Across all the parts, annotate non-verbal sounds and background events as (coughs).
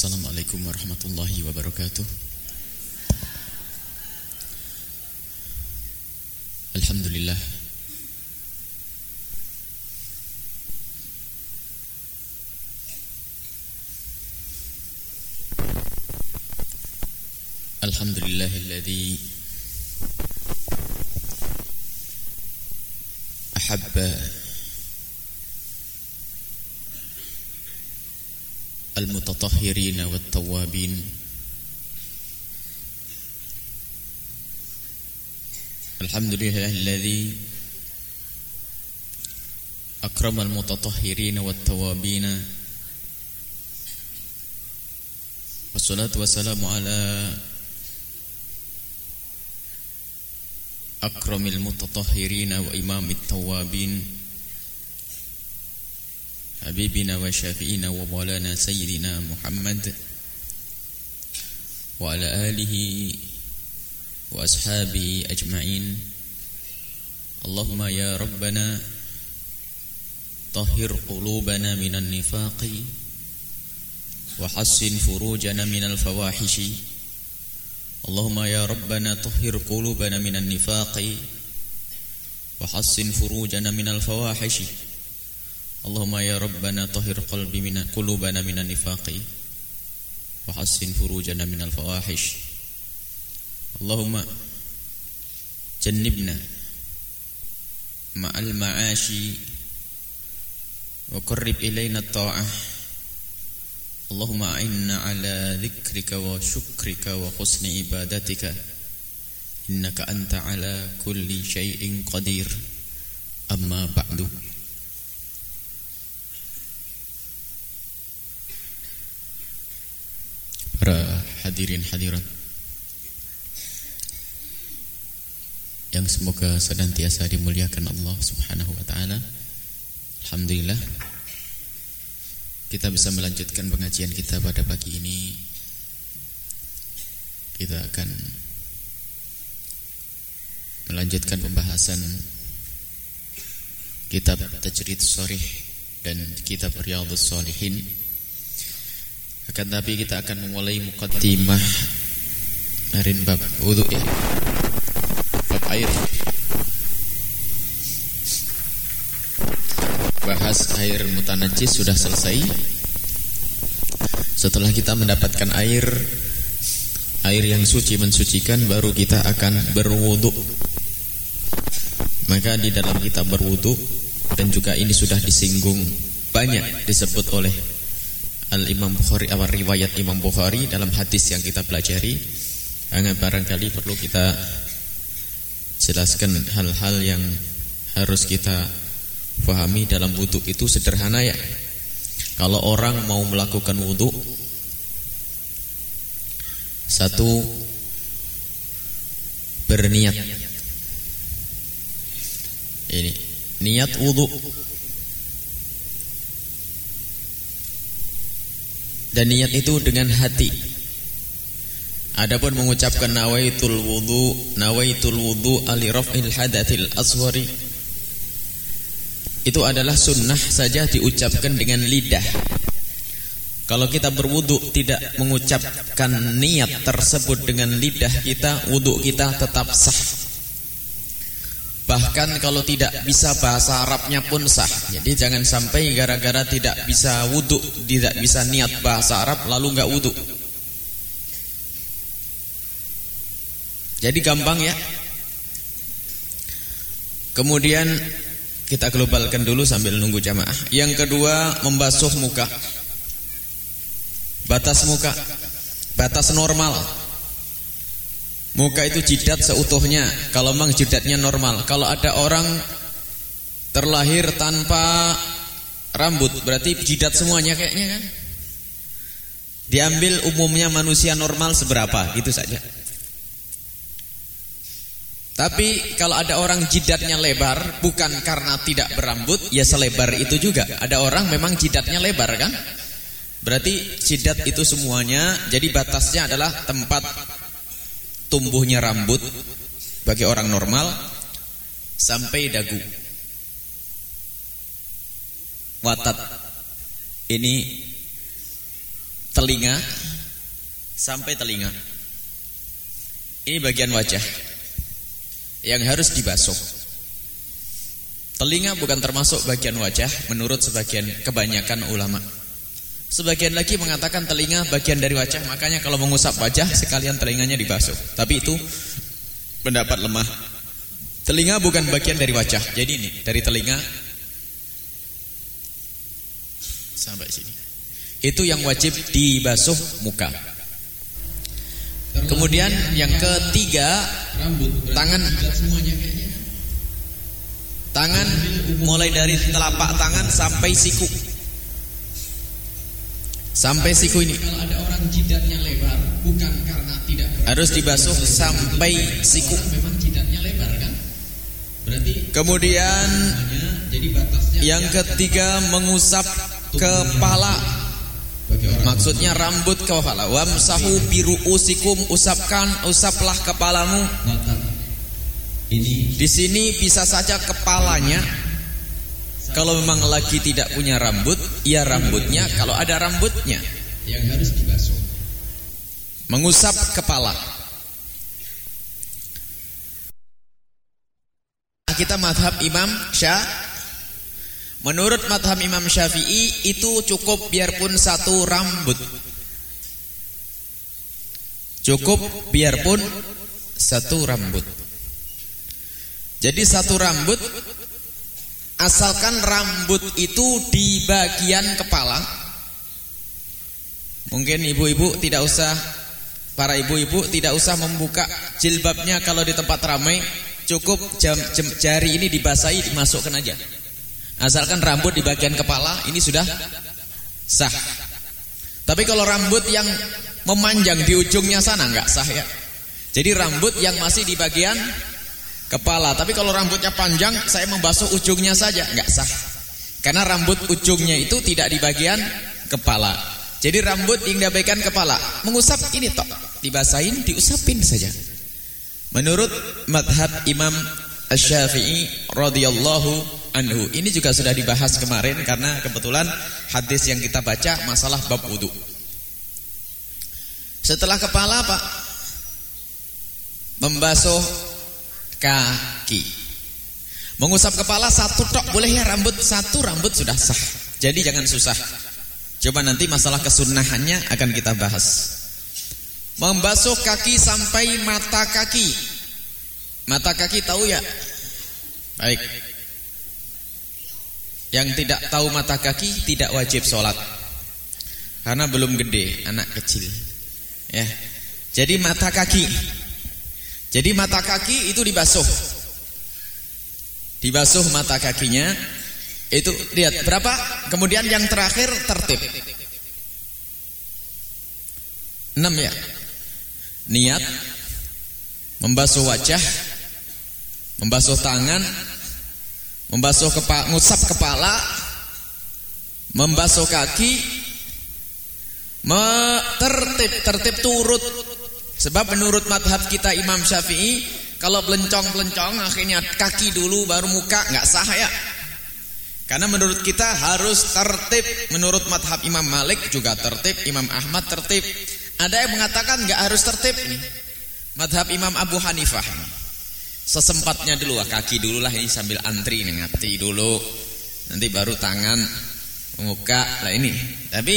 Assalamualaikum warahmatullahi wabarakatuh Alhamdulillah Alhamdulillahilladzi Ahabba المتطهرين والتوابين. الحمد لله الذي أكرم المتطهرين والتوابين. والصلاة والسلام على أكرم المتطهرين وإمام التوابين. حبيبنا وشافئنا ومولانا سيدنا محمد وعلى آله وأصحابه أجمعين. اللهم يا ربنا طهر قلوبنا من النفاق وحسن فروجنا من الفواحش. اللهم يا ربنا طهر قلوبنا من النفاق وحسن فروجنا من الفواحش. اللهم يا ربنا طهر قلبي من قلوبنا من النفاق وحسن فروجنا من الفواحش. اللهم جنبنا مع المعاش وقرب إلينا الطاعة. اللهم أعنا على ذكرك وشكرك وحسن عبادتك. إنك أنت على كل شيء قدير. أما بعد. Para hadirin hadirat. Yang semoga senantiasa dimuliakan Allah subhanahu wa ta'ala. Alhamdulillah Kita bisa melanjutkan pengajian kita pada pagi ini. Kita akan Melanjutkan pembahasan Kitab Tajrid Sorih Dan Kitab Riyadus Salihin akan tapi kita akan memulai mukaddimah Harin bab wudu ya. Bab air. Bahas air mutanajis sudah selesai. Setelah kita mendapatkan air Air yang suci mensucikan Baru kita akan berwudu. Maka di dalam kita berwudu Dan juga ini sudah disinggung. Banyak disebut oleh Al-Imam Bukhari awal riwayat Imam Bukhari dalam hadis yang kita pelajari. Hanya barangkali perlu kita jelaskan hal-hal yang harus kita pahami dalam wudhu itu sederhana ya. Kalau orang mau melakukan wudhu satu berniat. Ini niat wudhu Dan niat itu dengan hati. Adapun mengucapkan nawaitul wudu, nawaitul wudu ali raf'il hadatsil aswari itu adalah sunnah saja diucapkan dengan lidah. Kalau kita berwudu tidak mengucapkan niat tersebut dengan lidah kita, wudu kita tetap sah. Bahkan kalau tidak bisa bahasa Arabnya pun sah. Jadi jangan sampai gara-gara tidak bisa wudhu, tidak bisa niat bahasa Arab lalu nggak wudhu. Jadi gampang ya. Kemudian kita globalkan dulu sambil nunggu jamaah. Yang kedua membasuh muka. Batas muka. Batas normal. Muka itu jidat seutuhnya. Kalau memang jidatnya normal. Kalau ada orang terlahir tanpa rambut Berarti jidat semuanya kayaknya kan? Diambil umumnya manusia normal seberapa? Itu saja. Tapi kalau ada orang jidatnya lebar Bukan karena tidak berambut Ya selebar itu juga. Ada orang memang jidatnya lebar kan? Berarti jidat itu semuanya Jadi batasnya adalah tempat tumbuhnya rambut bagi orang normal sampai dagu. Watat ini telinga sampai telinga. Ini bagian wajah yang harus dibasuh. Telinga bukan termasuk bagian wajah menurut sebagian kebanyakan ulama. Sebagian lagi mengatakan telinga bagian dari wajah, makanya kalau mengusap wajah sekalian telinganya dibasuh. Tapi itu pendapat lemah. Telinga bukan bagian dari wajah. Jadi ini dari telinga sampai sini. Itu yang wajib dibasuh muka. Kemudian yang ketiga tangan Tangan mulai dari telapak tangan sampai siku. Sampai siku ini. Kalau ada orang jidatnya lebar, bukan karena tidak harus dibasuh sampai siku. Memang jidatnya lebar kan? Berarti kemudian jadi batasnya yang ketiga mengusap kepala. Maksudnya rambut kepala. Wamsahu biru usikum usapkan usaplah kepalamu. Ini di sini bisa saja kepalanya kalau memang lagi tidak punya rambut, ya rambutnya. Kalau ada rambutnya, yang harus dibasuh. Mengusap kepala. Kita madhab Imam Syah Menurut madhab Imam Syafi'i Itu cukup biarpun satu rambut Cukup biarpun satu rambut Jadi satu rambut Asalkan rambut itu di bagian kepala Mungkin ibu-ibu tidak usah Para ibu-ibu tidak usah membuka jilbabnya kalau di tempat ramai. Cukup jam, jam, jari ini dibasahi dimasukkan aja. Asalkan rambut di bagian kepala ini sudah sah. Tapi kalau rambut yang memanjang di ujungnya sana nggak sah ya. Jadi rambut yang masih di bagian kepala. Tapi kalau rambutnya panjang, saya membasuh ujungnya saja, nggak sah. Karena rambut ujungnya itu tidak di bagian kepala. Jadi rambut yang diabaikan kepala, mengusap ini tok, dibasahin, diusapin saja. Menurut madhab Imam Asy-Syafi'i radhiyallahu anhu. Ini juga sudah dibahas kemarin karena kebetulan hadis yang kita baca masalah bab wudu. Setelah kepala Pak membasuh kaki. Mengusap kepala satu tok boleh ya rambut satu rambut sudah sah. Jadi jangan susah. Coba nanti masalah kesunahannya akan kita bahas. Membasuh kaki sampai mata kaki. Mata kaki tahu ya? Baik. Yang tidak tahu mata kaki tidak wajib sholat. Karena belum gede, anak kecil. Ya. Jadi mata kaki jadi mata kaki itu dibasuh. Dibasuh mata kakinya. Itu lihat berapa? Kemudian yang terakhir tertib. Enam ya. Niat membasuh wajah, membasuh tangan, membasuh kepala, ngusap kepala, membasuh kaki, tertib, tertib turut Sebab menurut madhab kita Imam Syafi'i Kalau belencong-belencong akhirnya kaki dulu baru muka nggak sah ya. Karena menurut kita harus tertib. Menurut madhab Imam Malik juga tertib Imam Ahmad tertib. Ada yang mengatakan nggak harus tertib nih Madhab Imam Abu Hanifah. Sesempatnya dulu lah kaki dulu lah ini sambil antri nih ngati dulu. Nanti baru tangan muka lah ini. Tapi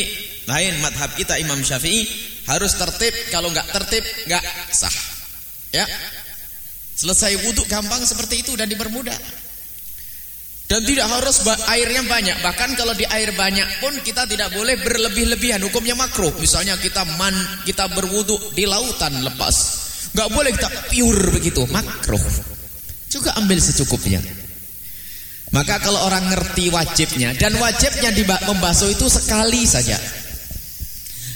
lain madhab kita Imam Syafi'i harus tertib, kalau nggak tertib nggak sah. Ya. Selesai wudhu gampang seperti itu dan dipermudah. Dan tidak harus airnya banyak. Bahkan kalau di air banyak pun kita tidak boleh berlebih-lebihan. Hukumnya makruh. Misalnya kita man, kita berwudhu di lautan lepas. nggak boleh kita pure begitu. Makruh. Juga ambil secukupnya. Maka kalau orang ngerti wajibnya dan wajibnya membasuh itu sekali saja.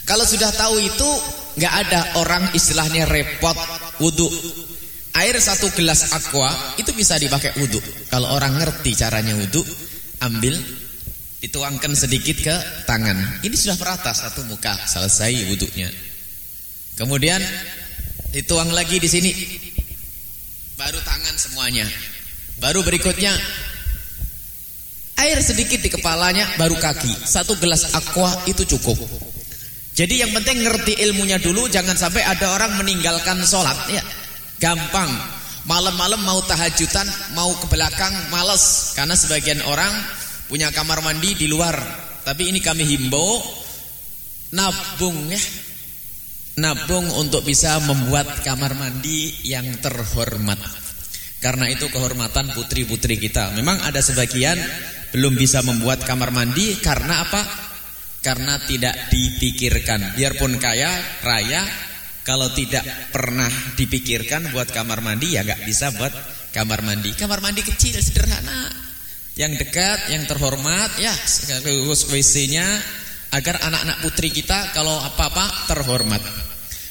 Kalau sudah tahu itu nggak ada orang istilahnya repot wudhu. Air satu gelas aqua itu bisa dipakai wudhu. Kalau orang ngerti caranya wudhu, ambil dituangkan sedikit ke tangan. Ini sudah merata satu muka selesai wudhunya. Kemudian dituang lagi di sini, baru tangan semuanya. Baru berikutnya air sedikit di kepalanya, baru kaki. Satu gelas aqua itu cukup. Jadi yang penting ngerti ilmunya dulu, jangan sampai ada orang meninggalkan sholat. Ya, gampang. Malam-malam mau tahajudan, mau ke belakang, males. Karena sebagian orang punya kamar mandi di luar. Tapi ini kami himbau, nabung ya. Nabung untuk bisa membuat kamar mandi yang terhormat. Karena itu kehormatan putri-putri kita. Memang ada sebagian belum bisa membuat kamar mandi karena apa? Karena tidak dipikirkan. Biarpun kaya, raya, kalau tidak pernah dipikirkan buat kamar mandi ya nggak bisa buat kamar mandi. Kamar mandi kecil sederhana, yang dekat, yang terhormat, ya WC-nya agar anak-anak putri kita kalau apa-apa terhormat.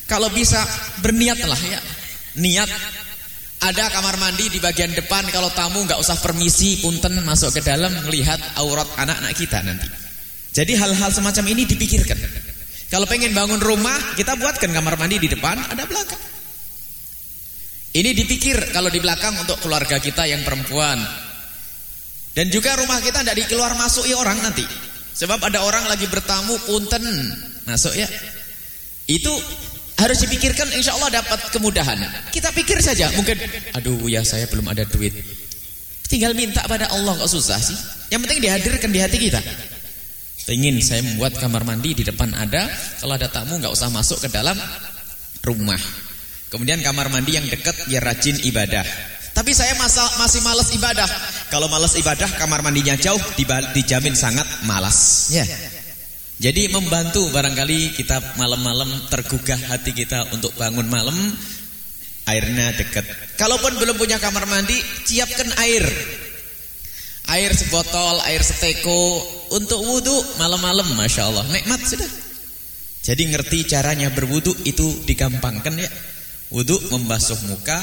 Kalau bisa berniatlah ya, niat ada kamar mandi di bagian depan kalau tamu nggak usah permisi punten masuk ke dalam melihat aurat anak-anak kita nanti. Jadi hal-hal semacam ini dipikirkan. Kalau pengen bangun rumah, kita buatkan kamar mandi di depan, ada belakang. Ini dipikir kalau di belakang untuk keluarga kita yang perempuan. Dan juga rumah kita tidak dikeluar masuk ya orang nanti. Sebab ada orang lagi bertamu punten masuk ya. Itu harus dipikirkan insya Allah dapat kemudahan. Kita pikir saja mungkin aduh ya saya belum ada duit. Tinggal minta pada Allah kok susah sih. Yang penting dihadirkan di hati kita. Ingin saya membuat kamar mandi di depan ada, kalau ada tamu nggak usah masuk ke dalam rumah. Kemudian kamar mandi yang dekat ya rajin ibadah. Tapi saya masa, masih malas ibadah. Kalau malas ibadah, kamar mandinya jauh, dijamin sangat malas. Ya. Jadi membantu barangkali kita malam-malam tergugah hati kita untuk bangun malam, airnya dekat. Kalaupun belum punya kamar mandi, siapkan air. Air sebotol, air seteko untuk wudhu malam-malam, masya Allah, nikmat sudah. Jadi ngerti caranya berwudhu itu digampangkan ya. Wudhu membasuh muka,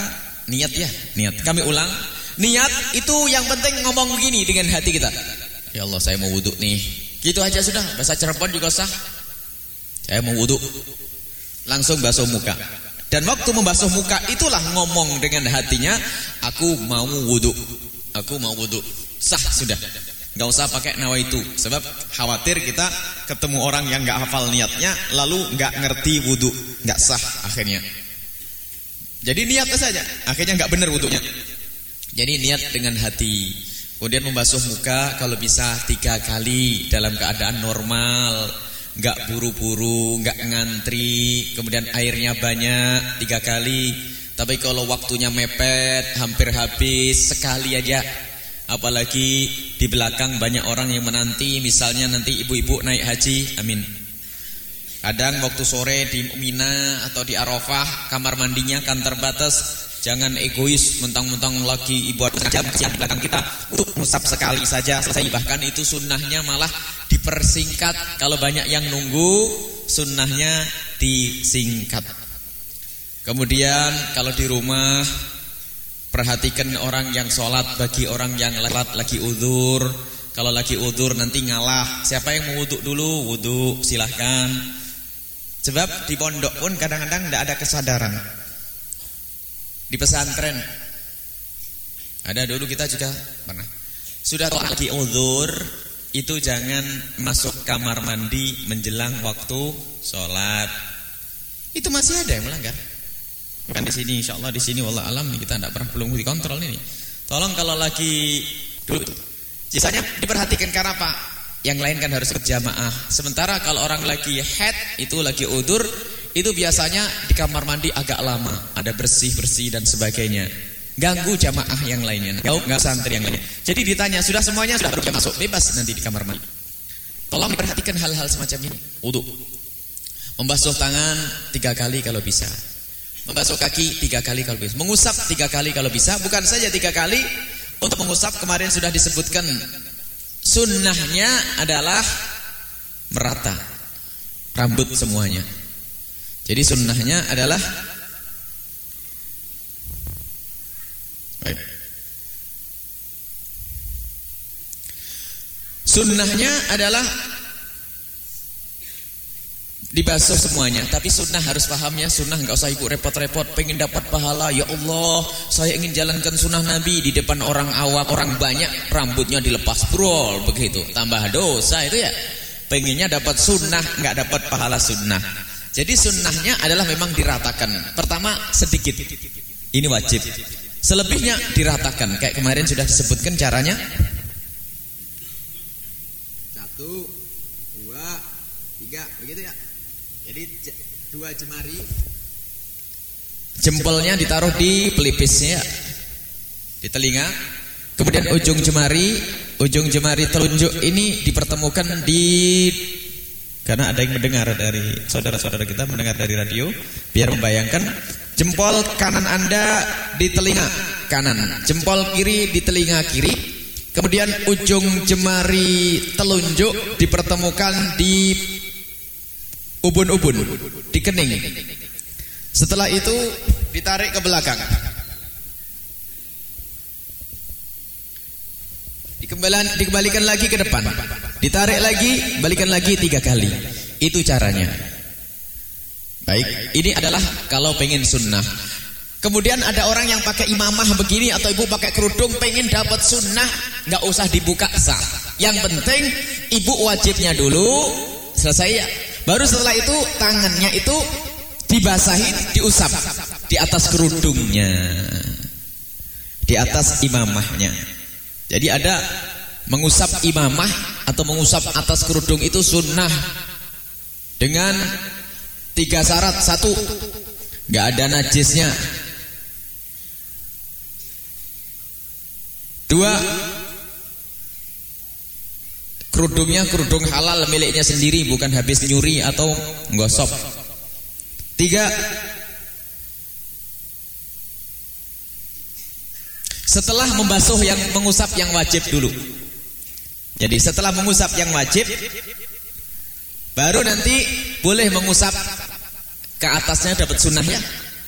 niat ya, niat. Kami ulang, niat itu yang penting ngomong begini dengan hati kita. Ya Allah, saya mau wudhu nih. Gitu aja sudah. Bahasa Cirebon juga sah. Saya mau wudhu. Langsung basuh muka. Dan waktu membasuh muka itulah ngomong dengan hatinya, aku mau wudhu. Aku mau wudhu. Sah sudah. Gak usah pakai nawa itu. Sebab khawatir kita ketemu orang yang gak hafal niatnya Lalu gak ngerti wudhu Gak sah akhirnya. Jadi niat saja. Akhirnya gak benar wudhunya Jadi niat dengan hati. Kemudian membasuh muka Kalau bisa tiga kali Dalam keadaan normal. Gak buru-buru Gak ngantri. Kemudian airnya banyak Tiga kali. Tapi kalau waktunya mepet Hampir habis Sekali aja Apalagi di belakang banyak orang yang menanti Misalnya nanti ibu-ibu naik haji. Amin. Kadang waktu sore di Mina atau di Arafah Kamar mandinya kan terbatas. Jangan egois mentang-mentang lagi ibu jam siang belakang kita. Untuk musab sekali saja selesai. Bahkan itu sunnahnya malah dipersingkat. Kalau banyak yang nunggu Sunnahnya disingkat. Kemudian kalau di rumah Perhatikan orang yang sholat bagi orang yang lewat lagi udur. Kalau lagi udur nanti ngalah. Siapa yang mau wudhu dulu? Wudhu silahkan. Sebab di pondok pun kadang-kadang tidak ada kesadaran. Di pesantren. Ada dulu kita juga pernah. Sudah tahu lagi udur. Itu jangan masuk kamar mandi menjelang waktu sholat. Itu masih ada yang melanggar. Bukan di sini insya Allah di sini wallah alam kita tidak pernah belum dikontrol ini. Tolong kalau lagi dulu sisanya diperhatikan karena apa? Yang lain kan harus berjamaah. Sementara kalau orang lagi head itu lagi udur itu biasanya di kamar mandi agak lama, ada bersih-bersih dan sebagainya. Ganggu jamaah yang lainnya. Gak nggak santri yang lainnya. Jadi ditanya sudah semuanya sudah berjamaah masuk bebas nanti di kamar mandi. Tolong diperhatikan hal-hal semacam ini. Wudhu. Membasuh tangan tiga kali kalau bisa. Membasuh kaki tiga kali kalau bisa. Mengusap tiga kali kalau bisa. Bukan saja tiga kali. Untuk mengusap kemarin sudah disebutkan. Sunnahnya adalah merata. Rambut semuanya. Jadi sunnahnya adalah. Baik. Sunnahnya adalah Dibasuh semuanya Tapi sunnah harus pahamnya Sunnah nggak usah ibu repot-repot Pengen dapat pahala Ya Allah Saya ingin jalankan sunnah Nabi Di depan orang awam Orang banyak Rambutnya dilepas Bro Begitu Tambah dosa itu ya pengennya dapat sunnah, nggak dapat pahala sunnah. Jadi sunnahnya adalah memang diratakan. Pertama sedikit, ini wajib. Selebihnya diratakan. Kayak kemarin sudah disebutkan caranya. Satu, dua, tiga, begitu ya. Jadi dua jemari, jempolnya ditaruh di pelipisnya, di telinga. Kemudian ujung jemari, ujung jemari telunjuk ini dipertemukan di karena ada yang mendengar dari saudara-saudara kita mendengar dari radio biar membayangkan jempol kanan Anda di telinga kanan, jempol kiri di telinga kiri. Kemudian ujung jemari telunjuk dipertemukan di ubun-ubun, di kening. Setelah itu ditarik ke belakang. Dikembalikan, dikembalikan lagi ke depan. Ditarik lagi, balikan lagi tiga kali. Itu caranya. Baik, ini adalah kalau pengen sunnah. Kemudian ada orang yang pakai imamah begini atau ibu pakai kerudung pengen dapat sunnah, nggak usah dibuka sah. Yang penting ibu wajibnya dulu selesai ya. Baru setelah itu tangannya itu dibasahi, diusap di atas kerudungnya, di atas imamahnya. Jadi ada mengusap imamah atau mengusap atas kerudung itu sunnah dengan tiga syarat. Satu, nggak ada najisnya. Dua, kerudungnya kerudung halal miliknya sendiri, bukan habis nyuri atau nggosop. Tiga, Setelah membasuh yang mengusap yang wajib dulu. Jadi setelah mengusap yang wajib baru nanti boleh mengusap ke atasnya dapat sunnahnya.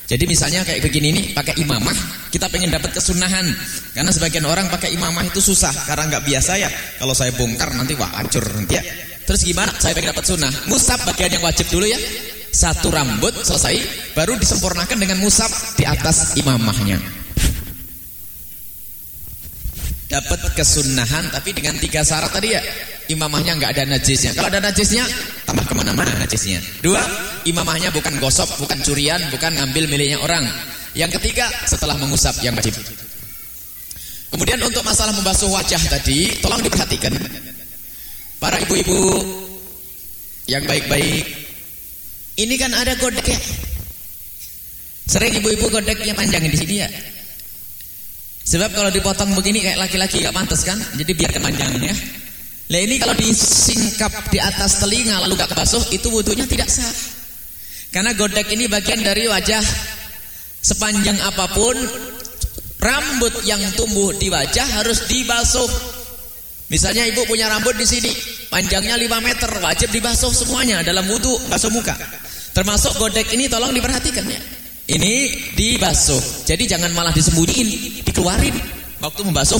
Jadi misalnya kayak begini nih pakai imamah, kita pengen dapat kesunahan. Karena sebagian orang pakai imamah itu susah karena nggak biasa ya. Kalau saya bongkar nanti wah hancur nanti ya. Terus gimana? Saya pengen dapat sunnah. Musab bagian yang wajib dulu ya. Satu rambut selesai, baru disempurnakan dengan musab di atas imamahnya dapat kesunahan tapi dengan tiga syarat tadi ya imamahnya nggak ada najisnya kalau ada najisnya ke mana-mana najisnya. Dua imamahnya bukan gosok bukan curian bukan ngambil miliknya orang. Yang ketiga setelah mengusap yang wajib. Kemudian untuk masalah membasuh wajah tadi tolong diperhatikan. Para ibu-ibu yang baik-baik ini kan ada godek ya. Sering ibu-ibu godeknya panjang di sini ya. Sebab kalau dipotong begini kayak laki-laki gak pantas kan? Jadi biar kemanjangan ya. Nah ini kalau disingkap di atas telinga lalu gak kebasuh itu wudhunya tidak sah. Karena godek ini bagian dari wajah sepanjang apa pun rambut yang tumbuh di wajah harus dibasuh. Misalnya ibu punya rambut di sini panjangnya 5 meter wajib dibasuh semuanya dalam wudhu basuh muka. Termasuk godek ini tolong diperhatikan ya. Ini dibasuh. Jadi jangan malah disembunyiin, dikeluarin waktu membasuh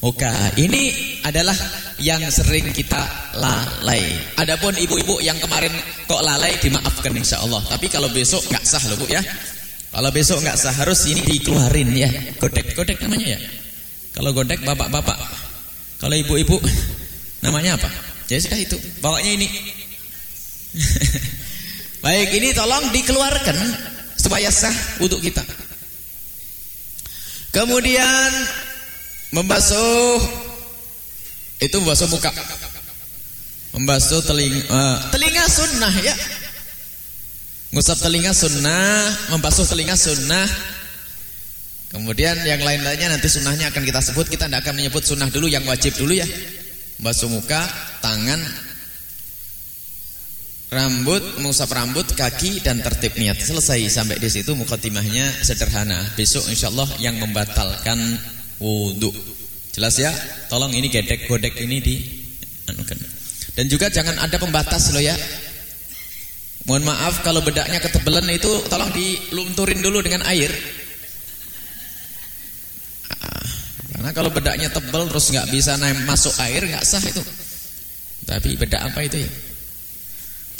muka. Ini adalah yang sering kita lalai. Adapun ibu-ibu yang kemarin kok lalai dimaafkan insya Allah. Tapi kalau besok nggak sah loh bu ya. Kalau besok nggak sah harus ini dikeluarin ya. Godek, godek namanya ya. Kalau godek bapak-bapak. Kalau ibu-ibu (laughs) namanya apa? Ya sudah itu. Bawanya ini. (laughs) Baik, ini tolong dikeluarkan supaya sah untuk kita. Kemudian membasuh itu membasuh muka. Membasuh telinga uh, telinga sunnah ya. Ngusap telinga sunnah, membasuh telinga sunnah. Kemudian yang lain-lainnya nanti sunnahnya akan kita sebut. Kita tidak akan menyebut sunnah dulu, yang wajib dulu ya. Membasuh muka, tangan, Rambut, mengusap rambut, kaki dan tertib niat. Selesai sampai di situ mukadimahnya sederhana. Besok insya Allah yang membatalkan wudhu. Jelas ya? Tolong ini gedek-godek ini di. Dan juga jangan ada pembatas loh ya. Mohon maaf kalau bedaknya ketebelan itu tolong dilunturin dulu dengan air. Karena kalau bedaknya tebal terus nggak bisa naik masuk air nggak sah itu. Tapi bedak apa itu ya?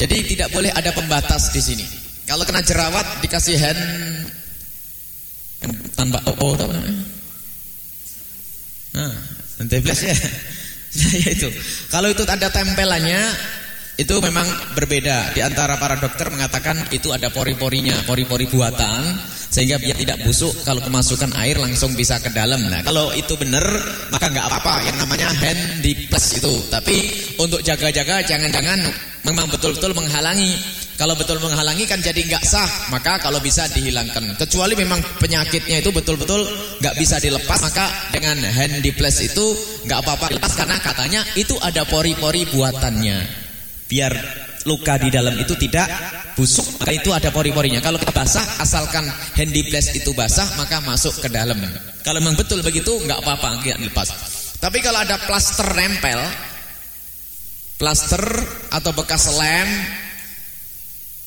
Jadi tidak boleh ada pembatas di sini. Kalau kena jerawat dikasih hand tanpa OO tahu namanya? Nah, antiflash ya. Nah, (laughs) itu. Kalau itu ada tempelannya, itu memang berbeda. Di antara para dokter mengatakan itu ada pori-porinya, pori-pori buatan, sehingga biar tidak busuk. Kalau kemasukan air langsung bisa ke dalam. Nah, kalau itu benar, maka nggak apa-apa. Yang namanya handy plus itu. Tapi untuk jaga-jaga, jangan-jangan memang betul-betul menghalangi. Kalau betul menghalangi kan jadi nggak sah, maka kalau bisa dihilangkan. Kecuali memang penyakitnya itu betul-betul nggak bisa dilepas, maka dengan handy plus itu nggak apa-apa dilepas karena katanya itu ada pori-pori buatannya. Biar luka di dalam itu tidak busuk, maka itu ada pori-porinya. Kalau basah, asalkan handy plus itu basah, maka masuk ke dalam. Kalau memang betul begitu, nggak apa-apa, nggak dilepas. Tapi kalau ada plaster nempel, plaster atau bekas lem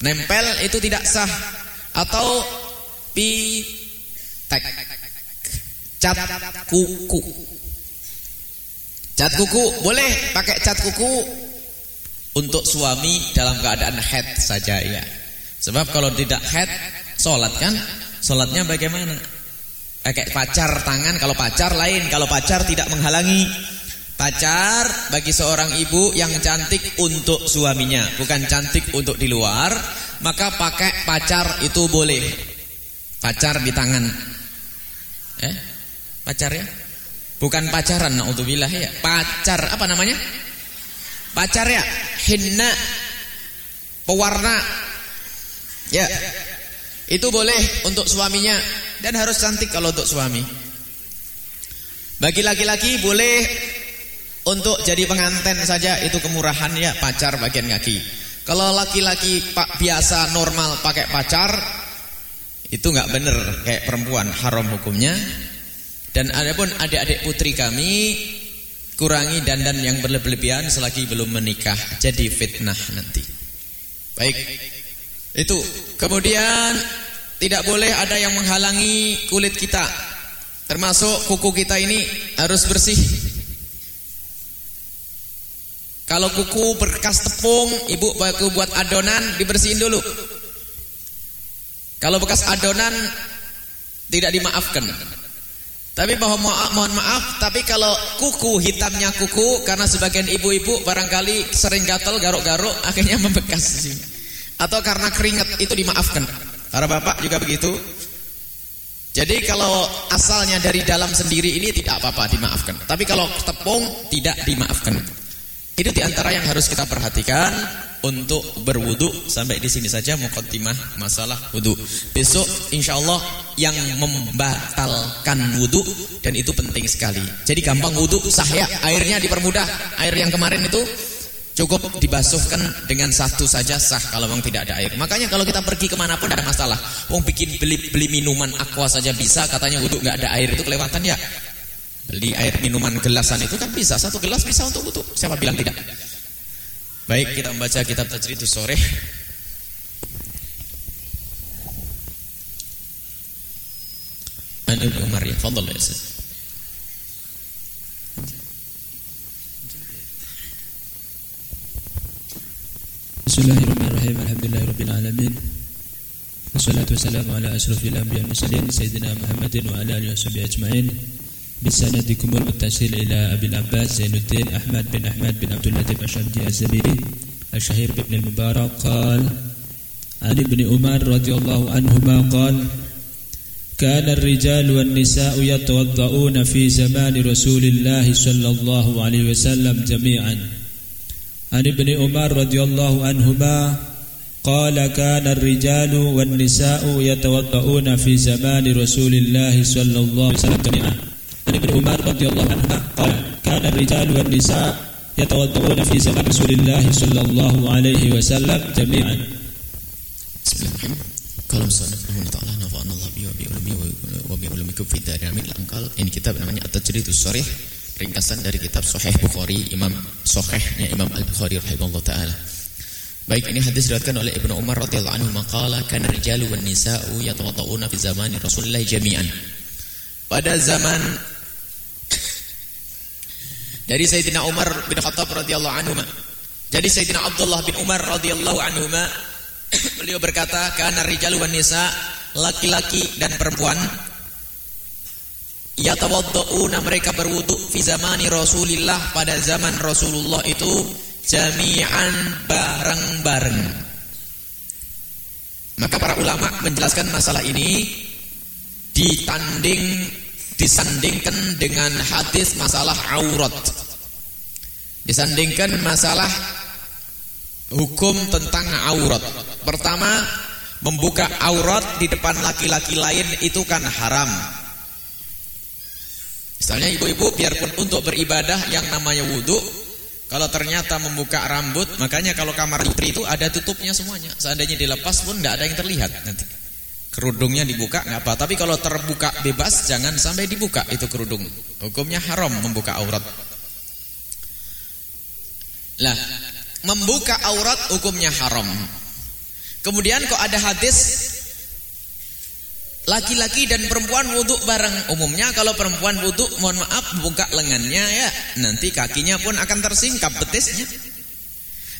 Nempel itu tidak sah atau pitek. Cat kuku. Cat kuku boleh pakai cat kuku untuk suami dalam keadaan head saja ya. Sebab kalau tidak head sholat kan, sholatnya bagaimana? Pakai pacar tangan, kalau pacar lain, kalau pacar tidak menghalangi. Pacar bagi seorang ibu yang cantik untuk suaminya, bukan cantik untuk di luar, maka pakai pacar itu boleh. Pacar di tangan. Eh? Pacar ya? Bukan pacaran naudzubillah ya. Pacar apa namanya? Pacar ya, hinna pewarna. Ya. Itu boleh untuk suaminya dan harus cantik kalau untuk suami. Bagi laki-laki boleh untuk jadi pengantin saja itu kemurahan ya pacar bagian kaki. Kalau laki-laki pak biasa normal pakai pacar itu nggak bener kayak perempuan haram hukumnya. Dan adapun adik-adik putri kami kurangi dandan yang berlebihan selagi belum menikah jadi fitnah nanti. Baik. Itu. Kemudian tidak boleh ada yang menghalangi kulit kita. Termasuk kuku kita ini harus bersih. Kalau kuku berkas tepung, ibu baku buat adonan dibersihin dulu. Kalau bekas adonan tidak dimaafkan. Tapi bahwa mohon maaf, tapi kalau kuku hitamnya kuku karena sebagian ibu-ibu barangkali sering gatal garuk-garuk (laughs) akhirnya membekas Atau karena keringat itu dimaafkan. Para bapak juga begitu. Jadi kalau asalnya dari dalam sendiri ini tidak apa-apa dimaafkan. Tapi kalau tepung tidak dimaafkan. Itu di antara yang harus kita perhatikan untuk berwudu sampai di sini saja mukaddimah masalah wudu. Besok insya Allah yang membatalkan wudu dan itu penting sekali. Jadi gampang wudu sah ya, airnya dipermudah. Air yang kemarin itu cukup dibasuhkan dengan satu saja sah kalau memang tidak ada air. Makanya kalau kita pergi ke mana pun ada masalah. Wong bikin beli beli minuman aqua saja bisa, katanya wudu nggak ada air itu kelewatan ya. Beli air minuman gelasan itu kan bisa. Satu gelas bisa untuk wudhu Siapa bilang tidak? Baik kita membaca kitab Tajridus sore. An Ibnu Umar ya Fadal ya Ustaz. Bismillahirrahmanirrahim. Alhamdulillahirrahmanirrahim Wassalatu wassalamu ala ashrafil anbiya muslim Sayyidina Muhammadin wa ala alihi wa ajma'in بسندكم المتصل إلى أبي العباس زين الدين أحمد بن أحمد بن عبد اللطيف الشمدي الزبيري الشهير بابن المبارك قال عن ابن عمر رضي الله عنهما قال كان الرجال والنساء يتوضؤون في زمان رسول الله صلى الله عليه وسلم جميعا. عن ابن عمر رضي الله عنهما قال كان الرجال والنساء يتوضؤون في زمان رسول الله صلى الله عليه وسلم جميعا. عن ابن عمر رضي الله عنهما قال كان الرجال والنساء يتوضؤون في زمن رسول الله صلى الله عليه وسلم جميعا بسم الله الرحمن Kalau misalnya taala nafa'an Allah bi wa bi ulumi wa bi ulumikum fi dari amin langkal ini kitab namanya At-Tajridus Sharih ringkasan dari kitab Sahih Bukhari Imam Sahihnya Imam Al-Bukhari rahimahullah taala Baik ini hadis diriwayatkan oleh Ibnu Umar radhiyallahu anhu maqala kana rijalu wan nisa'u yatawadda'una fi zamani Rasulillah jami'an Pada zaman dari Sayyidina Umar bin Khattab radhiyallahu anhu. Jadi Sayyidina Abdullah bin Umar radhiyallahu anhu (coughs) beliau berkata, "Kana rijalu wan nisa, laki-laki dan perempuan yatawaddauna mereka berwudu fi zamani Rasulillah pada zaman Rasulullah itu jami'an bareng-bareng. Maka para ulama menjelaskan masalah ini ditanding disandingkan dengan hadis masalah aurat. Disandingkan masalah hukum tentang aurat. Pertama, membuka aurat di depan laki-laki lain itu kan haram. Misalnya ibu-ibu biarpun untuk beribadah yang namanya wudhu, kalau ternyata membuka rambut, makanya kalau kamar putri itu ada tutupnya semuanya. Seandainya dilepas pun tidak ada yang terlihat nanti. Kerudungnya dibuka nggak apa, tapi kalau terbuka bebas jangan sampai dibuka itu kerudung. Hukumnya haram membuka aurat. Lah, membuka aurat hukumnya haram. Kemudian kok ada hadis laki-laki dan perempuan wudhu bareng. Umumnya kalau perempuan wudhu, mohon maaf buka lengannya ya, nanti kakinya pun akan tersingkap betisnya.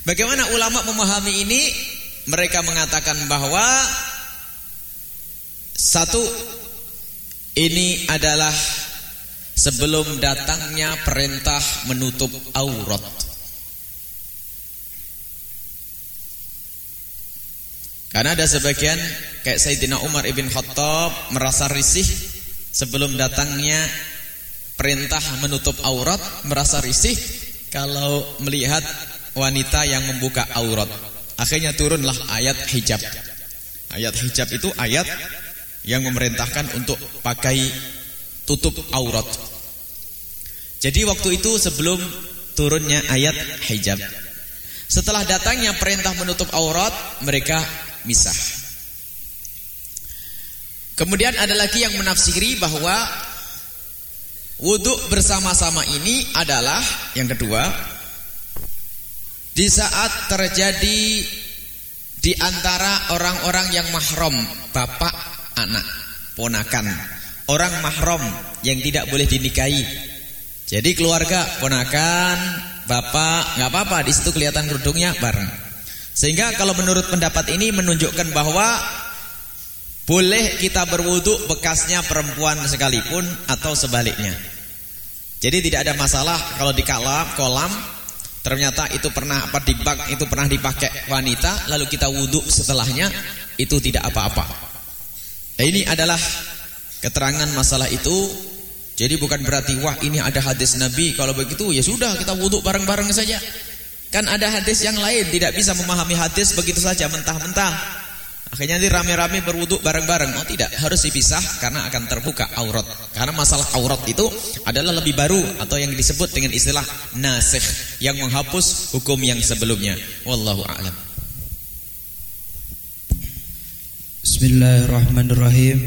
Bagaimana ulama memahami ini? Mereka mengatakan bahwa satu ini adalah sebelum datangnya perintah menutup aurat. Karena ada sebagian kayak Sayyidina Umar ibn Khattab merasa risih sebelum datangnya perintah menutup aurat, merasa risih kalau melihat wanita yang membuka aurat. Akhirnya turunlah ayat hijab. Ayat hijab itu ayat yang memerintahkan untuk pakai tutup aurat. Jadi waktu itu sebelum turunnya ayat hijab. Setelah datangnya perintah menutup aurat, mereka misah. Kemudian ada lagi yang menafsiri bahwa wudhu bersama-sama ini adalah yang kedua di saat terjadi di antara orang-orang yang mahram, bapak anak, ponakan, orang mahram yang tidak boleh dinikahi. Jadi keluarga, ponakan, bapak, nggak apa-apa di situ kelihatan kerudungnya bareng. Sehingga kalau menurut pendapat ini menunjukkan bahwa boleh kita berwudu bekasnya perempuan sekalipun atau sebaliknya. Jadi tidak ada masalah kalau di kolam, kolam ternyata itu pernah apa di bak itu pernah dipakai wanita lalu kita wudhu setelahnya itu tidak apa-apa. Nah, ini adalah keterangan masalah itu. Jadi bukan berarti wah ini ada hadis Nabi kalau begitu ya sudah kita wudhu bareng-bareng saja. Kan ada hadis yang lain tidak bisa memahami hadis begitu saja mentah-mentah. Akhirnya nanti rame-rame berwudhu bareng-bareng. Oh tidak, harus dipisah karena akan terbuka aurat. Karena masalah aurat itu adalah lebih baru atau yang disebut dengan istilah nasikh yang menghapus hukum yang sebelumnya. Wallahu a'lam. Bismillahirrahmanirrahim.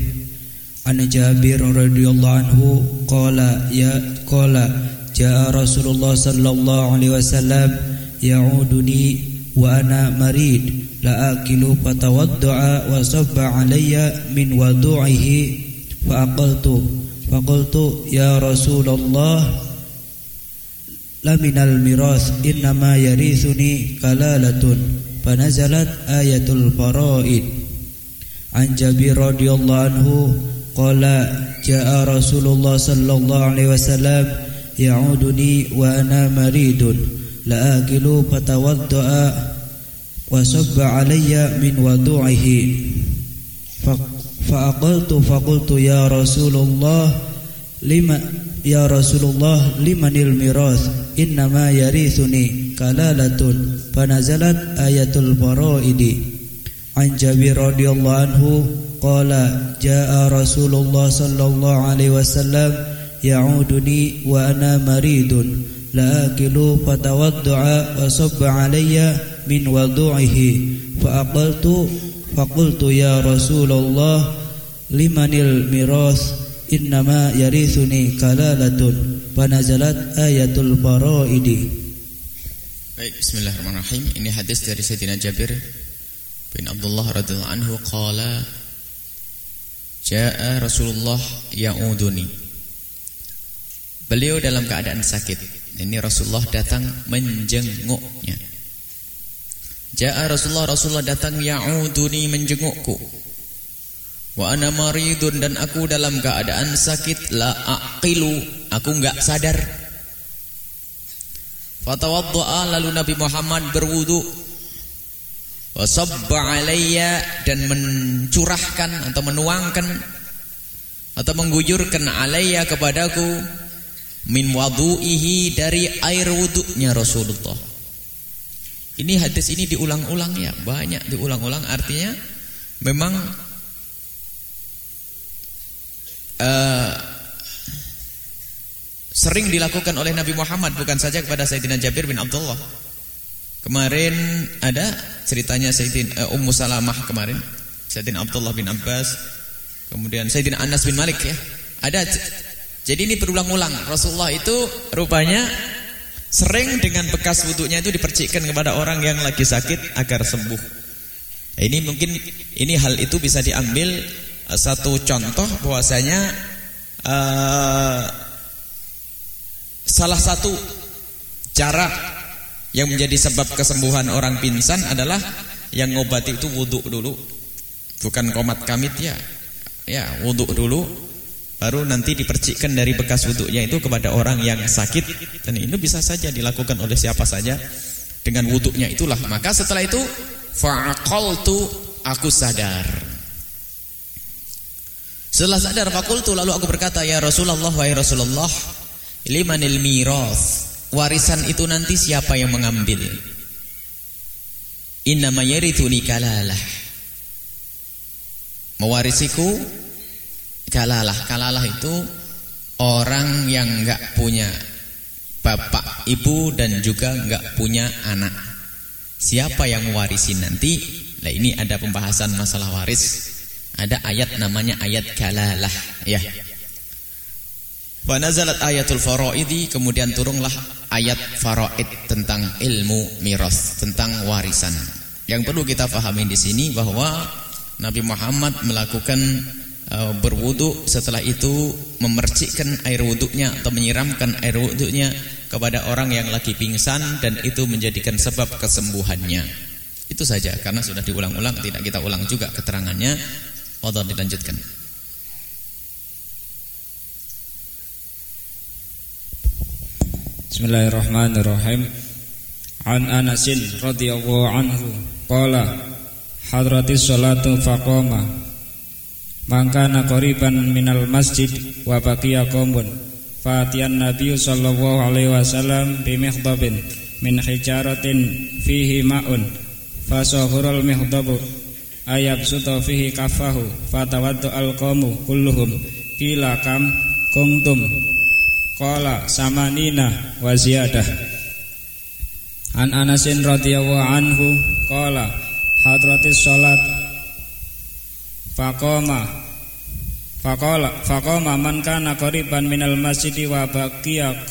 An Jabir radhiyallahu anhu qala ya qala jaa Rasulullah sallallahu alaihi wasallam ya'uduni wa ana marid. La akilu fatawadda'a wa sabba alayya min wadu'ihi fa aqaltu fa qultu ya Rasulullah la minal miras innama yarithuni kalalatun. Fa nazalat ayatul faraid An Jabir radhiyallahu anhu qala jaa Rasulullah sallallahu alaihi wasallam ya'uduni wa ana maridun la aqilu fatawaddaa wa sabba alayya min wadu'ihi faqaltu faqultu ya Rasulullah lima ya Rasulullah limanil mirath innama yarithuni kalalatun fanazalat ayatul faraidi An Jabir radhiyallahu anhu qala jaa Rasulullah sallallahu alaihi wasallam ya'uduni wa ana maridun. La akilu fatawaddaa wa sabba alayya min wadu'ihi fa aqaltu faqultu ya Rasulullah limanil miras? Innama yarithuni kalalatun. Fanazalat ayatul faraidi. Baik, bismillahirrahmanirrahim. Ini hadis dari Sayyidina Jabir bin Abdullah radhiyallahu anhu qala Jaa Rasulullah ya'uduni. Beliau dalam keadaan sakit. Ini Rasulullah datang menjenguknya. Jaa Rasulullah Rasulullah datang ya'uduni menjengukku. Wa ana maridun dan aku dalam keadaan sakit la aqilu, aku enggak sadar. Fatawaddaa lalu Nabi Muhammad berwudu wa sabba alayya dan mencurahkan atau menuangkan atau mengguyurkan alayya kepadaku min wadu'ihi dari air wudunya Rasulullah. Ini hadis ini diulang-ulang ya, banyak diulang-ulang artinya memang uh, sering dilakukan oleh Nabi Muhammad bukan saja kepada Sayyidina Jabir bin Abdullah. Kemarin ada ceritanya Sayyidina uh, Ummu Salamah kemarin, Sayyidina Abdullah bin Abbas, kemudian Sayyidina Anas bin Malik ya. Ada jadi ini berulang-ulang. Rasulullah itu rupanya sering dengan bekas wudhunya itu dipercikkan kepada orang yang lagi sakit agar sembuh. Ini mungkin ini hal itu bisa diambil uh, satu contoh bahwasanya uh, salah satu cara yang menjadi sebab kesembuhan orang pingsan adalah yang ngobati itu wudhu dulu, bukan komat kamit ya, ya wudhu dulu Baru nanti dipercikkan dari bekas wudhunya itu kepada orang yang sakit. Dan ini bisa saja dilakukan oleh siapa saja Dengan wudhunya itulah. Maka setelah itu Fa'aqaltu aku sadar. Setelah sadar fakultu lalu aku berkata Ya Rasulullah wa ya Rasulullah Limanil miroth Warisan itu nanti siapa yang mengambil Innama yarithuni kalalah Mewarisiku Kalalah, kalalah itu orang yang enggak punya bapak, ibu dan juga enggak punya anak. Siapa yang mewarisi nanti? Nah ini ada pembahasan masalah waris. Ada ayat namanya ayat kalalah, ya. Wa nazalat ayatul faraidi kemudian turunlah ayat faraid tentang ilmu miras, tentang warisan. Yang perlu kita pahami di sini bahwa Nabi Muhammad melakukan uh, berwudu setelah itu memercikkan air wuduknya atau menyiramkan air wuduknya kepada orang yang lagi pingsan dan itu menjadikan sebab kesembuhannya. Itu saja karena sudah diulang-ulang tidak kita ulang juga keterangannya. Allah dilanjutkan. Bismillahirrahmanirrahim. An Anasin radhiyallahu anhu qala hadratis salatu faqama Mangkana qoriban minal masjid wa baqiya qaumun fatiyan nabiy sallallahu alaihi wasallam bi mihdabin min hijaratin fihi ma'un fasahurul mihdabu ayab suta fihi kafahu fatawaddu al kulluhum kila kam kuntum qala samanina wa ziyadah. An Anasin radhiyallahu anhu qala hadratis salat. Faqama Faqala faqama man kana qariban minal masjidi wa baqiya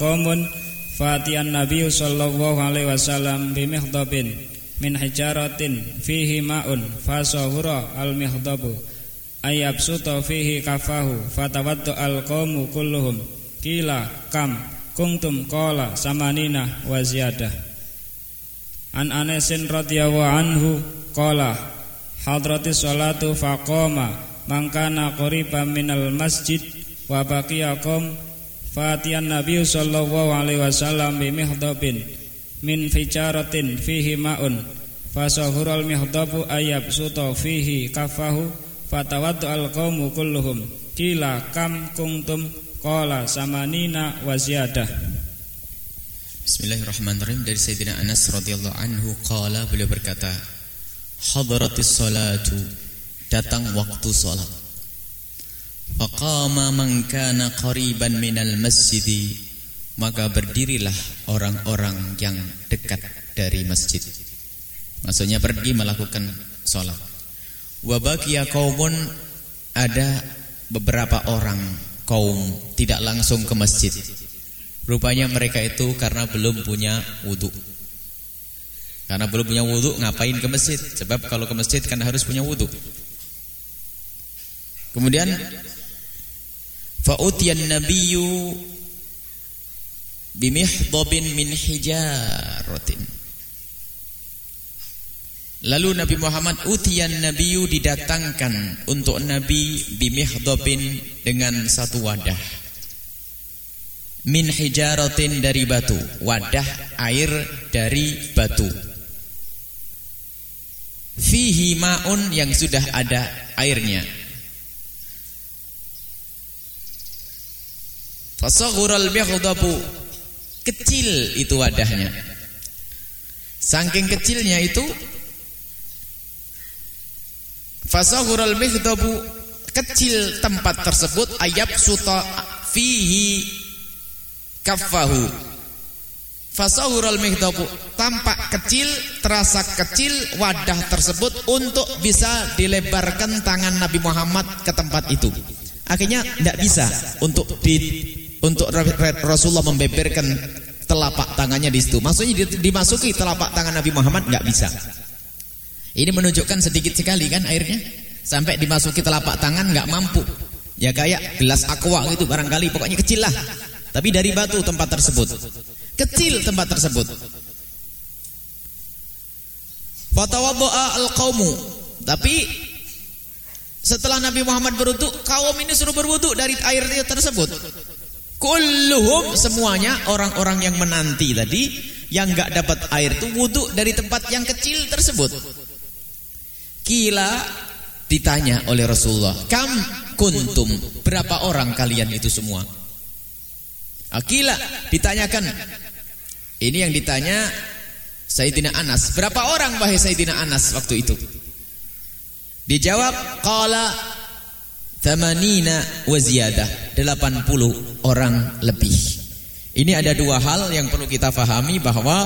fatiyan nabiy sallallahu alaihi wasallam bi mihdabin min hijaratin fihi ma'un fasahura al mihdabu ayabsuta fihi kafahu fatawaddu al qaumu kulluhum kila kam kuntum qala samanina wa ziyadah. An Anasin radhiyallahu anhu qala hadrati salatu faqama mangkana qariban minal masjid wa baqiya qom fatiyan nabiy sallallahu alaihi wasallam bi mihdabin min fijaratin fihi ma'un fasahural mihdabu ayab suta fihi kafahu fatawaddu al qaumu kulluhum kila kam kuntum qala samanina wa ziyadah. Bismillahirrahmanirrahim. Dari Sayyidina Anas radhiyallahu anhu qala beliau berkata hadaratis salatu datang waktu salat. Faqama man kana qariban minal masjid maka berdirilah orang-orang yang dekat dari masjid. Maksudnya pergi melakukan salat. Wa baqiya qaumun ada beberapa orang kaum tidak langsung ke masjid rupanya mereka itu karena belum punya wudhu karena belum punya wudhu ngapain ke masjid? Sebab kalau ke masjid kan harus punya wudhu. Kemudian fa'utiyan nabiyyu bimihdabin min hijaratin. Lalu Nabi Muhammad utian nabiyu didatangkan untuk Nabi bimikhdabin dengan satu wadah. Min hijaratin dari batu, wadah air dari batu. Fihi maun yang sudah ada airnya. Fasaghural mikhdabu kecil itu wadahnya. Saking kecilnya itu Fasahurul mihdabu kecil tempat tersebut ayab suta fihi kaffahu. Fasahurul mihdabu tampak kecil, terasa kecil wadah tersebut untuk bisa dilebarkan tangan Nabi Muhammad ke tempat itu. Akhirnya tidak bisa untuk di untuk Rasulullah membeberkan telapak tangannya di situ. Maksudnya dimasuki telapak tangan Nabi Muhammad nggak bisa. Ini menunjukkan sedikit sekali kan airnya. Sampai dimasuki telapak tangan nggak mampu. Ya kayak gelas aqua gitu barangkali pokoknya kecil lah. Tapi dari batu tempat tersebut. Kecil tempat tersebut. Fatawaddo'a al-qawmu. Tapi setelah Nabi Muhammad berwudu, kaum ini suruh berwudu dari air tersebut. Kulluhum semuanya orang-orang yang menanti tadi yang nggak dapat air itu wudu dari tempat yang kecil tersebut. Kila ditanya oleh Rasulullah, "Kam kuntum? Berapa orang kalian itu semua?" Akila ditanyakan. Ini yang ditanya Sayyidina Anas. Berapa orang wahai Sayyidina Anas waktu itu? Dijawab, qala thamanina wa ziyadah. 80 orang lebih. Ini ada dua hal yang perlu kita fahami bahwa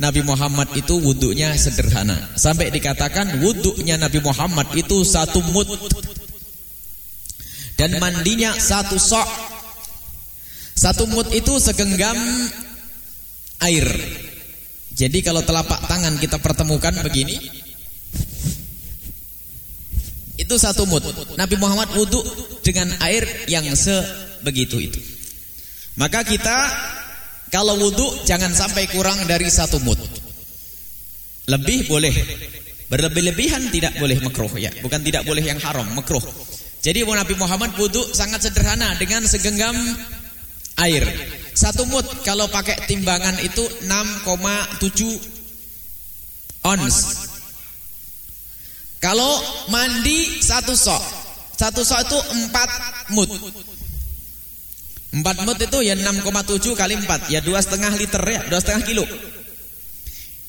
Nabi Muhammad itu wudhunya sederhana. Sampai dikatakan wudhunya Nabi Muhammad itu satu mut. Dan mandinya satu sok. Satu mut itu segenggam air. Jadi kalau telapak tangan kita pertemukan begini. Itu satu mut. Nabi Muhammad wudhu dengan air yang sebegitu itu. Maka kita kalau wudhu jangan sampai kurang dari satu mut. Lebih boleh. Berlebih-lebihan tidak boleh makruh ya. Bukan tidak boleh yang haram, makruh. Jadi Nabi Muhammad wudhu sangat sederhana dengan segenggam air. Satu mut kalau pakai timbangan itu 6,7 ons. Kalau mandi satu sok. Satu sok itu 4 mut. Empat mut itu ya 6,7 kali 4 ya dua setengah liter ya dua setengah kilo.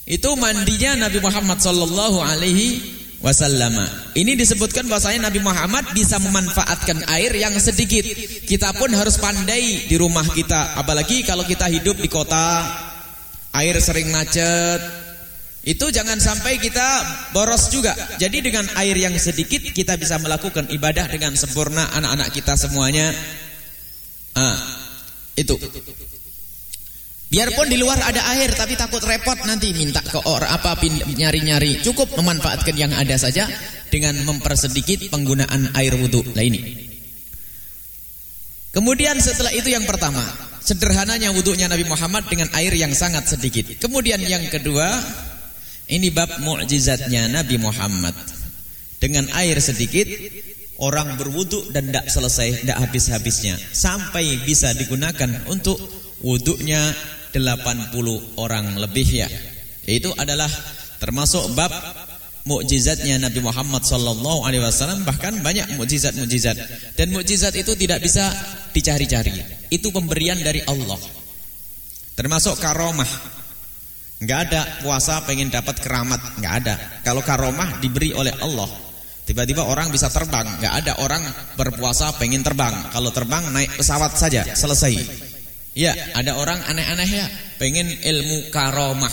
Itu mandinya Nabi Muhammad Sallallahu Alaihi Wasallam. Ini disebutkan bahwasanya Nabi Muhammad bisa memanfaatkan air yang sedikit. Kita pun harus pandai di rumah kita, apalagi kalau kita hidup di kota, air sering macet. Itu jangan sampai kita boros juga. Jadi dengan air yang sedikit kita bisa melakukan ibadah dengan sempurna anak-anak kita semuanya Ah, itu. Biarpun di luar ada air tapi takut repot nanti minta ke orang apa nyari-nyari. Cukup memanfaatkan yang ada saja dengan mempersedikit penggunaan air wudhu. Lah ini. Kemudian setelah itu yang pertama, sederhananya wudhunya Nabi Muhammad dengan air yang sangat sedikit. Kemudian yang kedua, ini bab mukjizatnya Nabi Muhammad. Dengan air sedikit orang berwudu dan tidak selesai, tidak habis-habisnya sampai bisa digunakan untuk wuduknya 80 orang lebih ya. Itu adalah termasuk bab mukjizatnya Nabi Muhammad sallallahu alaihi wasallam bahkan banyak mukjizat-mukjizat dan mukjizat itu tidak bisa dicari-cari. Itu pemberian dari Allah. Termasuk karomah. Enggak ada puasa pengen dapat keramat, enggak ada. Kalau karomah diberi oleh Allah. Tiba-tiba orang bisa terbang, nggak ada orang berpuasa pengen terbang. Kalau terbang naik pesawat saja, selesai. Ya, ada orang aneh-aneh ya, pengen ilmu karomah.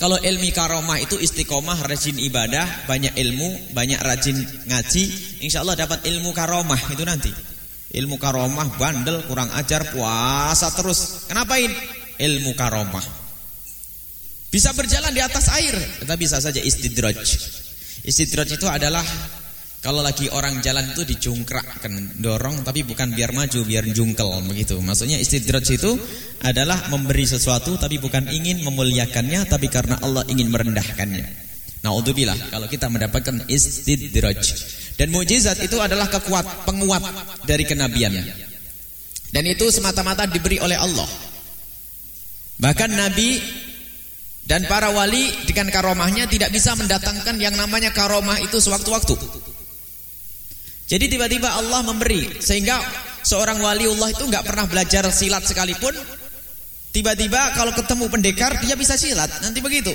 Kalau ilmu karomah itu istiqomah, rajin ibadah, banyak ilmu, banyak rajin ngaji, insya Allah dapat ilmu karomah itu nanti. Ilmu karomah bandel, kurang ajar, puasa terus. Kenapain? Ilmu karomah. Bisa berjalan di atas air, kita bisa saja istidraj. Istidraj itu adalah kalau lagi orang jalan itu dicungkrakkan, dorong tapi bukan biar maju, biar jungkel begitu. Maksudnya istidraj itu adalah memberi sesuatu tapi bukan ingin memuliakannya tapi karena Allah ingin merendahkannya. Naudzubillah kalau kita mendapatkan istidraj. Dan mukjizat itu adalah kekuat penguat dari kenabian. Dan itu semata-mata diberi oleh Allah. Bahkan nabi dan para wali dengan karomahnya tidak bisa mendatangkan yang namanya karomah itu sewaktu-waktu. Jadi tiba-tiba Allah memberi sehingga seorang waliullah itu nggak pernah belajar silat sekalipun tiba-tiba kalau ketemu pendekar dia bisa silat nanti begitu.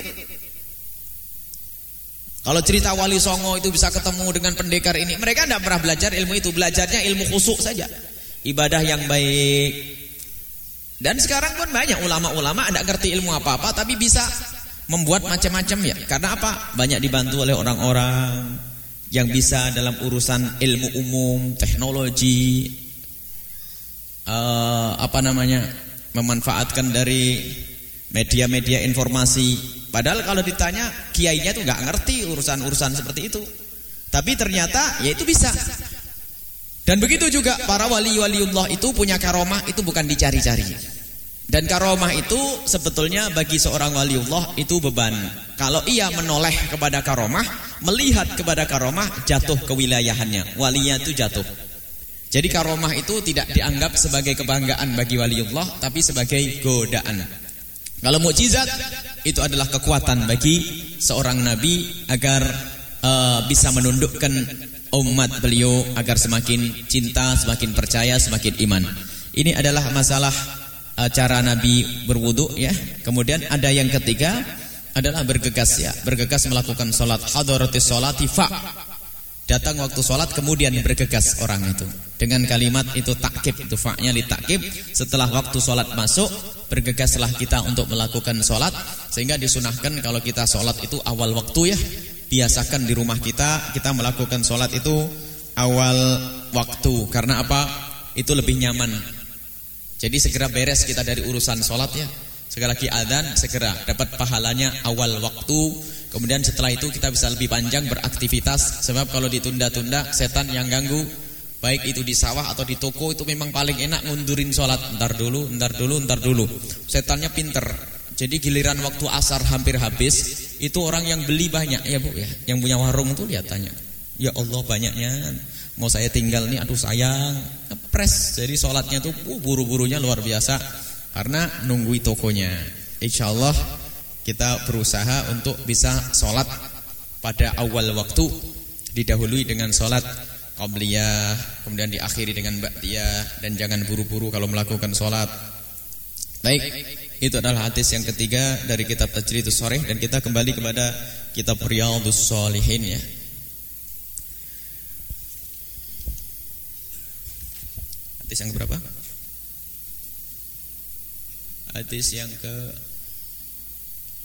Kalau cerita wali songo itu bisa ketemu dengan pendekar ini mereka tidak pernah belajar ilmu itu belajarnya ilmu khusuk saja ibadah yang baik dan sekarang pun banyak ulama-ulama tidak ngerti ilmu apa-apa tapi bisa membuat macam-macam ya karena apa banyak dibantu oleh orang-orang yang bisa dalam urusan ilmu umum, teknologi, uh, apa namanya, memanfaatkan dari media-media informasi. Padahal kalau ditanya kiainya tuh nggak ngerti urusan-urusan seperti itu. Tapi ternyata ya itu bisa. Dan begitu juga para wali-waliullah itu punya karomah itu bukan dicari-cari. Dan karomah itu sebetulnya bagi seorang waliullah itu beban. Kalau ia menoleh kepada karomah, melihat kepada karomah, jatuh ke wilayahannya. Walinya itu jatuh. Jadi karomah itu tidak dianggap sebagai kebanggaan bagi waliullah, tapi sebagai godaan. Kalau mukjizat itu adalah kekuatan bagi seorang nabi agar uh, bisa menundukkan umat beliau agar semakin cinta, semakin percaya, semakin iman. Ini adalah masalah uh, cara Nabi berwudu ya. Kemudian ada yang ketiga adalah bergegas ya, bergegas melakukan sholat hadaratis sholati fa. Datang waktu sholat kemudian bergegas orang itu dengan kalimat itu takkib itu fa-nya li takkib setelah waktu sholat masuk bergegaslah kita untuk melakukan sholat sehingga disunahkan kalau kita sholat itu awal waktu ya biasakan di rumah kita kita melakukan sholat itu awal waktu karena apa itu lebih nyaman jadi segera beres kita dari urusan sholat ya. Sekali lagi adzan segera dapat pahalanya awal waktu. Kemudian setelah itu kita bisa lebih panjang beraktivitas. Sebab kalau ditunda-tunda setan yang ganggu. Baik itu di sawah atau di toko itu memang paling enak ngundurin sholat. Ntar dulu, ntar dulu, ntar dulu. Setannya pinter. Jadi giliran waktu asar hampir habis. Itu orang yang beli banyak. Ya bu ya. Yang punya warung tuh lihat tanya. Ya Allah banyaknya. Mau saya tinggal nih? Aduh sayang. Ngepres. Jadi sholatnya tuh uh, buru-burunya luar biasa. Karena nunggui tokonya. Insya Allah kita berusaha untuk bisa sholat Pada awal waktu Didahului dengan sholat Qabliyah Kemudian diakhiri dengan ba'diyah Dan jangan buru-buru kalau melakukan sholat. Baik Itu adalah hadis yang ketiga Dari kitab Tajridus Soreh Dan kita kembali kepada kitab Riyadus Solihin ya Hadis yang berapa? Hadis yang ke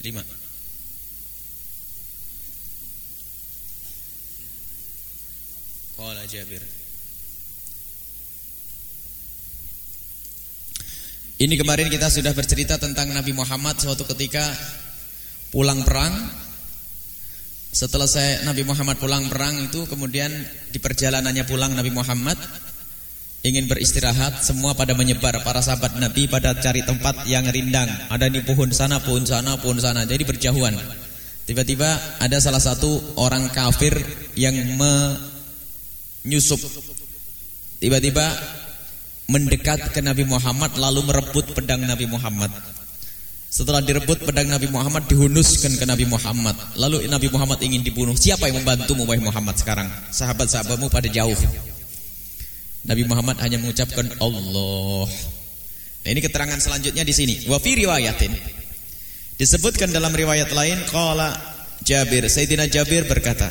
lima. Qala Jabir. Ini kemarin kita sudah bercerita tentang Nabi Muhammad suatu ketika pulang perang. Setelah saya Nabi Muhammad pulang perang itu kemudian di perjalanannya pulang Nabi Muhammad ingin beristirahat, semua pada menyebar. Para sahabat Nabi pada cari tempat yang rindang. Ada di pohon sana, pohon sana, pohon sana. Jadi berjauhan. Tiba-tiba ada salah satu orang kafir yang menyusup. Tiba-tiba mendekat ke Nabi Muhammad lalu merebut pedang Nabi Muhammad. Setelah direbut pedang Nabi Muhammad dihunuskan ke Nabi Muhammad. Lalu Nabi Muhammad ingin dibunuh. Siapa yang membantumu wahai Muhammad sekarang? Sahabat-sahabatmu pada jauh. Nabi Muhammad hanya mengucapkan Allah. Nah, ini keterangan selanjutnya di sini. Wa fi riwayatin disebutkan dalam riwayat lain qala Jabir, Sayyidina Jabir berkata,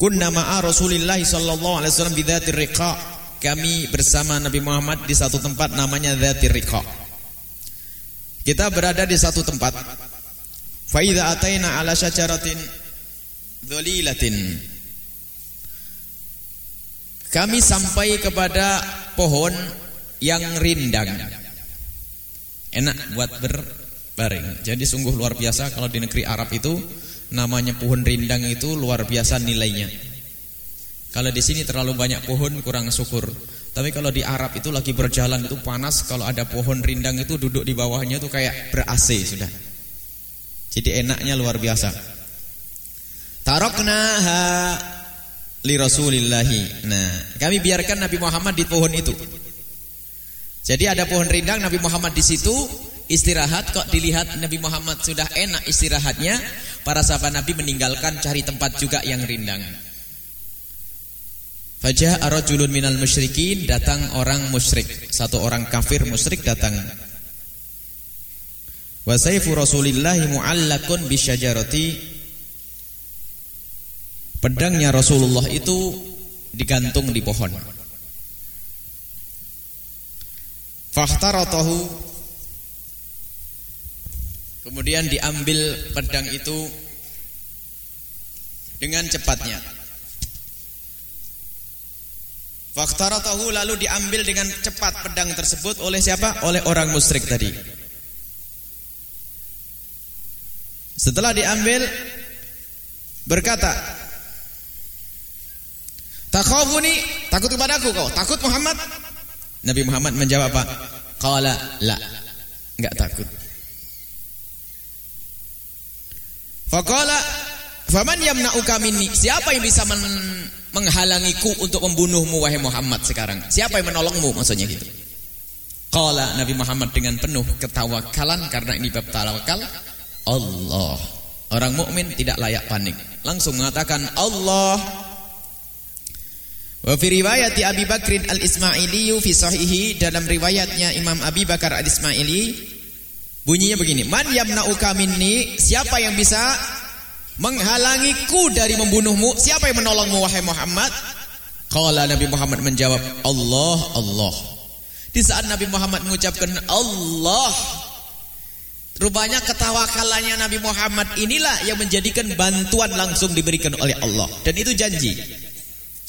Kunna ma'a Rasulillah sallallahu alaihi wasallam bi dzatir riqa. Kami bersama Nabi Muhammad di satu tempat namanya dzatir riqa. Kita berada di satu tempat. Fa idza ataina ala syajaratin dhalilatin kami sampai kepada pohon yang rindang. Enak buat berbaring. Jadi sungguh luar biasa kalau di negeri Arab itu namanya pohon rindang itu luar biasa nilainya. Kalau di sini terlalu banyak pohon kurang syukur. Tapi kalau di Arab itu lagi berjalan itu panas, kalau ada pohon rindang itu duduk di bawahnya itu kayak ber AC sudah. Jadi enaknya luar biasa. Taroknaha li Rasulillahi. Nah, kami biarkan Nabi Muhammad di pohon itu. Jadi ada pohon rindang Nabi Muhammad di situ istirahat kok dilihat Nabi Muhammad sudah enak istirahatnya, para sahabat Nabi meninggalkan cari tempat juga yang rindang. Fajah arajulun minal musyrikin datang orang musyrik, satu orang kafir musyrik datang. Wa sayfu Rasulillahi mu'allakun bisyajarati Pedangnya Rasulullah itu digantung di pohon. Fahtaratahu Kemudian diambil pedang itu dengan cepatnya. Fahtaratahu lalu diambil dengan cepat pedang tersebut oleh siapa? Oleh orang musyrik tadi. Setelah diambil berkata, Takhafuni, takut kepadaku kau? Takut Muhammad? Nabi Muhammad menjawab apa? Qala la. Enggak takut. Faqala faman yamna'uka minni? Siapa yang bisa men menghalangiku untuk membunuhmu wahai Muhammad sekarang? Siapa yang menolongmu maksudnya gitu? Qala Nabi Muhammad dengan penuh ketawakalan karena ini bab tawakal Allah. Orang mukmin tidak layak panik. Langsung mengatakan Allah Wa fi riwayat Abi Bakrin Al-Ismaili fi sahihi dalam riwayatnya Imam Abi Bakar Al-Ismaili bunyinya begini, "Man yamna'uka minni?" Siapa yang bisa menghalangiku dari membunuhmu? Siapa yang menolongmu wahai Muhammad? Qala Nabi Muhammad menjawab, "Allah, Allah." Di saat Nabi Muhammad mengucapkan Allah, rupanya ketawakalannya Nabi Muhammad inilah yang menjadikan bantuan langsung diberikan oleh Allah dan itu janji.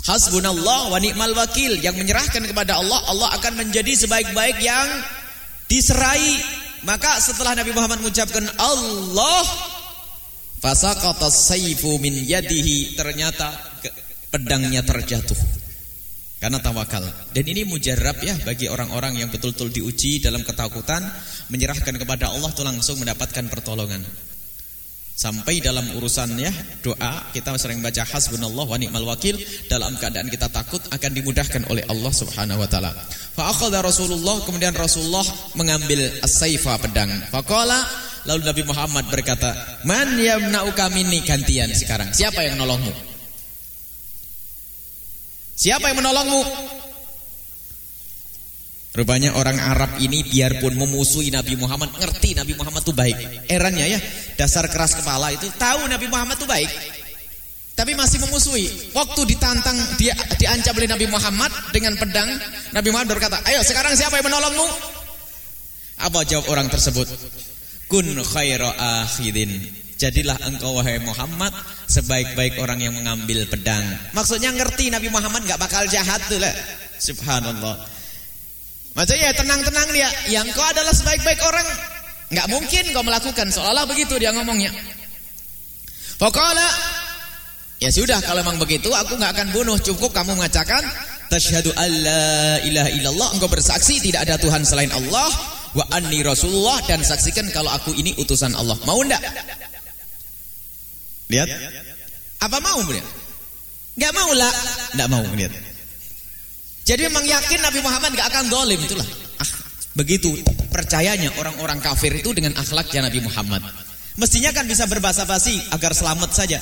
Hasbunallah wa ni'mal wakil yang menyerahkan kepada Allah Allah akan menjadi sebaik-baik yang diserai maka setelah Nabi Muhammad mengucapkan Allah fasaqata sayfu min yadihi ternyata pedangnya terjatuh karena tawakal dan ini mujarab ya bagi orang-orang yang betul-betul diuji dalam ketakutan menyerahkan kepada Allah itu langsung mendapatkan pertolongan Sampai dalam urusan ya doa kita sering baca hasbunallah wa ni'mal wakil dalam keadaan kita takut akan dimudahkan oleh Allah Subhanahu wa taala. Fa akhadha Rasulullah kemudian Rasulullah mengambil as-saifa pedang. Faqala lalu Nabi Muhammad berkata, "Man yamna'uka minni gantian sekarang. Siapa yang menolongmu?" Siapa yang menolongmu? Rupanya orang Arab ini biarpun memusuhi Nabi Muhammad ngerti Nabi Muhammad itu baik. Erannya ya, dasar keras kepala itu tahu Nabi Muhammad itu baik. Tapi masih memusuhi. Waktu ditantang dia diancam oleh Nabi Muhammad dengan pedang, Nabi Muhammad berkata, "Ayo sekarang siapa yang menolongmu?" Apa jawab orang tersebut? Kun khaira akhidin. Jadilah engkau wahai Muhammad sebaik-baik orang yang mengambil pedang. Maksudnya ngerti Nabi Muhammad nggak bakal jahat tuh lah. Subhanallah. Maksudnya ya tenang-tenang dia. Yang kau adalah sebaik-baik orang. Nggak mungkin kau melakukan. Seolah begitu dia ngomongnya. Pokoknya ya sudah kalau memang begitu aku nggak akan bunuh. Cukup kamu mengatakan tasyhadu alla ilaha illallah. Engkau bersaksi tidak ada Tuhan selain Allah. Wa anni Rasulullah dan saksikan kalau aku ini utusan Allah. Mau ndak? Lihat. Apa mau dia? Nggak mau lah. Nggak mau lihat. Jadi memang yakin Nabi Muhammad gak akan dolim itulah. Ah, begitu percayanya orang-orang kafir itu dengan akhlaknya Nabi Muhammad. Mestinya kan bisa berbahasa basi agar selamat saja.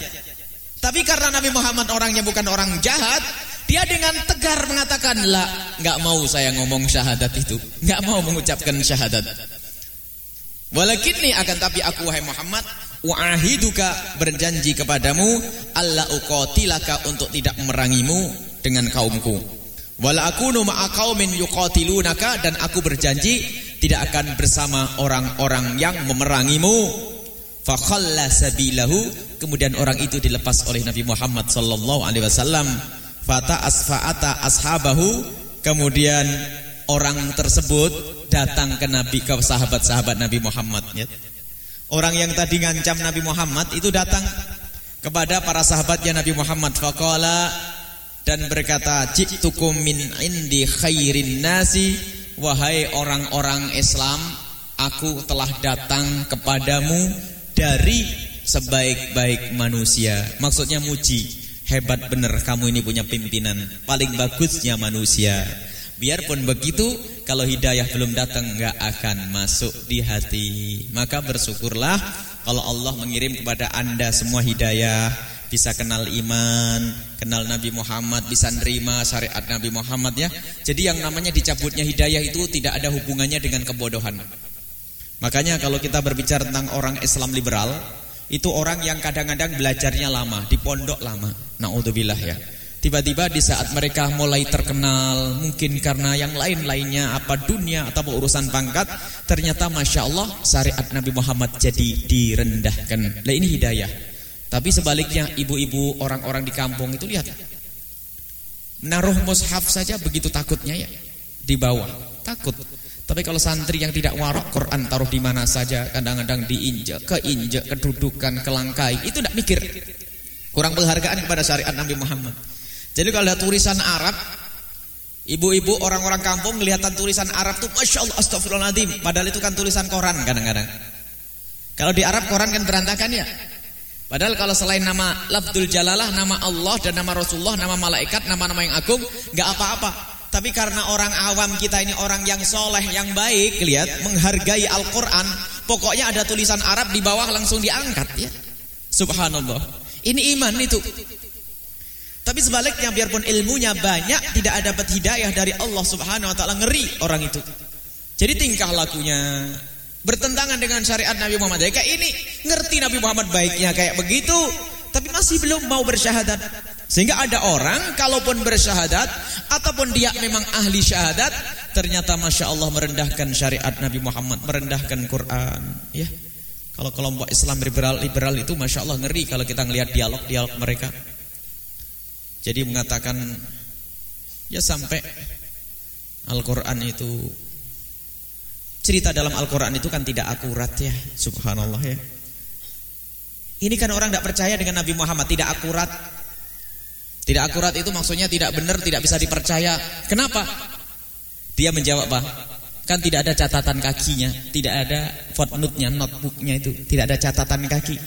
Tapi karena Nabi Muhammad orangnya bukan orang jahat, dia dengan tegar mengatakan lah, nggak mau saya ngomong syahadat itu, nggak mau mengucapkan syahadat. Walakinni akan tapi aku wahai Muhammad wa'ahiduka berjanji kepadamu Allah uqatilaka untuk tidak merangimu dengan kaumku. Wala akunu ma'a qaumin yuqatilunaka dan aku berjanji tidak akan bersama orang-orang yang memerangimu. Fakhalla sabilahu kemudian orang itu dilepas oleh Nabi Muhammad sallallahu alaihi wasallam. Fata asfa'ata ashabahu kemudian orang tersebut datang ke Nabi ke sahabat-sahabat Nabi Muhammad ya. Orang yang tadi ngancam Nabi Muhammad itu datang kepada para sahabatnya Nabi Muhammad faqala dan berkata jitukum min indi khairin nasi wahai orang-orang Islam aku telah datang kepadamu dari sebaik-baik manusia. Maksudnya muji. Hebat bener kamu ini punya pimpinan. Paling bagusnya manusia. Biarpun begitu, kalau hidayah belum datang nggak akan masuk di hati. Maka bersyukurlah kalau Allah mengirim kepada anda semua hidayah, bisa kenal iman, kenal Nabi Muhammad, bisa nerima syariat Nabi Muhammad ya. Jadi yang namanya dicabutnya hidayah itu tidak ada hubungannya dengan kebodohan. Makanya kalau kita berbicara tentang orang Islam liberal, itu orang yang kadang-kadang belajarnya lama, di pondok lama. Nauzubillah ya. Tiba-tiba di saat mereka mulai terkenal, mungkin karena yang lain-lainnya, apa dunia atau urusan pangkat, ternyata masya Allah syariat Nabi Muhammad jadi direndahkan. Nah ini hidayah. Tapi sebaliknya ibu-ibu orang-orang di kampung itu lihat, menaruh mushaf saja begitu takutnya ya di bawah, takut. Tapi kalau santri yang tidak warok Quran taruh di mana saja, kadang-kadang diinjak, keinjak, kedudukan, kelangkai, itu tidak mikir. Kurang penghargaan kepada syariat Nabi Muhammad. Jadi kalau ada tulisan Arab, ibu-ibu orang-orang kampung kelihatan tulisan Arab tuh Masya Allah Astagfirullahaladzim. Padahal itu kan tulisan koran kadang-kadang. Kalau di Arab koran kan berantakan ya. Padahal kalau selain nama Labdul Jalalah, nama Allah dan nama Rasulullah, nama malaikat, nama-nama yang agung, nggak apa-apa. Tapi karena orang awam kita ini orang yang soleh, yang baik, lihat, menghargai Al-Quran, pokoknya ada tulisan Arab di bawah langsung diangkat ya. Subhanallah. Ini iman itu. Tapi sebaliknya biarpun ilmunya banyak, tidak ada hidayah dari Allah Subhanahu Wa Taala ngeri orang itu. Jadi tingkah lakunya bertentangan dengan syariat Nabi Muhammad. Kayak ini ngerti Nabi Muhammad baiknya kayak begitu, tapi masih belum mau bersyahadat. Sehingga ada orang kalaupun bersyahadat ataupun dia memang ahli syahadat, ternyata masya Allah merendahkan syariat Nabi Muhammad, merendahkan Quran. Ya, kalau kelompok Islam liberal liberal itu masya Allah ngeri kalau kita ngelihat dialog dialog mereka. Jadi mengatakan ya sampai Al-Quran itu cerita dalam Al-Quran itu kan tidak akurat ya, Subhanallah ya. Ini kan orang tidak percaya dengan Nabi Muhammad, tidak akurat. Tidak akurat itu maksudnya tidak benar, tidak bisa dipercaya. Kenapa? Dia menjawab, Pak. Kan tidak ada catatan kakinya, tidak ada footnote-nya, notebook-nya itu, tidak ada catatan kaki.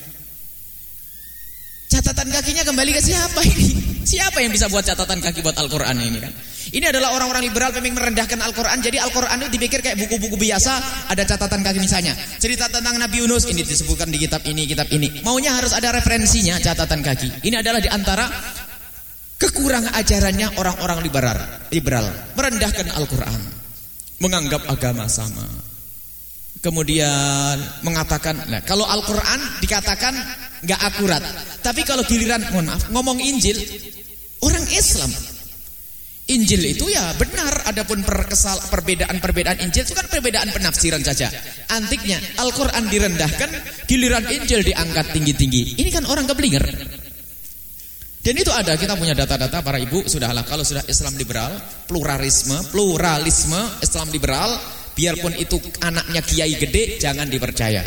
Catatan kakinya kembali ke siapa ini? Siapa yang bisa buat catatan kaki buat Al-Quran ini kan? Ini adalah orang-orang liberal memang merendahkan Al-Quran. Jadi Al-Quran itu dipikir kayak buku-buku biasa. Ada catatan kaki misalnya. Cerita tentang Nabi Yunus. Ini disebutkan di kitab ini, kitab ini. Maunya harus ada referensinya catatan kaki. Ini adalah di antara Kekurang ajarannya orang-orang liberal, liberal merendahkan Al-Quran, menganggap agama sama. Kemudian mengatakan, nah, kalau Al-Quran dikatakan nggak akurat, tapi kalau giliran, mohon maaf, ngomong Injil, orang Islam, Injil itu ya benar, adapun perkesal perbedaan-perbedaan Injil itu kan perbedaan penafsiran saja. Antiknya Al-Quran direndahkan, giliran Injil diangkat tinggi-tinggi. Ini kan orang keblinger. Dan itu ada, kita punya data-data para ibu, sudahlah kalau sudah Islam liberal, pluralisme, pluralisme Islam liberal, biarpun itu anaknya kiai gede, jangan dipercaya.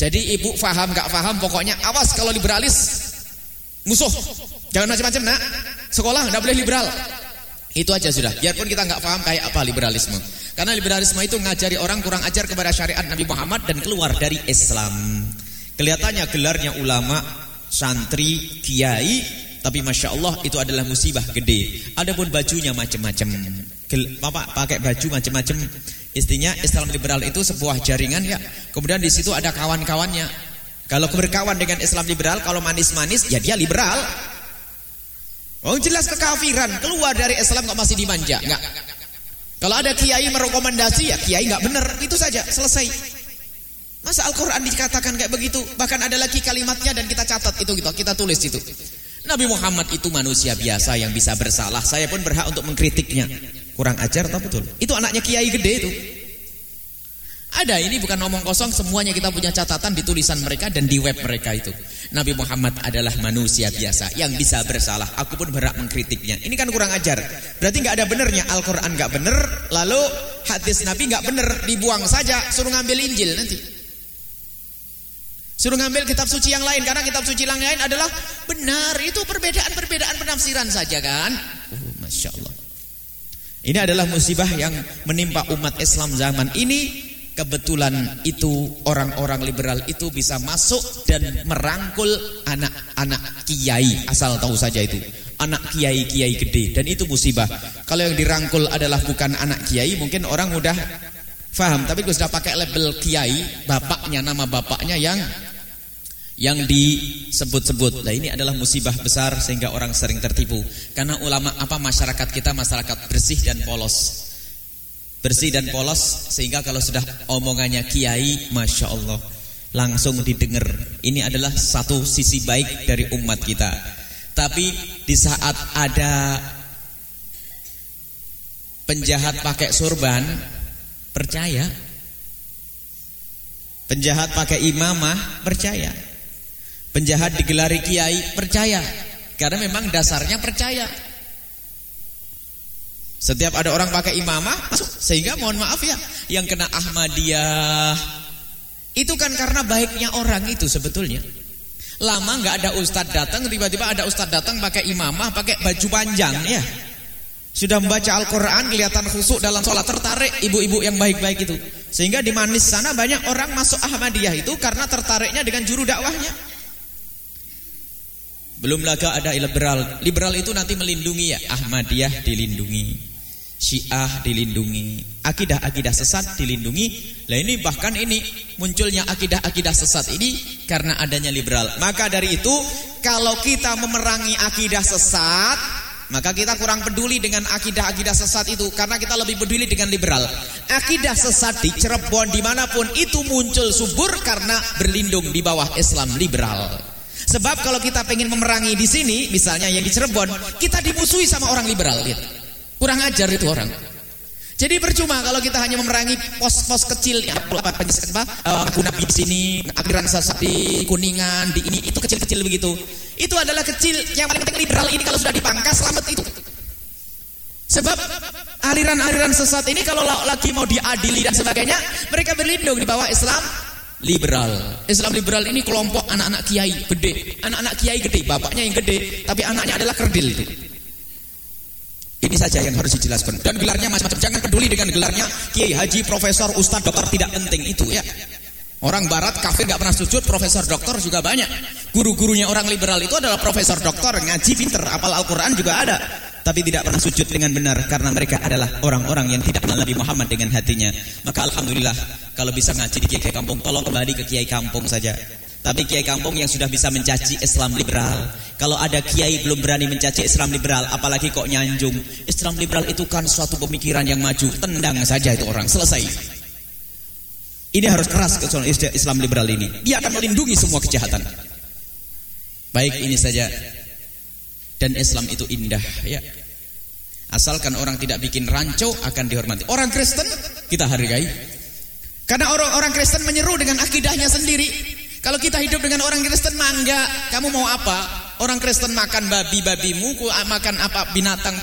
Jadi ibu faham gak faham, pokoknya awas kalau liberalis, musuh, jangan macam-macam nak, sekolah gak boleh liberal. Itu aja sudah, biarpun kita gak paham kayak apa liberalisme. Karena liberalisme itu ngajari orang kurang ajar kepada syariat Nabi Muhammad dan keluar dari Islam. Kelihatannya gelarnya ulama santri, kiai, tapi masya Allah itu adalah musibah gede. Adapun bajunya macam-macam, bapak pakai baju macam-macam. Istinya Islam liberal itu sebuah jaringan ya. Kemudian di situ ada kawan-kawannya. Kalau berkawan dengan Islam liberal, kalau manis-manis, ya dia liberal. Oh jelas kekafiran, keluar dari Islam kok masih dimanja? Enggak. Kalau ada kiai merekomendasi ya kiai nggak benar, itu saja selesai. Masa Al-Quran dikatakan kayak begitu? Bahkan ada lagi kalimatnya dan kita catat itu gitu, kita tulis itu. Nabi Muhammad itu manusia biasa yang bisa bersalah. Saya pun berhak untuk mengkritiknya. Kurang ajar atau betul? Itu anaknya kiai gede itu. Ada ini bukan ngomong kosong, semuanya kita punya catatan di tulisan mereka dan di web mereka itu. Nabi Muhammad adalah manusia biasa yang bisa bersalah. Aku pun berhak mengkritiknya. Ini kan kurang ajar. Berarti nggak ada benernya. Al-Quran nggak bener, lalu hadis Nabi nggak bener, dibuang saja, suruh ngambil Injil nanti. Suruh ngambil kitab suci yang lain karena kitab suci yang lain adalah benar. Itu perbedaan-perbedaan penafsiran saja kan? Oh, Masya Allah. Ini adalah musibah yang menimpa umat Islam zaman ini kebetulan itu orang-orang liberal itu bisa masuk dan merangkul anak-anak kiai asal tahu saja itu anak kiai kiai gede dan itu musibah kalau yang dirangkul adalah bukan anak kiai mungkin orang mudah faham tapi kalau sudah pakai label kiai bapaknya nama bapaknya yang yang disebut-sebut. Nah ini adalah musibah besar sehingga orang sering tertipu. Karena ulama apa masyarakat kita masyarakat bersih dan polos. Bersih dan polos sehingga kalau sudah omongannya kiai masya Allah langsung didengar. Ini adalah satu sisi baik dari umat kita. Tapi di saat ada penjahat pakai surban percaya. Penjahat pakai imamah percaya penjahat digelari kiai percaya karena memang dasarnya percaya setiap ada orang pakai imamah masuk. Sehingga mohon maaf ya, yang kena Ahmadiyah itu kan karena baiknya orang itu sebetulnya. Lama nggak ada ustadz datang, tiba-tiba ada ustadz datang pakai imamah, pakai baju panjang ya. Sudah membaca Al-Quran, kelihatan khusuk dalam sholat tertarik ibu-ibu yang baik-baik itu. Sehingga di manis sana banyak orang masuk Ahmadiyah itu karena tertariknya dengan juru dakwahnya. Belum lagi ada liberal. Liberal itu nanti melindungi ya. Ahmadiyah dilindungi. Syiah dilindungi, akidah-akidah sesat dilindungi. Lah ini bahkan ini munculnya akidah-akidah sesat ini karena adanya liberal. Maka dari itu kalau kita memerangi akidah sesat, maka kita kurang peduli dengan akidah-akidah sesat itu karena kita lebih peduli dengan liberal. Akidah sesat di Cirebon di mana pun itu muncul subur karena berlindung di bawah Islam liberal. Sebab kalau kita pengen memerangi di sini, misalnya yang di Cirebon, kita dimusuhi sama orang liberal. Lihat. Kurang ajar itu orang. Jadi percuma kalau kita hanya memerangi pos-pos kecil ya, apa apa uh, Nabi di sini, sesat di Kuningan, di ini itu kecil-kecil begitu. Itu adalah kecil yang paling penting liberal ini kalau sudah dipangkas selamat itu. Sebab aliran-aliran sesat ini kalau lagi mau diadili dan sebagainya, mereka berlindung di bawah Islam liberal. Islam liberal ini kelompok anak-anak kiai gede, anak-anak kiai gede, bapaknya yang gede, tapi anaknya adalah kerdil. Ini saja yang harus dijelaskan. Dan gelarnya macam-macam. Jangan peduli dengan gelarnya kiai, haji, profesor, ustaz, dokter tidak penting itu ya. Orang barat kafir gak pernah sujud, profesor dokter juga banyak. Guru-gurunya orang liberal itu adalah profesor dokter, ngaji pinter, apal Al-Quran juga ada. Tapi tidak pernah sujud dengan benar karena mereka adalah orang-orang yang tidak mengenal Nabi Muhammad dengan hatinya. Maka Alhamdulillah kalau bisa ngaji di kiai kampung, tolong kembali ke kiai kampung saja. Tapi kiai kampung yang sudah bisa mencaci Islam liberal. Kalau ada kiai belum berani mencaci Islam liberal, apalagi kok nyanjung. Islam liberal itu kan suatu pemikiran yang maju. Tendang saja itu orang, selesai. Ini harus keras ke Islam liberal ini. Dia akan melindungi semua kejahatan. Baik ini saja. Dan Islam itu indah ya. Asalkan orang tidak bikin rancu akan dihormati. Orang Kristen kita hargai. Karena orang-orang Kristen menyeru dengan akidahnya sendiri. Kalau kita hidup dengan orang Kristen mangga, kamu mau apa? Orang Kristen makan babi-babimu, makan apa binatang,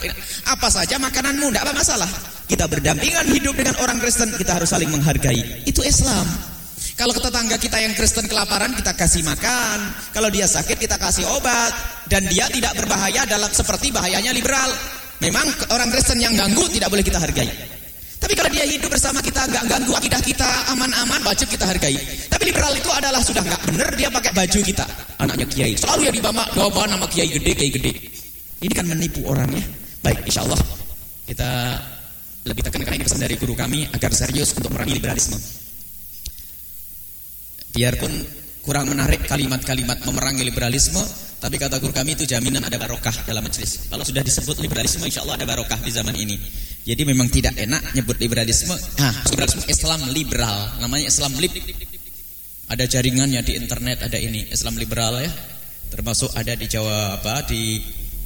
apa saja makananmu, tidak apa masalah. Kita berdampingan hidup dengan orang Kristen, kita harus saling menghargai. Itu Islam. Kalau tetangga kita yang Kristen kelaparan, kita kasih makan. Kalau dia sakit, kita kasih obat. Dan dia tidak berbahaya dalam seperti bahayanya liberal. Memang orang Kristen yang ganggu tidak boleh kita hargai. Tapi kalau dia hidup bersama kita, nggak ganggu akidah kita, aman-aman, wajib kita hargai. Tapi liberal itu adalah sudah nggak benar dia pakai baju kita, anaknya kiai. Selalu ya dibawa bawa nama kiai gede, kiai gede. Ini kan menipu orangnya. Baik, insya Allah kita lebih tekankan ini pesan dari guru kami agar serius untuk merangi liberalisme. Biarpun kurang menarik kalimat-kalimat memerangi liberalisme, tapi kata guru kami itu jaminan ada barokah dalam majelis. Kalau sudah disebut liberalisme, insya Allah ada barokah di zaman ini. Jadi memang tidak enak nyebut liberalisme. Ah, liberalisme Islam liberal, namanya Islam lib. Ada jaringannya di internet, ada ini Islam liberal ya. Termasuk ada di Jawa apa di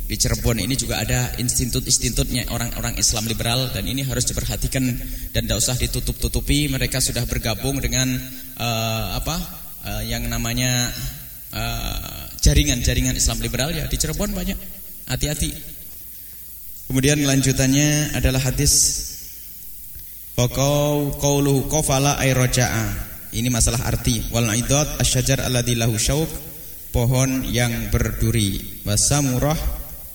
di Cirebon ini juga ada institut-institutnya orang-orang Islam liberal dan ini harus diperhatikan dan tidak usah ditutup-tutupi. Mereka sudah bergabung dengan uh, apa uh, yang namanya eh, jaringan-jaringan uh, Islam liberal ya di Cirebon banyak. Hati-hati Kemudian lanjutannya adalah hadis Qaqau qauluhu qafala ay raja'a. Ini masalah arti. Wal aidat asyajar alladhi lahu pohon yang berduri. Wasamurah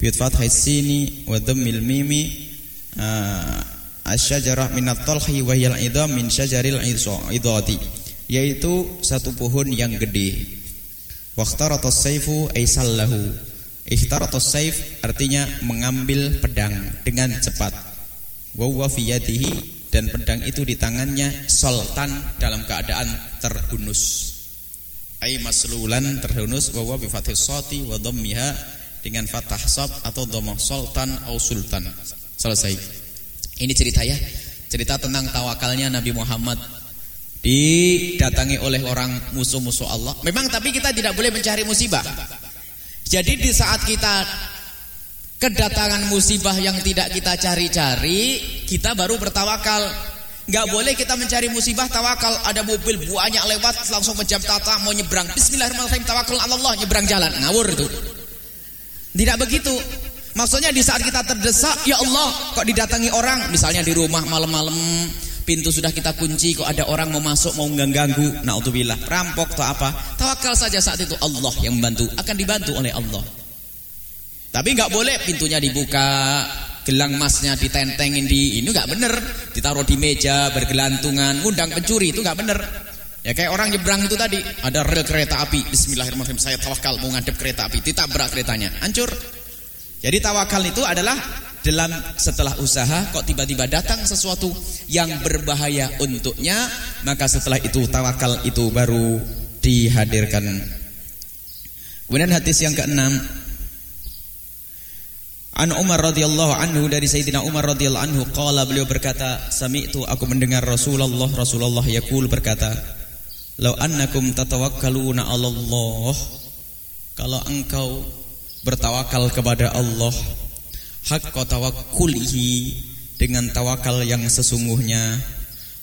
wa dhammil mimi uh, asyajarah minat talhi wa hiyal idham min syajaril idhati. Yaitu satu pohon yang gede. Waqtaratas saifu ay sallahu. Ikhtaratas saif artinya mengambil pedang dengan cepat. Wa huwa fi yadihi dan pedang itu di tangannya sultan dalam keadaan terhunus. Ay maslulan terhunus wa huwa bi fathis sati wa dhammiha dengan fathah sab atau dhammah sultan atau sultan selesai ini cerita ya, cerita tentang tawakalnya Nabi Muhammad didatangi oleh orang musuh-musuh Allah. Memang tapi kita tidak boleh mencari musibah. Jadi di saat kita kedatangan musibah yang tidak kita cari-cari, kita baru bertawakal. Gak boleh kita mencari musibah tawakal. Ada mobil banyak lewat langsung menjam tata mau nyebrang. Bismillahirrahmanirrahim tawakal Allah nyebrang jalan. Ngawur itu. Tidak begitu. Maksudnya di saat kita terdesak, ya Allah, kok didatangi orang, misalnya di rumah malam-malam, pintu sudah kita kunci, kok ada orang mau masuk, mau ganggu, naudzubillah, rampok atau apa, tawakal saja saat itu Allah yang membantu, akan dibantu oleh Allah. Tapi nggak boleh pintunya dibuka, gelang emasnya ditentengin di ini nggak bener, ditaruh di meja bergelantungan, ngundang pencuri itu nggak bener. Ya kayak orang nyebrang itu tadi, ada rel kereta api, Bismillahirrahmanirrahim, saya tawakal mau ngadep kereta api, ditabrak keretanya, hancur. Jadi tawakal itu adalah dalam setelah usaha kok tiba-tiba datang sesuatu yang berbahaya untuknya, maka setelah itu tawakal itu baru dihadirkan. Kemudian hadis yang keenam. An Umar radhiyallahu anhu dari Sayyidina Umar radhiyallahu anhu qala beliau berkata sami'tu aku mendengar Rasulullah Rasulullah yaqul berkata Lau annakum tatawakkaluna 'ala Allah kalau engkau bertawakal kepada Allah haqqa tawakkulihi dengan tawakal yang sesungguhnya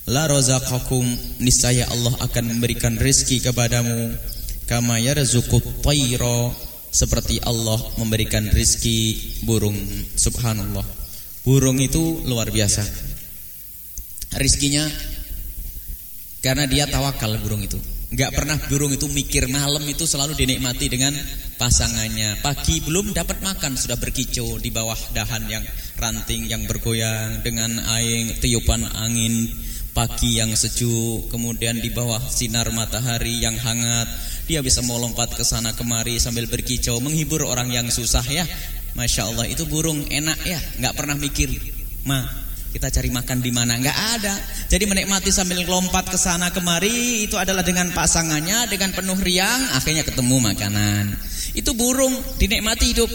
la razaqakum niscaya Allah akan memberikan rezeki kepadamu kama yarzuqut tayra seperti Allah memberikan rezeki burung. Subhanallah. Burung itu luar biasa. Rizkinya karena dia tawakal burung itu Enggak pernah burung itu mikir malam itu selalu dinikmati dengan pasangannya. Pagi belum dapat makan sudah berkicau di bawah dahan yang ranting yang bergoyang dengan air tiupan angin pagi yang sejuk, kemudian di bawah sinar matahari yang hangat. Dia bisa mau lompat ke sana kemari sambil berkicau menghibur orang yang susah ya. Masya Allah itu burung enak ya, nggak pernah mikir. Ma, kita cari makan di mana? Enggak ada. Jadi menikmati sambil lompat ke sana kemari itu adalah dengan pasangannya dengan penuh riang akhirnya ketemu makanan. Itu burung dinikmati hidup.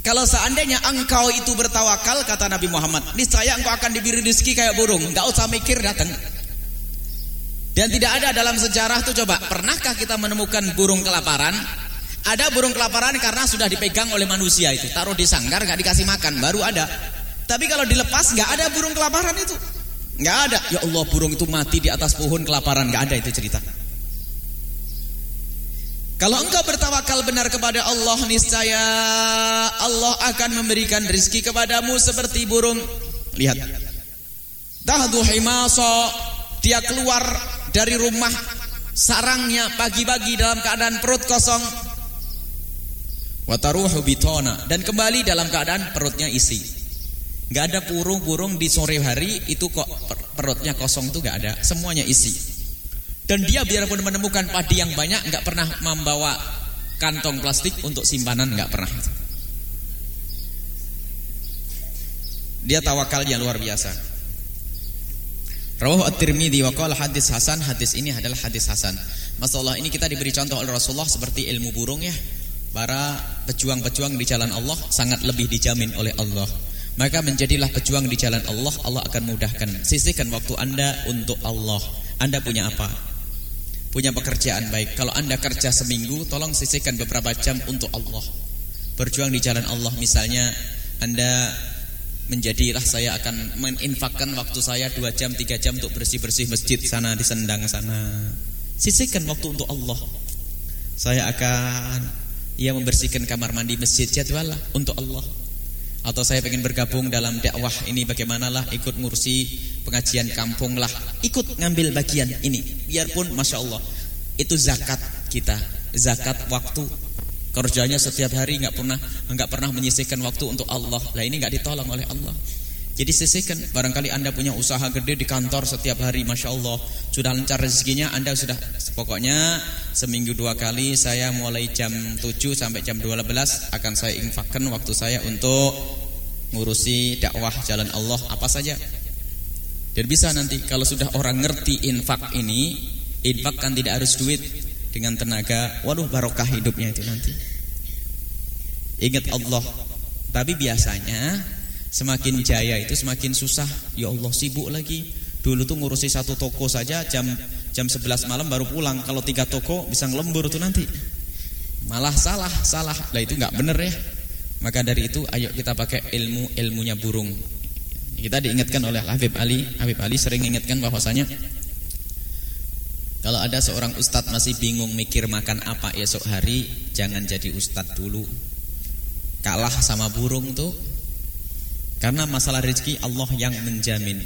Kalau seandainya engkau itu bertawakal kata Nabi Muhammad, niscaya engkau akan diberi rezeki kayak burung, enggak usah mikir datang. Dan tidak ada dalam sejarah tuh coba, pernahkah kita menemukan burung kelaparan? Ada burung kelaparan karena sudah dipegang oleh manusia itu, taruh di sanggar nggak dikasih makan, baru ada. Tapi kalau dilepas nggak ada burung kelaparan itu. nggak ada. Ya Allah burung itu mati di atas pohon kelaparan nggak ada itu cerita. Kalau engkau bertawakal benar kepada Allah niscaya Allah akan memberikan rizki kepadamu seperti burung. Lihat. Tahdu himasa dia keluar dari rumah sarangnya pagi-pagi dalam keadaan perut kosong. Wataruhu bitona dan kembali dalam keadaan perutnya isi. Gak ada burung-burung di sore hari itu kok perutnya kosong tuh gak ada, semuanya isi. Dan dia biarpun menemukan padi yang banyak nggak pernah membawa kantong plastik untuk simpanan nggak pernah. Dia tawakalnya luar biasa. Rawah at-Tirmidzi wa qala hadis hasan, hadis ini adalah hadis hasan. Masalah ini kita diberi contoh oleh Rasulullah seperti ilmu burung ya. Para pejuang-pejuang di jalan Allah sangat lebih dijamin oleh Allah. Maka menjadilah pejuang di jalan Allah Allah akan mudahkan Sisihkan waktu anda untuk Allah Anda punya apa? Punya pekerjaan baik Kalau anda kerja seminggu Tolong sisihkan beberapa jam untuk Allah Berjuang di jalan Allah Misalnya Anda menjadilah saya akan meninfakkan waktu saya dua jam, tiga jam untuk bersih-bersih masjid sana di sendang sana. Sisihkan waktu untuk Allah. Saya akan ia membersihkan kamar mandi masjid jadwal untuk Allah atau saya ingin bergabung dalam dakwah ini bagaimanalah ikut ngursi pengajian kampung lah. Ikut ngambil bagian ini. Biarpun masya Allah itu zakat kita. Zakat waktu. Kerjanya setiap hari nggak pernah nggak pernah menyisihkan waktu untuk Allah. Lah ini nggak ditolong oleh Allah Jadi sisihkan barangkali Anda punya usaha gede di kantor setiap hari Masya Allah. Sudah lancar rezekinya Anda sudah Pokoknya seminggu dua kali saya mulai jam 7 sampai jam 12 Akan saya infakkan waktu saya untuk ngurusi dakwah jalan Allah apa saja. Dan bisa nanti kalau sudah orang ngerti infak ini Infak kan tidak harus duit Dengan tenaga. Waduh barokah hidupnya itu nanti. Ingat Allah. Tapi biasanya Semakin jaya itu semakin susah. Ya Allah sibuk lagi. Dulu tuh ngurusi satu toko saja Jam jam 11 malam baru pulang. Kalau tiga toko bisa ngelembur tuh nanti. Malah salah Salah. Lah itu nggak bener ya. Maka dari itu ayo kita pakai ilmu Ilmunya burung. Kita diingatkan oleh Habib Ali. Habib Ali sering ingatkan bahwasanya Kalau ada seorang ustadz masih bingung mikir makan apa esok hari Jangan jadi ustadz dulu. Kalah sama burung tuh karena masalah rezeki Allah yang menjamin.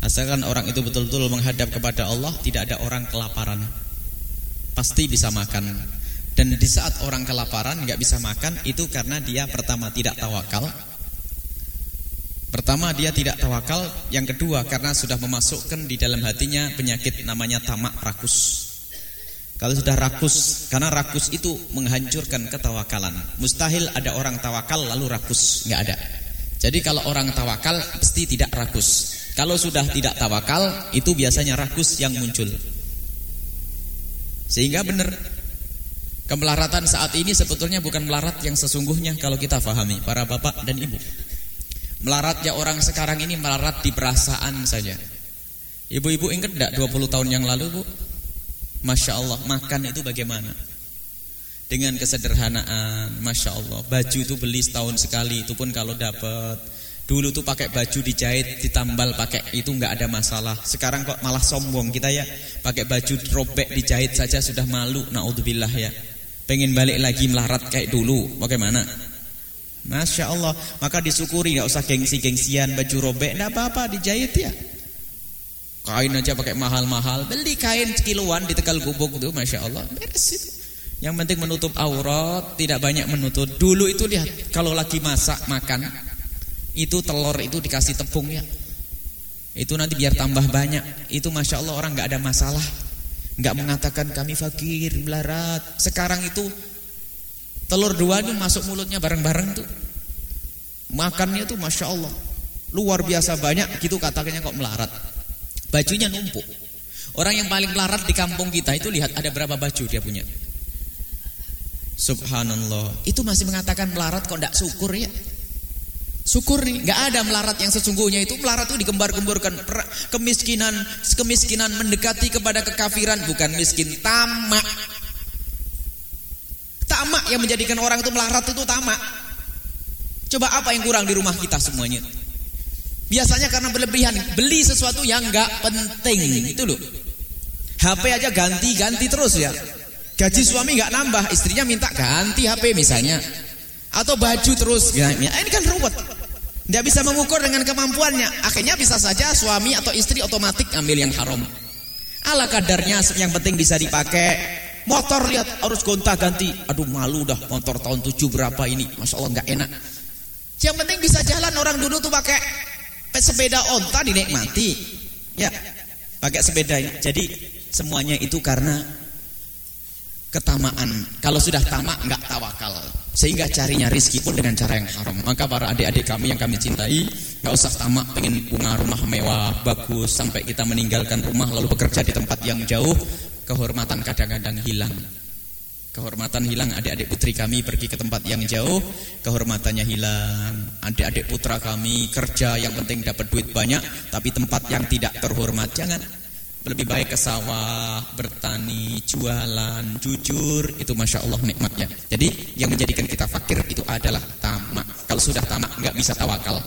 Asalkan orang itu betul-betul menghadap kepada Allah tidak ada orang kelaparan. Pasti bisa makan. Dan di saat orang kelaparan nggak bisa makan itu karena dia pertama tidak tawakal. Pertama dia tidak tawakal. Yang kedua karena sudah memasukkan di dalam hatinya penyakit namanya tamak rakus. Kalau sudah rakus, karena rakus itu menghancurkan ketawakalan. Mustahil ada orang tawakal lalu rakus, nggak ada. Jadi kalau orang tawakal pasti tidak rakus. Kalau sudah tidak tawakal, itu biasanya rakus yang muncul. Sehingga benar kemelaratan saat ini sebetulnya bukan melarat yang sesungguhnya kalau kita fahami para bapak dan ibu. Melaratnya orang sekarang ini melarat di perasaan saja. Ibu-ibu ingat tidak 20 tahun yang lalu, Bu? Masya Allah makan itu bagaimana Dengan kesederhanaan Masya Allah. Baju itu beli setahun sekali Itu pun kalau dapat Dulu tuh pakai baju dijahit Ditambal pakai itu nggak ada masalah. Sekarang kok malah sombong kita ya. Pakai baju robek dijahit saja sudah malu Na'udzubillah ya. Pengen balik lagi melarat kayak dulu Bagaimana? Masya Allah Maka disyukuri nggak usah gengsi-gengsian Baju robek Nggak apa-apa dijahit ya. Kain aja pakai mahal-mahal. Beli kain kiloan di Tegal Gubuk itu, masya Allah, beres itu. Yang penting menutup aurat, tidak banyak menutup. Dulu itu lihat, kalau lagi masak makan, itu telur itu dikasih tepung ya. Itu nanti biar tambah banyak. Itu masya Allah orang nggak ada masalah, nggak mengatakan kami fakir, melarat. Sekarang itu telur dua ini masuk mulutnya bareng-bareng tuh. Makannya tuh masya Allah luar biasa banyak, gitu katanya kok melarat. Bajunya numpuk. Orang yang paling melarat di kampung kita itu lihat ada berapa baju dia punya. Subhanallah. Itu masih mengatakan melarat kok tidak syukur ya? Syukur nih, nggak ada melarat yang sesungguhnya itu melarat itu digembar-gemborkan kemiskinan, kemiskinan mendekati kepada kekafiran bukan miskin tamak. Tamak yang menjadikan orang itu melarat itu tamak. Coba apa yang kurang di rumah kita semuanya? Biasanya karena berlebihan beli sesuatu yang nggak penting itu loh. HP aja ganti-ganti terus ya. Gaji suami nggak nambah, istrinya minta ganti HP misalnya. Atau baju terus. Ya, ini kan ruwet. Tidak bisa mengukur dengan kemampuannya. Akhirnya bisa saja suami atau istri otomatis ambil yang haram. Ala kadarnya yang penting bisa dipakai. Motor lihat harus gonta ganti. Aduh malu dah motor tahun 7 berapa ini. Masya Allah nggak enak. Yang penting bisa jalan orang dulu tuh pakai sepeda onta dinikmati. Ya, pakai sepeda ini. Jadi semuanya itu karena ketamaan. Kalau sudah tamak nggak tawakal. Sehingga carinya rizki pun dengan cara yang haram. Maka para adik-adik kami yang kami cintai, nggak usah tamak pengen punya rumah mewah, bagus sampai kita meninggalkan rumah lalu bekerja di tempat yang jauh, kehormatan kadang-kadang hilang. Kehormatan hilang adik-adik putri kami pergi ke tempat yang jauh Kehormatannya hilang Adik-adik putra kami kerja yang penting dapat duit banyak Tapi tempat yang tidak terhormat Jangan lebih baik ke sawah, bertani, jualan, jujur Itu Masya Allah nikmatnya. Jadi yang menjadikan kita fakir itu adalah tamak. Kalau sudah tamak nggak bisa tawakal.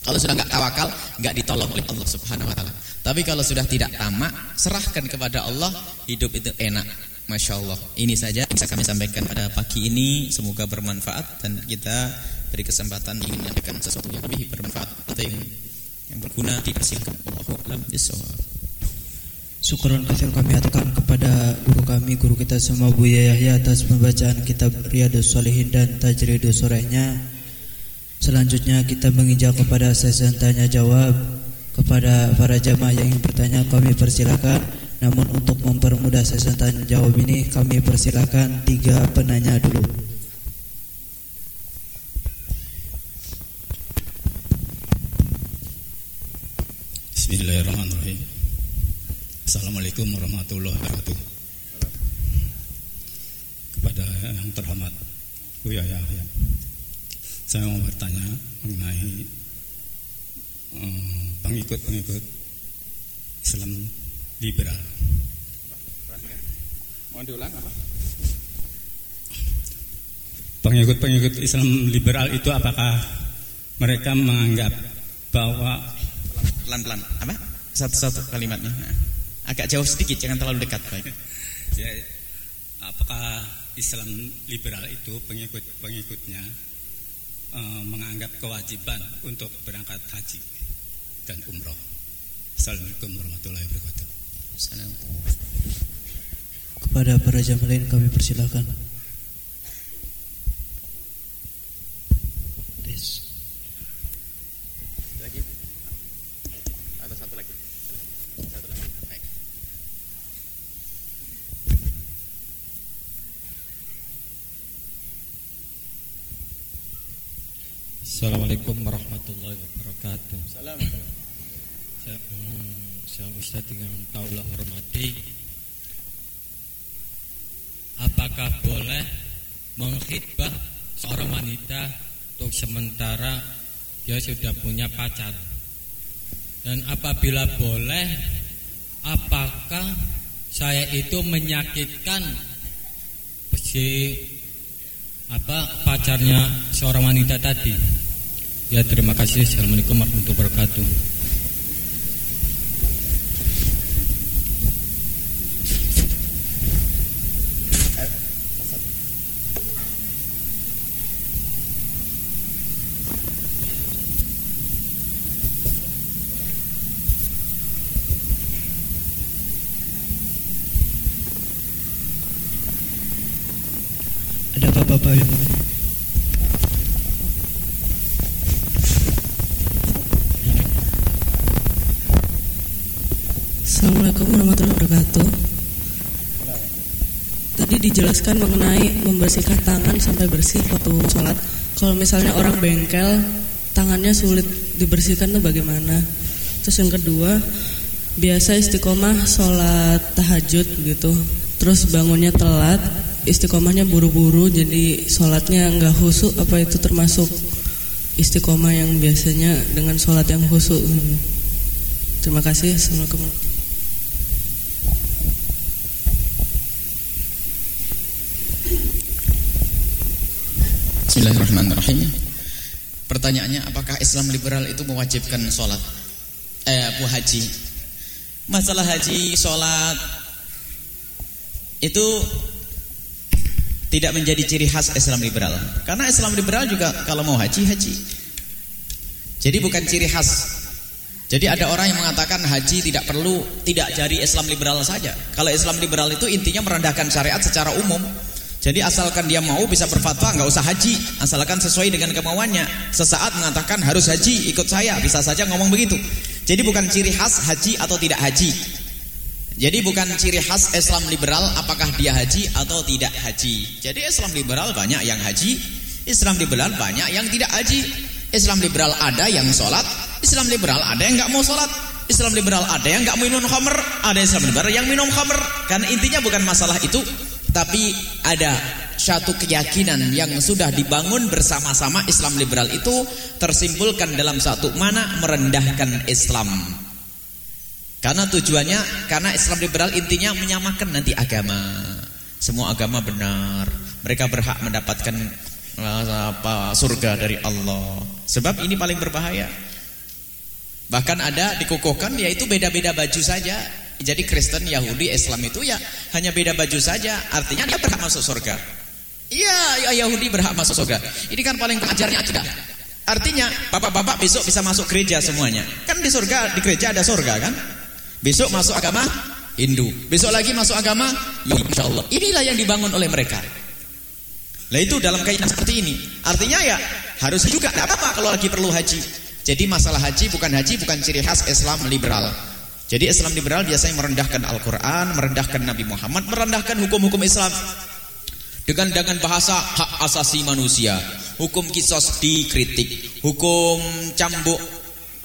Kalau sudah nggak tawakal nggak ditolong oleh Allah Subhanahu Wa Taala. Tapi kalau sudah tidak tamak Serahkan kepada Allah Hidup itu enak. Masya Allah. Ini saja bisa kami sampaikan pada pagi ini. Semoga bermanfaat Dan kita beri kesempatan ingin menyampaikan sesuatu yang lebih bermanfaat Atau yang, yang berguna Dipersilahkan Allahu'alam Syukuran kasih kami aturkan kepada guru kami Guru kita semua Buya Yahya Atas pembacaan kitab Riyadus Salihin dan Tajridus Sorehnya Selanjutnya kita menginjak kepada sesi tanya jawab kepada para jamaah yang ingin bertanya kami persilakan. Namun untuk mempermudah sesi tanya jawab ini kami persilakan tiga penanya dulu. Bismillahirrahmanirrahim. Assalamualaikum warahmatullahi wabarakatuh. Kepada yang terhormat Buya Yahya, saya mau bertanya mengenai eh, pengikut-pengikut Islam liberal. Mohon diulang apa? Pengikut-pengikut Islam liberal itu apakah mereka menganggap bahwa Pelan-pelan. Apa? Satu-satu kalimatnya. Agak jauh sedikit, jangan terlalu dekat. Baik. ya, apakah Islam liberal itu pengikut-pengikutnya eh, menganggap kewajiban untuk berangkat haji dan umroh? Assalamualaikum warahmatullahi wabarakatuh. Salam. Kepada para jamaah lain kami persilakan. Yes. Lagi. Atau satu lagi. Satu lagi. Baik. Assalamualaikum warahmatullahi wabarakatuh. Salam. Saya, hmm, saya Ustaz dengan kaulah hormati. Apakah boleh mengkhidbah seorang wanita untuk sementara dia sudah punya pacar? Dan apabila boleh, apakah saya itu menyakitkan si apa pacarnya seorang wanita tadi? Ya terima kasih. Assalamualaikum warahmatullahi wabarakatuh. Ada bapak-bapak yang mau nanya? Assalamualaikum warahmatullahi wabarakatuh. Tadi dijelaskan mengenai membersihkan tangan sampai bersih waktu sholat. Kalau misalnya orang bengkel, tangannya sulit dibersihkan tuh bagaimana? Terus yang kedua, biasa istiqomah sholat tahajud gitu. Terus bangunnya telat, istiqomahnya buru-buru, jadi sholatnya nggak husuk. Apa itu termasuk istiqomah yang biasanya dengan sholat yang husuk? Terima kasih. Assalamualaikum. Bismillahirrahmanirrahim. Pertanyaannya, apakah Islam liberal itu mewajibkan sholat? Eh, apa haji? Masalah haji, sholat itu tidak menjadi ciri khas Islam liberal. Karena Islam liberal juga kalau mau haji haji. Jadi bukan ciri khas. Jadi ada orang yang mengatakan haji tidak perlu tidak dari Islam liberal saja. Kalau Islam liberal itu intinya merendahkan syariat secara umum. Jadi asalkan dia mau bisa berfatwa nggak usah haji, asalkan sesuai dengan kemauannya. Sesaat mengatakan harus haji, ikut saya, bisa saja ngomong begitu. Jadi bukan ciri khas haji atau tidak haji. Jadi bukan ciri khas Islam liberal apakah dia haji atau tidak haji. Jadi Islam liberal banyak yang haji, Islam liberal banyak yang tidak haji. Islam liberal ada yang sholat, Islam liberal ada yang nggak mau sholat, Islam liberal ada yang nggak minum khamer, ada Islam liberal yang minum khamer. Karena intinya bukan masalah itu, tapi ada satu keyakinan yang sudah dibangun bersama-sama Islam liberal itu tersimpulkan dalam satu mana merendahkan Islam. Karena tujuannya, karena Islam liberal intinya menyamakan nanti agama. Semua agama benar. Mereka berhak mendapatkan uh, apa surga dari Allah. Sebab ini paling berbahaya. Bahkan ada dikukuhkan yaitu beda-beda baju saja. Jadi Kristen, Yahudi, Islam itu ya hanya beda baju saja. Artinya dia berhak masuk surga. Iya, ya Yahudi berhak masuk surga. Ini kan paling ajarnya akidah. Artinya bapak-bapak besok bisa masuk gereja semuanya. Kan di surga, di gereja ada surga kan? Besok masuk agama Hindu. Besok lagi masuk agama. Insya Allah. Inilah yang dibangun oleh mereka. Nah itu dalam kaitan seperti ini. Artinya ya harus juga tidak apa-apa kalau lagi perlu haji. Jadi masalah haji bukan haji bukan ciri khas Islam liberal. Jadi Islam liberal biasanya merendahkan Al-Quran, merendahkan Nabi Muhammad, merendahkan hukum-hukum Islam dengan dengan bahasa hak asasi manusia, hukum kisos dikritik, hukum cambuk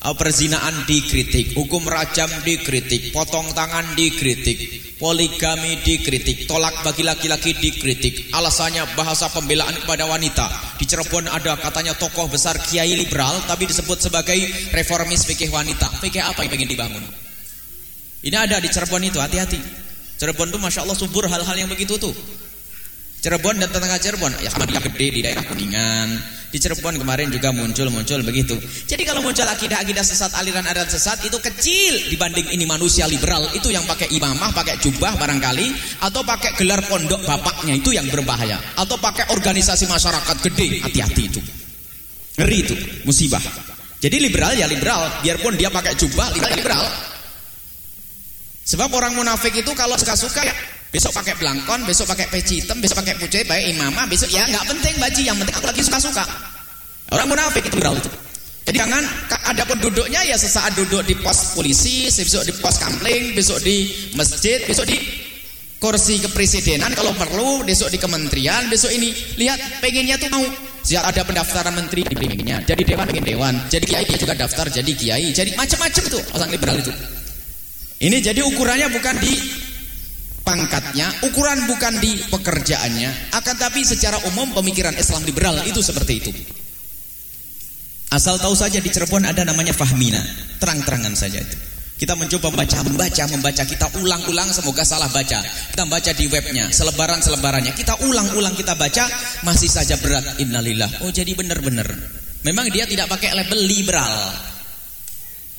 uh, perzinaan dikritik, hukum rajam dikritik, potong tangan dikritik, poligami dikritik, tolak bagi laki-laki dikritik. Alasannya bahasa pembelaan kepada wanita. Di Cirebon ada katanya tokoh besar kiai liberal tapi disebut sebagai reformis fikih wanita. Fikih apa yang ingin dibangun? Ini ada di Cirebon itu, hati-hati. Cirebon itu Masya Allah subur hal-hal yang begitu tuh. Cirebon dan tetangga Cirebon, ya dia gede di daerah Kuningan. Di Cirebon kemarin juga muncul-muncul begitu. Jadi kalau muncul akidah-akidah sesat, aliran-aliran sesat itu kecil dibanding ini manusia liberal. Itu yang pakai imamah, pakai jubah barangkali. Atau pakai gelar pondok bapaknya, itu yang berbahaya. Atau pakai organisasi masyarakat gede, hati-hati itu. Ngeri itu, musibah. Jadi liberal ya liberal, biarpun dia pakai jubah, liberal. liberal. Sebab orang munafik itu kalau suka-suka ya besok pakai belangkon, besok pakai peci hitam, besok pakai pucai, pakai imamah, besok ya nggak penting baji, yang penting aku lagi suka-suka. Orang munafik itu viral itu. Jadi jangan ada pun duduknya ya sesaat duduk di pos polisi, besok di pos kampling, besok di masjid, besok di kursi kepresidenan kalau perlu, besok di kementerian, besok ini lihat pengennya tuh mau Siap ada pendaftaran menteri di pengennya, jadi dewan pengen dewan, jadi kiai juga daftar jadi kiai, jadi macam-macam tuh orang liberal itu. Ini jadi ukurannya bukan di pangkatnya, ukuran bukan di pekerjaannya, akan tapi secara umum pemikiran Islam liberal itu seperti itu. Asal tahu saja di Cirebon ada namanya Fahmina, terang-terangan saja itu. Kita mencoba membaca, membaca, membaca, kita ulang-ulang semoga salah baca. Kita baca di webnya, selebaran-selebarannya, kita ulang-ulang kita baca, masih saja berat. Innalillah. Oh jadi benar-benar. Memang dia tidak pakai label liberal.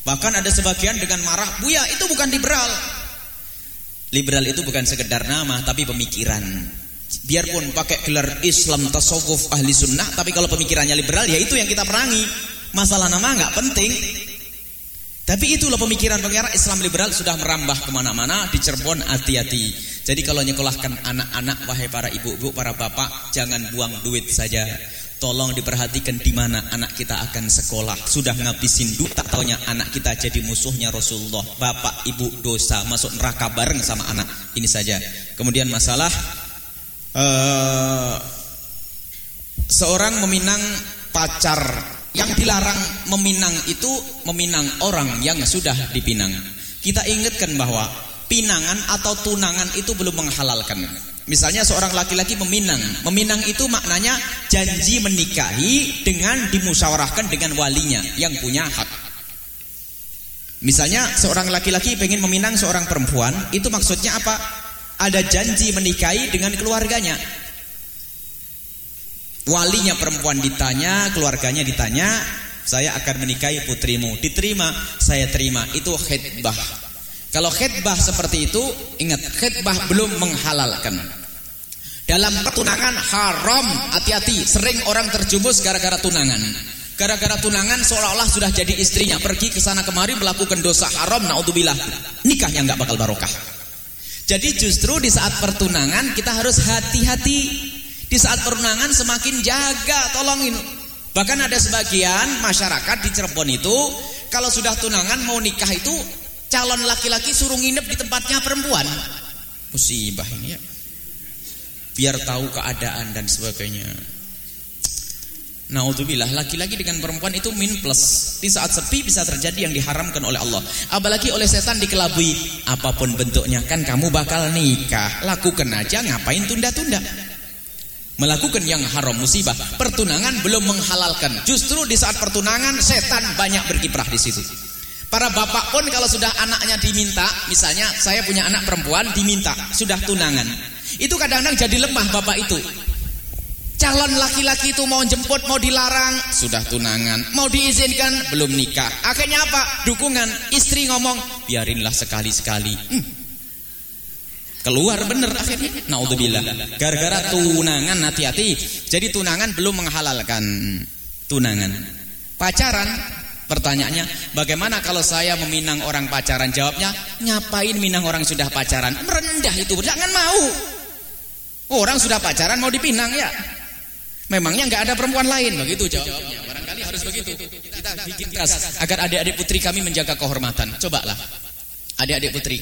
Bahkan ada sebagian dengan marah, Buya itu bukan liberal. Liberal itu bukan sekedar nama, tapi pemikiran. Biarpun pakai gelar Islam tasawuf ahli sunnah, tapi kalau pemikirannya liberal, ya itu yang kita perangi. Masalah nama nggak penting. Tapi itulah pemikiran-pemikiran Islam liberal sudah merambah ke mana-mana di Cirebon hati-hati. Jadi kalau nyekolahkan anak-anak, wahai para ibu-ibu, para bapak, jangan buang duit saja. Tolong diperhatikan di mana anak kita akan sekolah. Sudah ngabisin duit, tak taunya anak kita jadi musuhnya Rasulullah. Bapak, ibu dosa masuk neraka bareng sama anak. Ini saja. Kemudian masalah uh, seorang meminang pacar yang dilarang meminang itu meminang orang yang sudah dipinang. Kita ingatkan bahwa pinangan atau tunangan itu belum menghalalkan. Misalnya seorang laki-laki meminang. Meminang itu maknanya janji menikahi dengan dimusyawarahkan dengan walinya yang punya hak. Misalnya seorang laki-laki pengen meminang seorang perempuan, itu maksudnya apa? Ada janji menikahi dengan keluarganya. Walinya perempuan ditanya, keluarganya ditanya, saya akan menikahi putrimu. Diterima, saya terima. Itu khidbah. Kalau khidbah seperti itu, ingat khidbah belum menghalalkan. Dalam pertunangan haram, hati-hati. Sering orang terjumus gara-gara tunangan. Gara-gara tunangan seolah-olah sudah jadi istrinya, pergi ke sana kemari melakukan dosa haram, naudzubillah. Nikah yang nggak bakal barokah. Jadi justru di saat pertunangan kita harus hati-hati di saat perunangan semakin jaga, tolongin. Bahkan ada sebagian masyarakat di Cirebon itu kalau sudah tunangan mau nikah itu calon laki-laki suruh nginep di tempatnya perempuan. Musibah ini ya. Biar tahu keadaan dan sebagainya. Naudzubillah, laki-laki dengan perempuan itu min plus. Di saat sepi bisa terjadi yang diharamkan oleh Allah. Apalagi oleh setan dikelabui. Apa pun bentuknya kan kamu bakal nikah. Lakukan aja, ngapain tunda-tunda? melakukan yang haram musibah pertunangan belum menghalalkan justru di saat pertunangan setan banyak berkiprah di situ para bapak pun kalau sudah anaknya diminta misalnya saya punya anak perempuan diminta sudah tunangan itu kadang-kadang jadi lemah bapak itu calon laki-laki itu mau jemput mau dilarang sudah tunangan mau diizinkan belum nikah akhirnya apa dukungan istri ngomong biarinlah sekali-sekali hmm, Keluar bener akhirnya. Naudzubillah. Gara-gara tunangan hati-hati. Jadi tunangan belum menghalalkan tunangan. Pacaran Pertanyaannya, bagaimana kalau saya meminang orang pacaran? Jawabnya, ngapain minang orang sudah pacaran? Merendah itu, jangan mau. Orang sudah pacaran mau dipinang ya. Memangnya nggak ada perempuan lain begitu jawabnya. Barangkali harus begitu. Kita bikin keras agar adik-adik putri kami menjaga kehormatan. Cobalah. Adik-adik putri.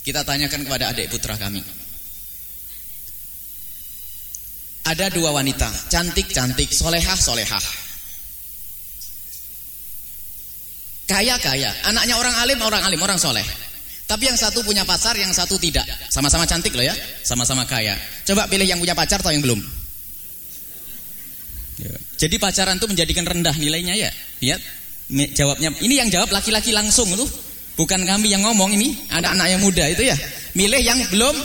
Kita tanyakan kepada adik putra kami. Ada dua wanita, cantik-cantik, solehah-solehah. Kaya-kaya, anaknya orang alim, orang alim, orang soleh. Tapi yang satu punya pacar, yang satu tidak. Sama-sama cantik loh ya, sama-sama kaya. Coba pilih yang punya pacar atau yang belum. Ya. Jadi pacaran itu menjadikan rendah nilainya ya. Lihat, jawabnya. Ini yang jawab laki-laki langsung tuh. Bukan kami yang ngomong ini, ada anak yang muda itu ya. Milih yang belum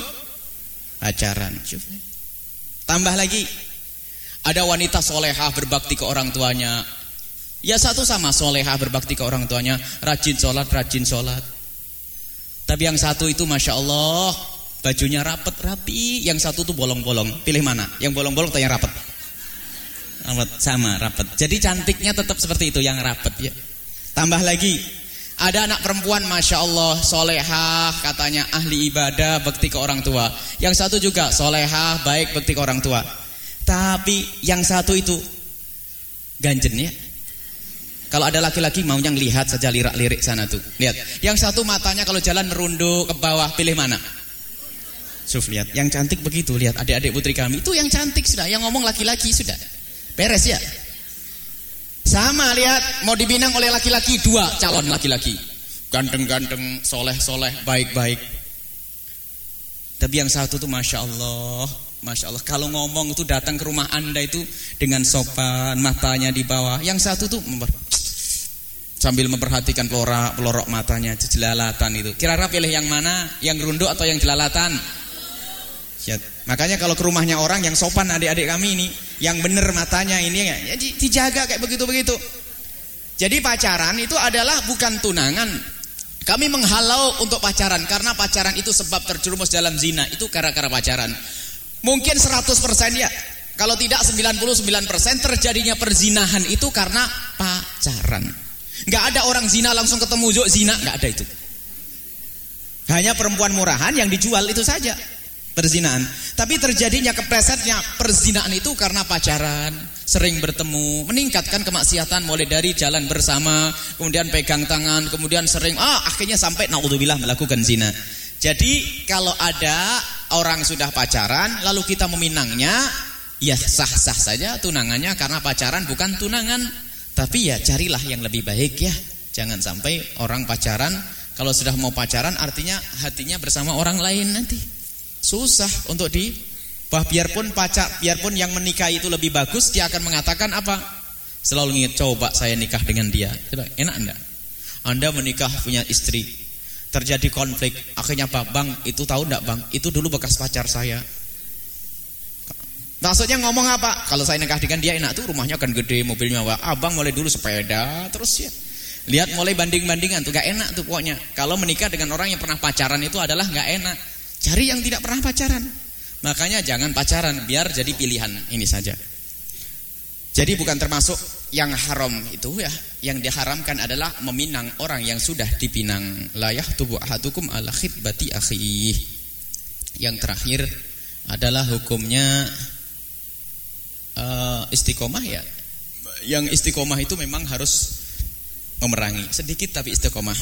pacaran. Tambah lagi, ada wanita solehah berbakti ke orang tuanya. Ya satu sama solehah berbakti ke orang tuanya, rajin sholat, rajin sholat. Tapi yang satu itu masya Allah bajunya rapet rapi, yang satu tuh bolong-bolong. Pilih mana? Yang bolong-bolong atau yang rapet? Rapet sama rapet. Jadi cantiknya tetap seperti itu yang rapet ya. Tambah lagi, ada anak perempuan Masya Allah Solehah katanya ahli ibadah Bekti ke orang tua Yang satu juga solehah baik bekti ke orang tua Tapi yang satu itu Ganjen ya Kalau ada laki-laki maunya lihat saja lirik-lirik sana tuh. Lihat. Yang satu matanya kalau jalan merunduk ke bawah Pilih mana? Suf lihat. Yang cantik begitu Lihat. Adik-adik putri kami. Itu yang cantik sudah. Yang ngomong laki-laki sudah. Beres ya? Sama lihat. Mau dibinang oleh laki-laki dua calon laki-laki. Ganteng-ganteng, soleh-soleh, baik-baik. Tapi yang satu tuh masya Allah, masya Allah. Kalau ngomong itu datang ke rumah anda itu dengan sopan, matanya di bawah. Yang satu tuh member, sambil memperhatikan pelorok, pelorok matanya, jelalatan itu. Kira-kira pilih yang mana? Yang runduk atau yang jelalatan? Ya, makanya kalau ke rumahnya orang yang sopan adik-adik kami ini, yang benar matanya ini ya, ya dijaga kayak begitu-begitu. Jadi pacaran itu adalah bukan tunangan. Kami menghalau untuk pacaran karena pacaran itu sebab terjerumus dalam zina. Itu gara-gara pacaran. Mungkin 100% ya. Kalau tidak 99% terjadinya perzinahan itu karena pacaran. Nggak ada orang zina langsung ketemu Zuk zina, nggak ada itu. Hanya perempuan murahan yang dijual itu saja perzinahan. Tapi terjadinya keplesetnya perzinahan itu karena pacaran, sering bertemu, meningkatkan kemaksiatan mulai dari jalan bersama, kemudian pegang tangan, kemudian sering ah akhirnya sampai naudzubillah melakukan zina. Jadi kalau ada orang sudah pacaran lalu kita meminangnya, ya sah-sah saja tunangannya karena pacaran bukan tunangan. Tapi ya carilah yang lebih baik ya. Jangan sampai orang pacaran kalau sudah mau pacaran artinya hatinya bersama orang lain nanti. Susah untuk di bah biarpun pacar, biarpun yang menikah itu lebih bagus, dia akan mengatakan apa? Selalu ingat coba saya nikah dengan dia. Coba, enak enggak? Anda menikah punya istri, terjadi konflik, akhirnya Pak Bang itu tahu enggak Bang? Itu dulu bekas pacar saya. Maksudnya ngomong apa? Kalau saya nikah dengan dia enak tuh rumahnya kan gede, mobilnya wah. Abang mulai dulu sepeda, terus ya. Lihat mulai banding-bandingan tuh gak enak tuh pokoknya. Kalau menikah dengan orang yang pernah pacaran itu adalah gak enak. Cari yang tidak pernah pacaran. Makanya jangan pacaran, biar jadi pilihan ini saja. Jadi bukan termasuk yang haram itu ya. Yang diharamkan adalah meminang orang yang sudah dipinang. Layah tubuh ahadukum ala khidbati akhi. Yang terakhir adalah hukumnya uh, istiqomah ya. Yang istiqomah itu memang harus memerangi sedikit tapi istiqomah.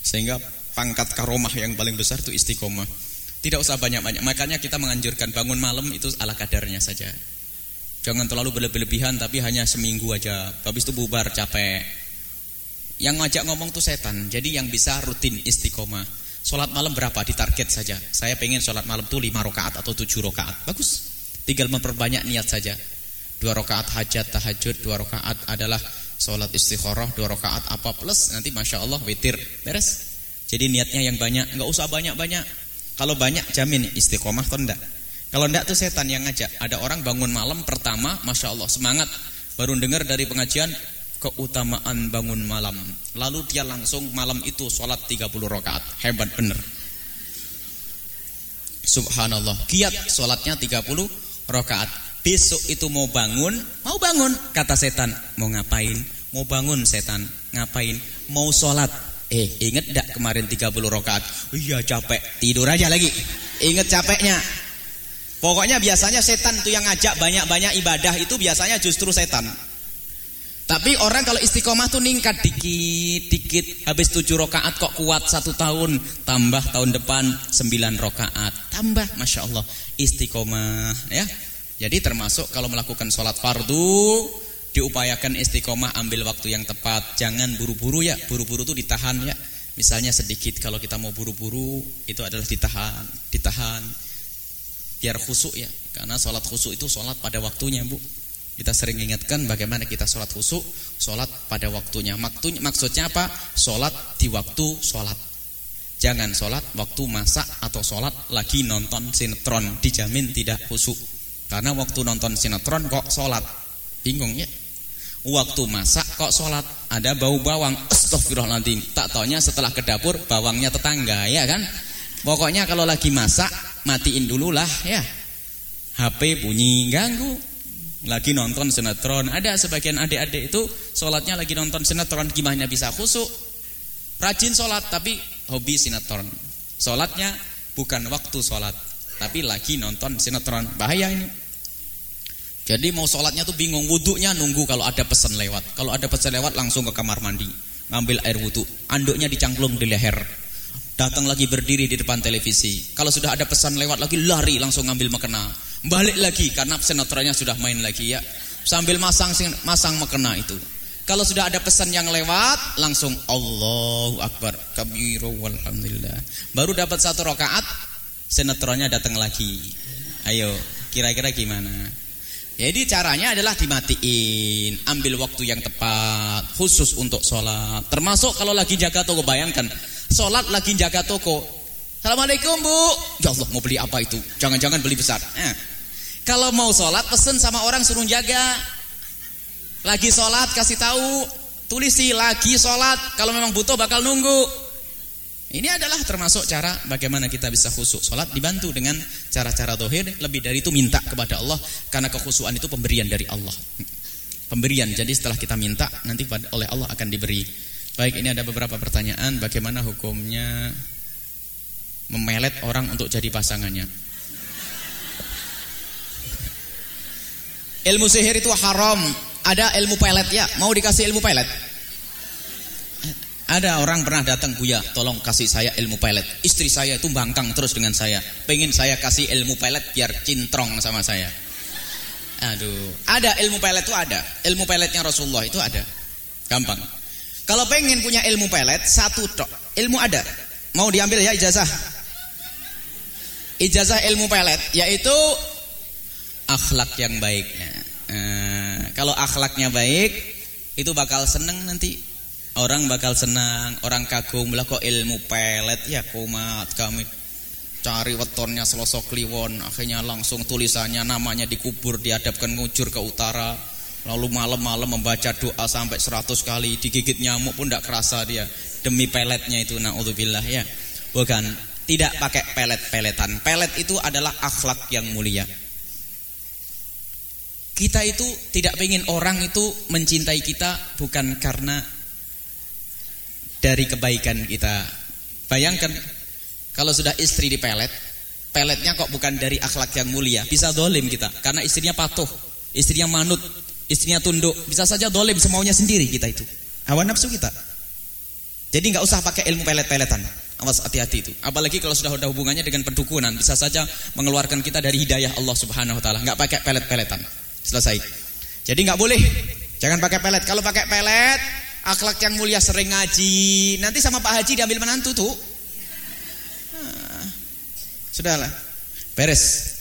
Sehingga pangkat karomah yang paling besar itu istiqomah. Tidak usah banyak-banyak. Makanya kita menganjurkan bangun malam itu ala kadarnya saja. Jangan terlalu berlebihan tapi hanya seminggu aja. Habis itu bubar capek. Yang ngajak ngomong tuh setan. Jadi yang bisa rutin istiqomah. Sholat malam berapa? Ditarget saja. Saya pengen sholat malam tuh 5 rakaat atau 7 rakaat. Bagus. Tinggal memperbanyak niat saja. Dua rakaat hajat, tahajud, dua rakaat adalah sholat istikharah, dua rakaat apa plus nanti masya Allah witir beres. Jadi niatnya yang banyak, nggak usah banyak-banyak. Kalau banyak jamin istiqomah atau enggak. Kalau enggak tuh setan yang ngajak. Ada orang bangun malam pertama, masya Allah semangat. Baru dengar dari pengajian keutamaan bangun malam. Lalu dia langsung malam itu sholat 30 rakaat. Hebat bener. Subhanallah. Kiat sholatnya 30 rakaat. Besok itu mau bangun, mau bangun. Kata setan, mau ngapain? Mau bangun setan, ngapain? Mau sholat Eh, inget dak kemarin 30 rakaat? Iya capek, tidur aja lagi. Inget capeknya. Pokoknya biasanya setan itu yang ngajak banyak-banyak ibadah itu biasanya justru setan. Tapi orang kalau istiqomah tuh ningkat dikit, dikit. Habis tujuh rokaat kok kuat satu tahun, tambah tahun depan sembilan rokaat, tambah, masya Allah istiqomah, ya. Jadi termasuk kalau melakukan sholat fardu diupayakan istiqomah ambil waktu yang tepat, jangan buru-buru ya. Buru-buru tuh ditahan ya. Misalnya sedikit kalau kita mau buru-buru itu adalah ditahan, ditahan biar khusuk ya. Karena sholat khusuk itu sholat pada waktunya bu. Kita sering ingatkan bagaimana kita sholat khusuk, sholat pada waktunya. Maktunya, maksudnya apa? Sholat di waktu sholat. Jangan sholat waktu masak atau sholat lagi nonton sinetron. Dijamin tidak khusuk. Karena waktu nonton sinetron kok sholat. Bingung ya? Waktu masak kok sholat. Ada bau bawang. Astagfirullahaladzim. Tak taunya setelah ke dapur bawangnya tetangga ya kan? Pokoknya kalau lagi masak matiin dulu lah ya. HP bunyi ganggu. Lagi nonton sinetron. Ada sebagian adik-adik itu sholatnya lagi nonton sinetron gimana bisa khusuk. Rajin sholat tapi hobi sinetron. Sholatnya bukan waktu sholat. Tapi lagi nonton sinetron. Bahaya ini. Jadi mau sholatnya tuh bingung. Wuduknya nunggu kalau ada pesan lewat. Kalau ada pesan lewat langsung ke kamar mandi. Ngambil air wudhu. Anduknya dicangklung di leher. Datang lagi berdiri di depan televisi. Kalau sudah ada pesan lewat lagi lari langsung ngambil mekena. Balik lagi karena sinetronnya sudah main lagi ya. Sambil masang masang mekena itu. Kalau sudah ada pesan yang lewat langsung Allahu Akbar kabiru walhamdulillah. Baru dapat satu rakaat sinetronnya datang lagi. Ayo, kira-kira gimana? Jadi caranya adalah dimatiin, ambil waktu yang tepat, khusus untuk sholat. Termasuk kalau lagi jaga toko, bayangkan Sholat lagi jaga toko. Assalamualaikum bu. Ya Allah mau beli apa itu? Jangan-jangan beli besar. Eh. Kalau mau sholat pesen sama orang suruh jaga. Lagi sholat kasih tahu. Tulis sih lagi sholat. Kalau memang butuh bakal nunggu. Ini adalah termasuk cara bagaimana kita bisa khusyuk sholat dibantu dengan cara-cara dohir lebih dari itu minta kepada Allah karena kekhusuan itu pemberian dari Allah pemberian jadi setelah kita minta nanti oleh Allah akan diberi Baik, ini ada beberapa pertanyaan. Bagaimana hukumnya memelet orang untuk jadi pasangannya? Ilmu sihir itu haram. Ada ilmu pelet ya. Mau dikasih ilmu pelet? Ada orang pernah datang Buya, tolong kasih saya ilmu pelet. Istri saya itu bangkang terus dengan saya. Pengen saya kasih ilmu pelet biar cintrong sama saya. Aduh, ada ilmu pelet itu ada. Ilmu peletnya Rasulullah itu ada. Gampang. Kalau pengen punya ilmu pelet, satu tok. Ilmu ada. Mau diambil ya ijazah. Ijazah ilmu pelet, yaitu akhlak yang baik. Nah, kalau akhlaknya baik, itu bakal seneng nanti. Orang bakal senang, orang kagum lah kok ilmu pelet ya kumat kami cari wetonnya selosok kliwon akhirnya langsung tulisannya namanya dikubur dihadapkan ngujur ke utara Lalu malam-malam membaca doa sampai 100 kali Digigit nyamuk pun tidak kerasa dia Demi peletnya itu na'udzubillah ya. Bukan Tidak pakai pelet-peletan. Pelet itu adalah akhlak yang mulia. Kita itu tidak ingin orang itu mencintai kita Bukan karena Dari kebaikan kita. Bayangkan Kalau sudah istri di pelet Peletnya kok bukan dari akhlak yang mulia? Bisa dolim kita Karena istrinya patuh Istrinya manut istrinya tunduk, bisa saja dolim semaunya sendiri kita itu. Hawa nafsu kita. Jadi nggak usah pakai ilmu pelet-peletan. Awas hati-hati itu. Apalagi kalau sudah ada hubungannya dengan pendukunan, bisa saja mengeluarkan kita dari hidayah Allah Subhanahu wa taala. Nggak pakai pelet-peletan. Selesai. Jadi nggak boleh. Jangan pakai pelet. Kalau pakai pelet, akhlak yang mulia sering ngaji. Nanti sama Pak Haji diambil menantu tuh. Nah, sudahlah. Beres.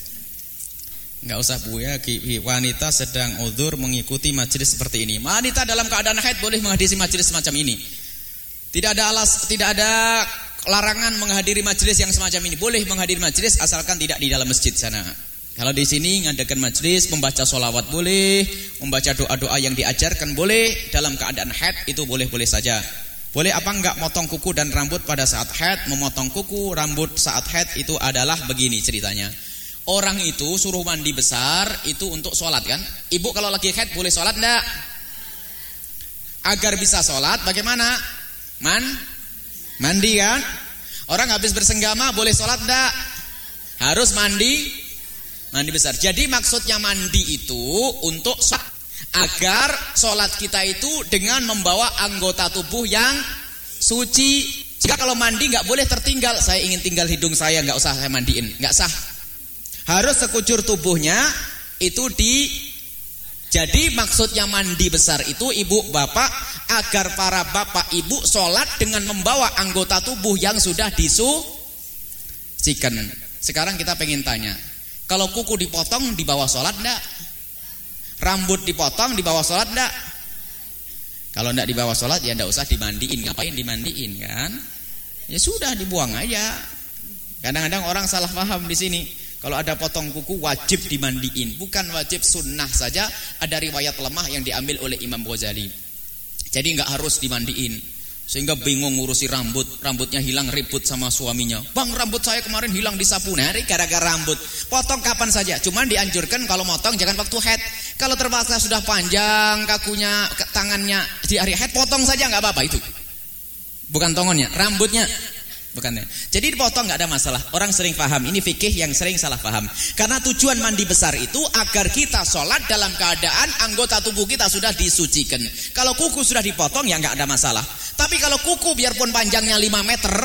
Enggak usah Bu ya, wanita sedang udur mengikuti majelis seperti ini. Wanita dalam keadaan haid boleh menghadiri majelis semacam ini. Tidak ada alas, tidak ada larangan menghadiri majelis yang semacam ini. Boleh menghadiri majelis asalkan tidak di dalam masjid sana. Kalau di sini ngadakan majelis, membaca solawat boleh, membaca doa-doa yang diajarkan boleh, dalam keadaan haid itu boleh-boleh saja. Boleh apa enggak motong kuku dan rambut pada saat haid? Memotong kuku, rambut saat haid itu adalah begini ceritanya. Orang itu suruh mandi besar itu untuk sholat kan? Ibu kalau lagi haid boleh sholat enggak? Agar bisa sholat bagaimana? Man? Mandi kan? Orang habis bersenggama boleh sholat enggak? Harus mandi Mandi besar. Jadi maksudnya mandi itu untuk sholat. agar sholat kita itu dengan membawa anggota tubuh yang suci. Jika kalau mandi nggak boleh tertinggal. Saya ingin tinggal hidung saya nggak usah saya mandiin, nggak sah. Harus sekujur tubuhnya itu di jadi maksudnya mandi besar itu ibu bapak agar para bapak ibu sholat dengan membawa anggota tubuh yang sudah disucikan. Sekarang kita pengen tanya, kalau kuku dipotong di bawah sholat enggak? Rambut dipotong di bawah sholat enggak? Kalau enggak di bawah sholat ya enggak usah dimandiin. Ngapain dimandiin kan? Ya sudah dibuang aja. Kadang-kadang orang salah paham di sini. Kalau ada potong kuku wajib dimandiin, bukan wajib sunnah saja. Ada riwayat lemah yang diambil oleh Imam Ghazali. Jadi nggak harus dimandiin. Sehingga bingung ngurusi rambut, rambutnya hilang ribut sama suaminya. Bang, rambut saya kemarin hilang disapu. Nah, gara-gara rambut. Potong kapan saja. Cuman dianjurkan kalau motong jangan waktu head. Kalau terpaksa sudah panjang kakunya, tangannya di hari head, potong saja nggak apa-apa itu. Bukan tongonnya, rambutnya Bukan ya. Jadi dipotong nggak ada masalah. Orang sering paham. Ini fikih yang sering salah paham. Karena tujuan mandi besar itu agar kita sholat dalam keadaan anggota tubuh kita sudah disucikan. Kalau kuku sudah dipotong ya nggak ada masalah. Tapi kalau kuku biarpun panjangnya 5 meter,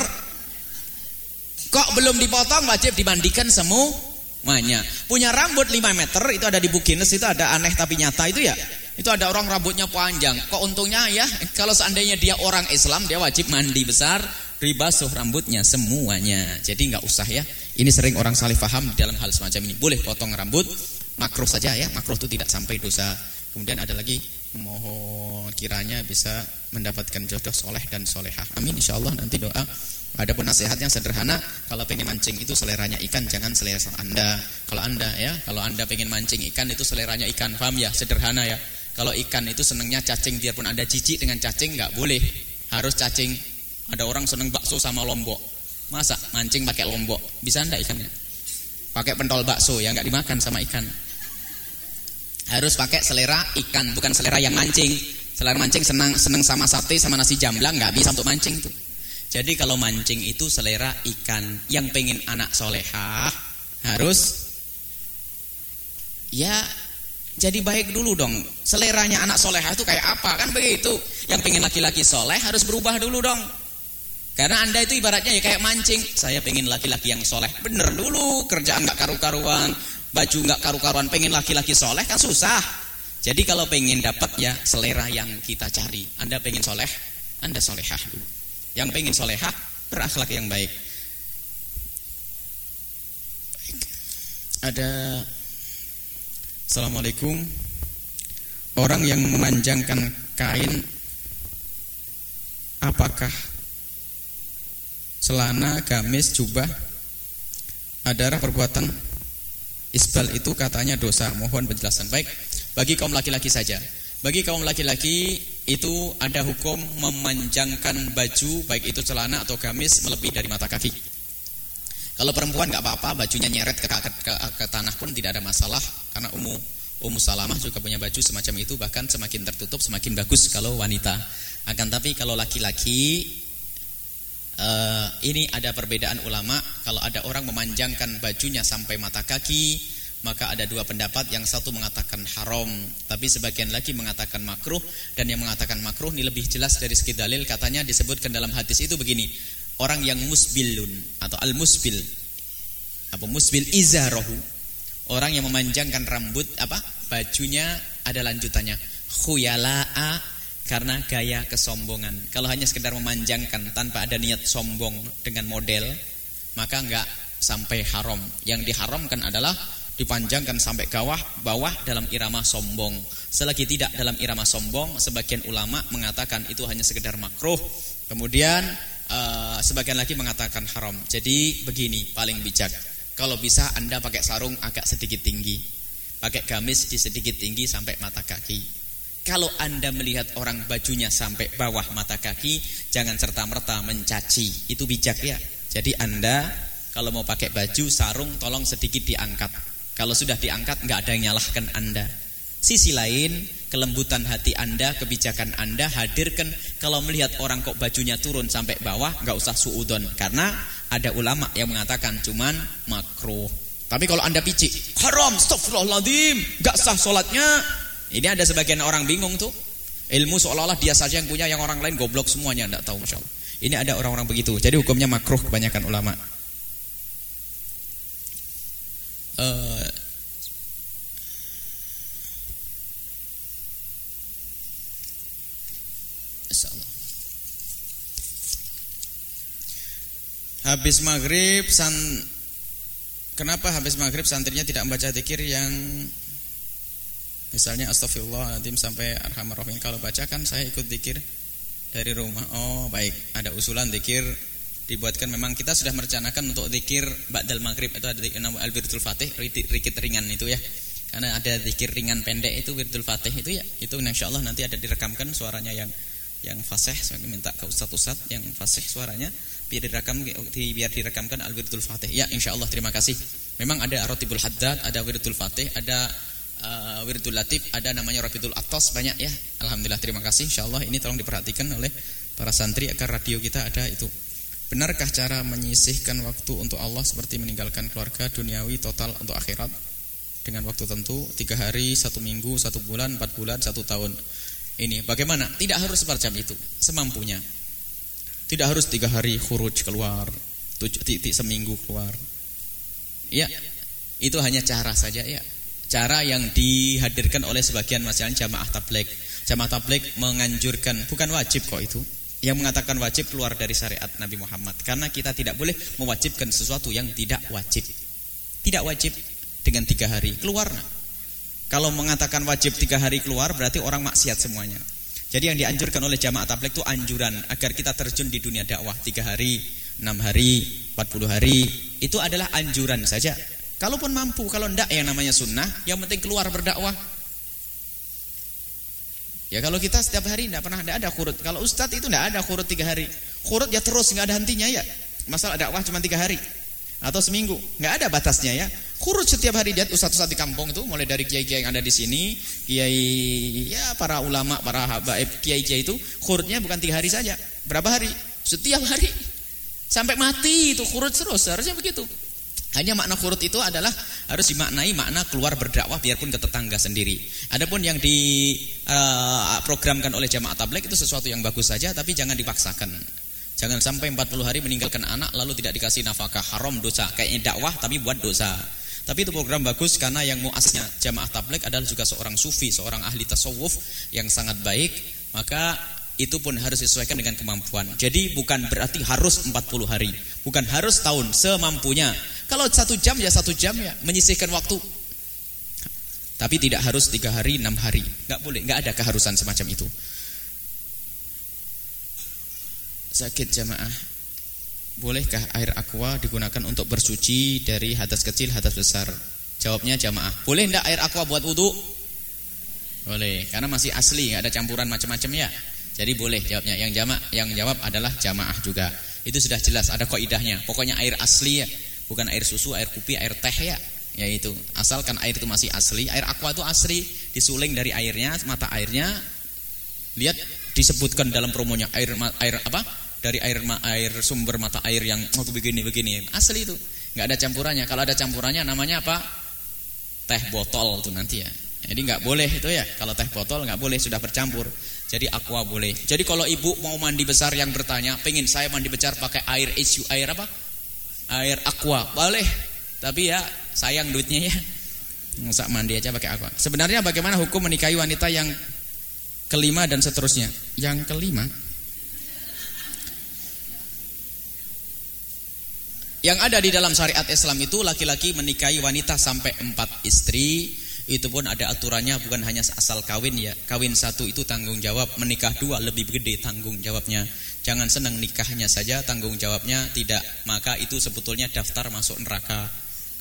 kok belum dipotong wajib dimandikan semuanya. Punya rambut 5 meter itu ada di Bukines itu ada aneh tapi nyata itu ya. Itu ada orang rambutnya panjang. Kok untungnya ya kalau seandainya dia orang Islam dia wajib mandi besar ribasuh rambutnya semuanya. Jadi nggak usah ya. Ini sering orang salih paham dalam hal semacam ini. Boleh potong rambut, makruh saja ya. Makruh itu tidak sampai dosa. Kemudian ada lagi mohon kiranya bisa mendapatkan jodoh soleh dan solehah. Amin insya Allah nanti doa. Ada pun nasihat yang sederhana, kalau pengen mancing itu seleranya ikan, jangan selera anda. Kalau anda ya, kalau anda pengen mancing ikan itu seleranya ikan, paham ya? Sederhana ya. Kalau ikan itu senangnya cacing, biarpun anda jijik dengan cacing nggak boleh, harus cacing ada orang seneng bakso sama lombok. Masa mancing pakai lombok? Bisa enggak ikannya? Pakai pentol bakso ya enggak dimakan sama ikan. Harus pakai selera ikan, bukan selera yang mancing. Selera mancing senang seneng sama sate sama nasi jamblang enggak bisa untuk mancing tuh. Jadi kalau mancing itu selera ikan. Yang pengen anak solehah harus ya jadi baik dulu dong. Seleranya anak solehah itu kayak apa kan begitu. Yang pengen laki-laki soleh harus berubah dulu dong. Karena anda itu ibaratnya ya kayak mancing. Saya pengen laki-laki yang soleh. Bener dulu kerjaan nggak karu-karuan, baju nggak karu-karuan. Pengen laki-laki soleh kan susah. Jadi kalau pengen dapat ya selera yang kita cari. Anda pengen soleh, anda solehah dulu. Yang pengen solehah berakhlak yang baik. Ada Assalamualaikum Orang yang memanjangkan kain Apakah celana, gamis, jubah adalah perbuatan isbal itu katanya dosa. Mohon penjelasan. Baik, bagi kaum laki-laki saja. Bagi kaum laki-laki itu ada hukum memanjangkan baju baik itu celana atau gamis melebihi dari mata kaki. Kalau perempuan nggak apa-apa, bajunya nyeret ke, ke, ke, ke tanah pun tidak ada masalah karena umum Ummu Salamah juga punya baju semacam itu bahkan semakin tertutup semakin bagus kalau wanita. Akan tapi kalau laki-laki uh, ini ada perbedaan ulama. Kalau ada orang memanjangkan bajunya sampai mata kaki maka ada dua pendapat. Yang satu mengatakan haram tapi sebagian lagi mengatakan makruh. Dan yang mengatakan makruh ini lebih jelas dari segi dalil. Katanya disebutkan dalam hadis itu begini. Orang yang musbilun atau al musbil apa? Musbil izarohu. Orang yang memanjangkan rambut apa? Bajunya ada lanjutannya. Khuyala'a karena gaya kesombongan. Kalau hanya sekedar memanjangkan tanpa ada niat sombong dengan model, maka enggak sampai haram. Yang diharamkan adalah dipanjangkan sampai bawah bawah dalam irama sombong. Selagi tidak dalam irama sombong, sebagian ulama mengatakan itu hanya sekedar makruh. Kemudian uh, sebagian lagi mengatakan haram. Jadi begini paling bijak. Kalau bisa Anda pakai sarung agak sedikit tinggi. Pakai gamis di sedikit tinggi sampai mata kaki. Kalau Anda melihat orang bajunya sampai bawah mata kaki, jangan serta-merta mencaci. Itu bijak ya. Jadi Anda kalau mau pakai baju sarung tolong sedikit diangkat. Kalau sudah diangkat nggak ada yang nyalahkan Anda. Sisi lain, kelembutan hati Anda, kebijakan Anda hadirkan kalau melihat orang kok bajunya turun sampai bawah, nggak usah suudon karena ada ulama yang mengatakan cuman makruh. Tapi kalau anda picik, haram, astagfirullahaladzim, gak sah sholatnya. Ini ada sebagian orang bingung tuh. Ilmu seolah-olah dia saja yang punya, yang orang lain goblok semuanya, tidak tahu Masya Allah. Ini ada orang-orang begitu. Jadi hukumnya makruh kebanyakan ulama. Uh, Habis maghrib san Kenapa habis maghrib santrinya tidak membaca zikir yang Misalnya astagfirullahaladzim sampai arhamar Kalau baca kan saya ikut zikir dari rumah. Oh baik. Ada usulan zikir Dibuatkan. Memang kita sudah merencanakan untuk zikir Ba'dal maghrib. Itu ada nama al-wirtul fatih Rikit ringan itu ya. Karena ada zikir ringan pendek itu wirtul fatih itu ya. Itu insya Allah nanti ada direkamkan suaranya yang yang fasih. Saya minta ke ustaz-ustaz yang fasih suaranya biar direkam biar direkamkan al wirdul fatih. Ya insyaallah. Terima kasih. Memang ada rotibul haddad ada wirdul fatih ada uh, wirdul latif ada namanya rotibul atas banyak ya. Alhamdulillah terima kasih. Insyaallah ini tolong diperhatikan oleh para santri agar radio kita ada itu. Benarkah cara menyisihkan waktu untuk Allah seperti meninggalkan keluarga duniawi total untuk akhirat? Dengan waktu tentu tiga hari satu minggu satu bulan empat bulan satu tahun. Ini bagaimana? Tidak harus semacam itu semampunya. Tidak harus tiga hari khuruj keluar, tujuh titik seminggu keluar. Ya, itu hanya cara saja ya. Cara yang dihadirkan oleh sebagian masyarakat jamaah tabligh. Jamaah tabligh menganjurkan, bukan wajib kok itu. Yang mengatakan wajib keluar dari syariat Nabi Muhammad. Karena kita tidak boleh mewajibkan sesuatu yang tidak wajib. Tidak wajib dengan tiga hari keluar. Nah. Kalau mengatakan wajib tiga hari keluar berarti orang maksiat semuanya. Jadi yang dianjurkan oleh jamaah tabligh itu anjuran agar kita terjun di dunia dakwah tiga hari, enam hari, empat puluh hari itu adalah anjuran saja. Kalaupun mampu, kalau ndak yang namanya sunnah, yang penting keluar berdakwah. Ya kalau kita setiap hari tidak pernah tidak ada kurut. Kalau ustadz itu tidak ada kurut tiga hari. Kurut ya terus nggak ada hentinya ya. Masalah dakwah cuma tiga hari atau seminggu, nggak ada batasnya ya. Kurut setiap hari lihat ustadz-ustadz di kampung itu mulai dari kiai-kiai yang ada di sini, kiai ya para ulama, para habaib kiai-kiai itu kurutnya bukan tiga hari saja, berapa hari? Setiap hari sampai mati itu kurut terus, harusnya begitu. Hanya makna kurut itu adalah harus dimaknai makna keluar berdakwah biarpun ke tetangga sendiri. Adapun yang diprogramkan eh, uh, oleh jamaah tabligh itu sesuatu yang bagus saja tapi jangan dipaksakan. Jangan sampai 40 hari meninggalkan anak lalu tidak dikasih nafkah haram dosa. Kayaknya dakwah tapi buat dosa. Tapi itu program bagus karena yang muasnya jamaah tabligh adalah juga seorang sufi, seorang ahli tasawuf yang sangat baik. Maka itu pun harus disesuaikan dengan kemampuan. Jadi bukan berarti harus 40 hari, bukan harus tahun semampunya. Kalau satu jam ya satu jam ya menyisihkan waktu. Tapi tidak harus tiga hari, enam hari, nggak boleh, nggak ada keharusan semacam itu sakit jamaah Bolehkah air aqua digunakan untuk bersuci dari hadas kecil, hadas besar? Jawabnya jamaah Boleh enggak air aqua buat wudhu? Boleh, karena masih asli, nggak ada campuran macam-macam ya Jadi boleh jawabnya. Yang jamaah yang jawab adalah jamaah juga. Itu sudah jelas, ada koidahnya Pokoknya air asli ya. Bukan air susu, air kopi, air teh ya. Yaitu, asalkan air itu masih asli. Air aqua itu asli, disuling dari airnya Mata airnya. Lihat disebutkan dalam promonya. Air air apa? dari air air sumber mata air yang oh, begini begini. Asli itu. Nggak ada campurannya. Kalau ada campurannya namanya apa? Teh botol tuh nanti ya. Jadi nggak boleh itu ya. Kalau teh botol nggak boleh sudah bercampur jadi aqua boleh. Jadi kalau ibu mau mandi besar yang bertanya pengen saya mandi besar pakai air isu air apa? Air aqua. Boleh. Tapi ya sayang duitnya ya. Nggak mandi aja pakai aqua. Sebenarnya bagaimana hukum menikahi wanita yang kelima dan seterusnya? Yang kelima? Yang ada di dalam syariat Islam itu laki-laki menikahi wanita sampai empat istri itu pun ada aturannya bukan hanya asal kawin ya. Kawin satu itu tanggung jawab menikah dua lebih gede tanggung jawabnya. Jangan senang nikahnya saja tanggung jawabnya tidak. Maka itu sebetulnya daftar masuk neraka.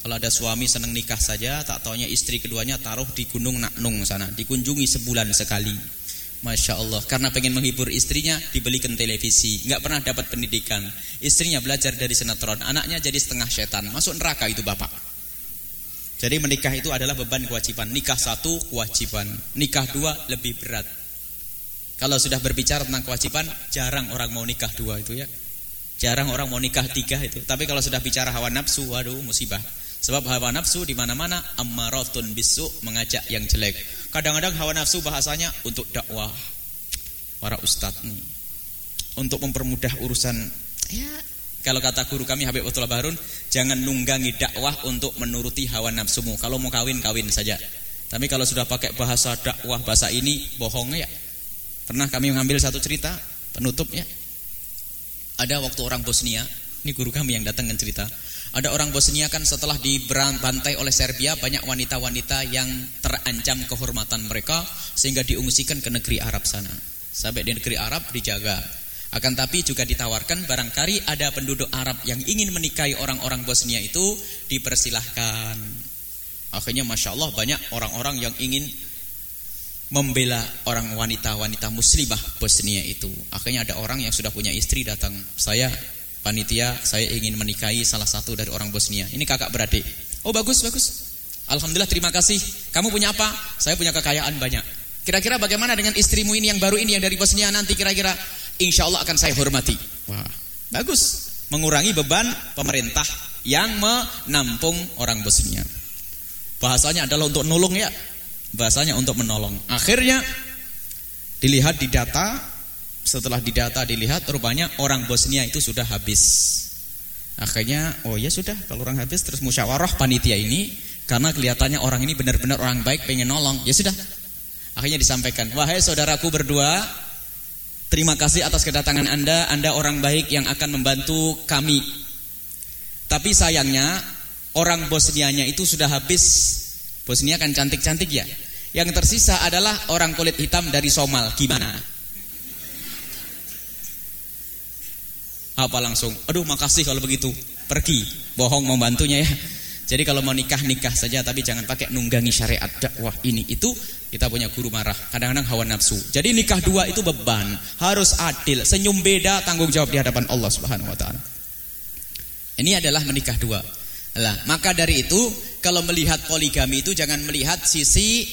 Kalau ada suami senang nikah saja tak taunya istri keduanya taruh di gunung Naknung sana dikunjungi sebulan sekali. Masya Allah Karena pengen menghibur istrinya Dibelikan televisi. Nggak pernah dapat pendidikan. Istrinya belajar dari sinetron Anaknya jadi setengah setan. Masuk neraka itu bapak Jadi menikah itu adalah beban kewajiban. Nikah satu kewajiban. Nikah dua lebih berat. Kalau sudah berbicara tentang kewajiban Jarang orang mau nikah dua itu ya. Jarang orang mau nikah tiga itu. Tapi kalau sudah bicara hawa nafsu Waduh musibah. Sebab hawa nafsu di mana-mana ammaratun bisu mengajak yang jelek. Kadang-kadang hawa nafsu bahasanya untuk dakwah. Para ustadz nih. Untuk mempermudah urusan. Ya kalau kata guru kami Habib Utullah Barun, jangan nunggangi dakwah untuk menuruti hawa nafsumu. Kalau mau kawin kawin saja. Tapi kalau sudah pakai bahasa dakwah bahasa ini bohong ya. Pernah kami mengambil satu cerita penutupnya. Ada waktu orang Bosnia, ini guru kami yang datang dengan cerita. Ada orang Bosnia kan setelah dibantai oleh Serbia banyak wanita-wanita yang terancam kehormatan mereka sehingga diungsikan ke negeri Arab sana. Sampai di negeri Arab dijaga. Akan tapi juga ditawarkan barangkali ada penduduk Arab yang ingin menikahi orang-orang Bosnia itu dipersilahkan. Akhirnya Masya Allah banyak orang-orang yang ingin membela orang wanita-wanita muslimah Bosnia itu. Akhirnya ada orang yang sudah punya istri datang. Saya panitia saya ingin menikahi salah satu dari orang Bosnia. Ini kakak beradik. Oh bagus bagus. Alhamdulillah terima kasih. Kamu punya apa? Saya punya kekayaan banyak. Kira-kira bagaimana dengan istrimu ini yang baru ini yang dari Bosnia nanti kira-kira insya Allah akan saya hormati. Wah bagus. Mengurangi beban pemerintah yang menampung orang Bosnia. Bahasanya adalah untuk nolong ya. Bahasanya untuk menolong. Akhirnya dilihat di data setelah didata dilihat rupanya orang Bosnia itu sudah habis. Akhirnya oh ya sudah kalau orang habis terus musyawarah panitia ini karena kelihatannya orang ini benar-benar orang baik pengen nolong. Ya sudah. Akhirnya disampaikan, "Wahai saudaraku berdua, terima kasih atas kedatangan Anda. Anda orang baik yang akan membantu kami. Tapi sayangnya orang Bosnianya itu sudah habis. Bosnia kan cantik-cantik ya. Yang tersisa adalah orang kulit hitam dari Somal. Gimana?" Apa langsung? Aduh makasih kalau begitu. Pergi. Bohong membantunya ya. Jadi kalau mau nikah nikah saja tapi jangan pakai nunggangi syariat dakwah ini itu kita punya guru marah. Kadang-kadang hawa nafsu. Jadi nikah dua itu beban, harus adil, senyum beda tanggung jawab di hadapan Allah Subhanahu wa taala. Ini adalah menikah dua. Lah, maka dari itu kalau melihat poligami itu jangan melihat sisi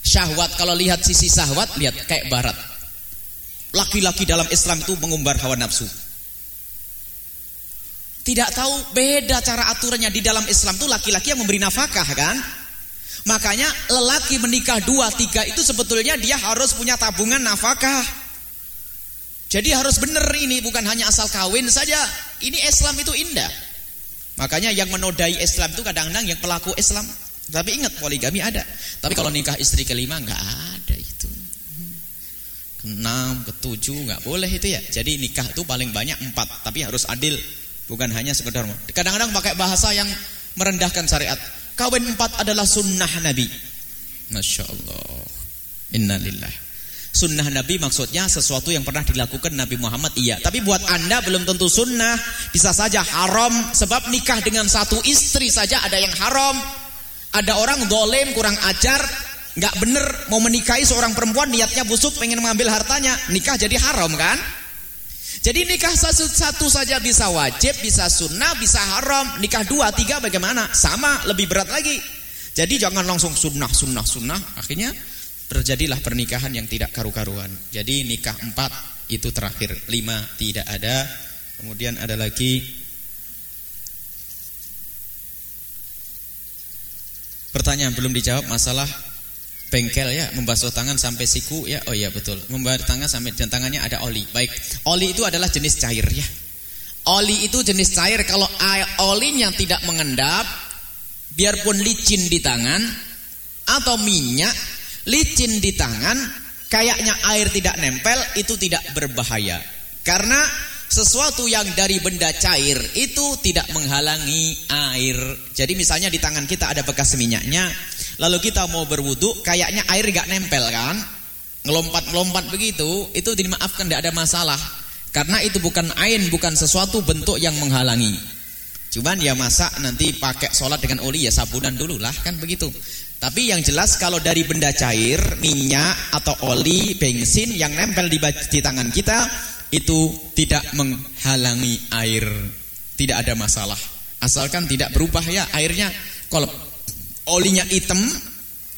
syahwat. Kalau lihat sisi syahwat lihat kayak barat. Laki-laki dalam Islam itu mengumbar hawa nafsu. Tidak tahu beda cara aturannya di dalam Islam itu laki-laki yang memberi nafkah kan? Makanya lelaki menikah dua tiga itu sebetulnya dia harus punya tabungan nafkah. Jadi harus benar ini bukan hanya asal kawin saja. Ini Islam itu indah. Makanya yang menodai Islam itu kadang-kadang yang pelaku Islam. Tapi ingat poligami ada. Tapi kalau nikah istri kelima nggak ada itu. Keenam, ketujuh nggak boleh itu ya. Jadi nikah itu paling banyak empat. Tapi harus adil. Bukan hanya sekedar Kadang-kadang pakai bahasa yang merendahkan syariat. Kawin empat adalah sunnah Nabi. Masya Allah. Innalillah. Sunnah Nabi maksudnya sesuatu yang pernah dilakukan Nabi Muhammad iya. Tapi buat anda belum tentu sunnah. Bisa saja haram. Sebab nikah dengan satu istri saja ada yang haram. Ada orang dolim kurang ajar. nggak bener mau menikahi seorang perempuan niatnya busuk pengen mengambil hartanya. Nikah jadi haram kan? Jadi nikah satu, satu saja bisa wajib, bisa sunnah, bisa haram. Nikah dua, tiga bagaimana? Sama, lebih berat lagi. Jadi jangan langsung sunnah, sunnah, sunnah. Akhirnya terjadilah pernikahan yang tidak karu-karuan. Jadi nikah empat itu terakhir, lima tidak ada. Kemudian ada lagi pertanyaan belum dijawab masalah bengkel ya membasuh tangan sampai siku ya. Oh iya betul. Membasuh tangan sampai dan tangannya ada oli. Baik. Oli itu adalah jenis cair ya. Oli itu jenis cair. Kalau olinya tidak mengendap biarpun licin di tangan atau minyak licin di tangan kayaknya air tidak nempel itu tidak berbahaya. Karena sesuatu yang dari benda cair itu tidak menghalangi air. Jadi misalnya di tangan kita ada bekas minyaknya, lalu kita mau berwudu, kayaknya air gak nempel kan? Ngelompat-ngelompat begitu, itu dimaafkan tidak ada masalah. Karena itu bukan ain, bukan sesuatu bentuk yang menghalangi. Cuman ya masa nanti pakai sholat dengan oli ya sabunan dulu lah kan begitu. Tapi yang jelas kalau dari benda cair, minyak atau oli, bensin yang nempel di, di tangan kita itu tidak menghalangi air, tidak ada masalah. Asalkan tidak berubah ya airnya. Kalau olinya hitam,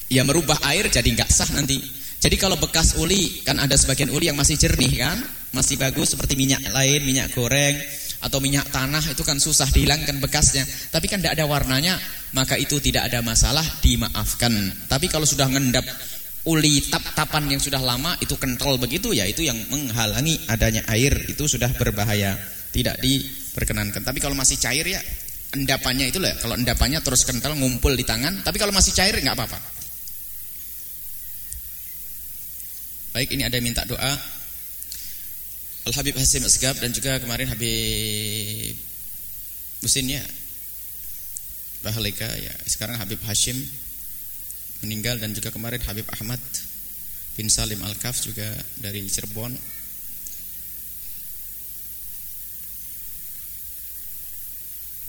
ya merubah air jadi nggak sah nanti. Jadi kalau bekas oli kan ada sebagian oli yang masih jernih kan, masih bagus seperti minyak lain, minyak goreng atau minyak tanah itu kan susah dihilangkan bekasnya. Tapi kan tidak ada warnanya, maka itu tidak ada masalah dimaafkan. Tapi kalau sudah ngendap uli tap-tapan yang sudah lama itu kental begitu ya itu yang menghalangi adanya air itu sudah berbahaya. Tidak diperkenankan. Tapi kalau masih cair ya endapannya itu lah. Kalau endapannya terus kental ngumpul di tangan tapi kalau masih cair nggak apa-apa. Baik ini ada yang minta doa. Al Habib Hasim Asgab dan juga kemarin Habib Musin ya. Bahalika ya. Sekarang Habib Hashim meninggal dan juga kemarin Habib Ahmad bin Salim Al-Kaf juga dari Cirebon.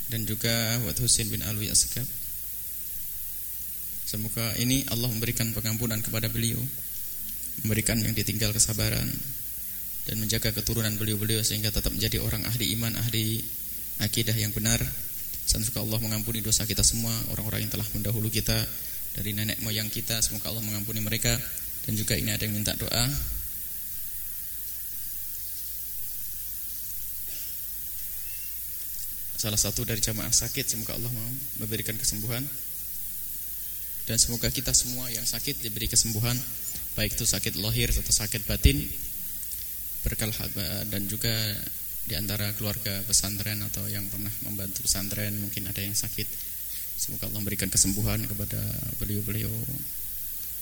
Dan juga Wat Husin bin Alwi Asgab. Semoga ini Allah memberikan pengampunan kepada beliau, memberikan yang ditinggal kesabaran dan menjaga keturunan beliau-beliau sehingga tetap menjadi orang ahli iman, ahli akidah yang benar. Semoga Allah mengampuni dosa kita semua, orang-orang yang telah mendahulu kita dari nenek moyang kita. Semoga Allah mengampuni mereka. Dan juga ini ada yang minta doa. Salah satu dari jamaah sakit semoga Allah mau memberikan kesembuhan. Dan semoga kita semua yang sakit diberi kesembuhan. Baik itu sakit lahir atau sakit batin berkah dan juga di antara keluarga pesantren atau yang pernah membantu pesantren mungkin ada yang sakit Semoga Allah memberikan kesembuhan kepada beliau-beliau.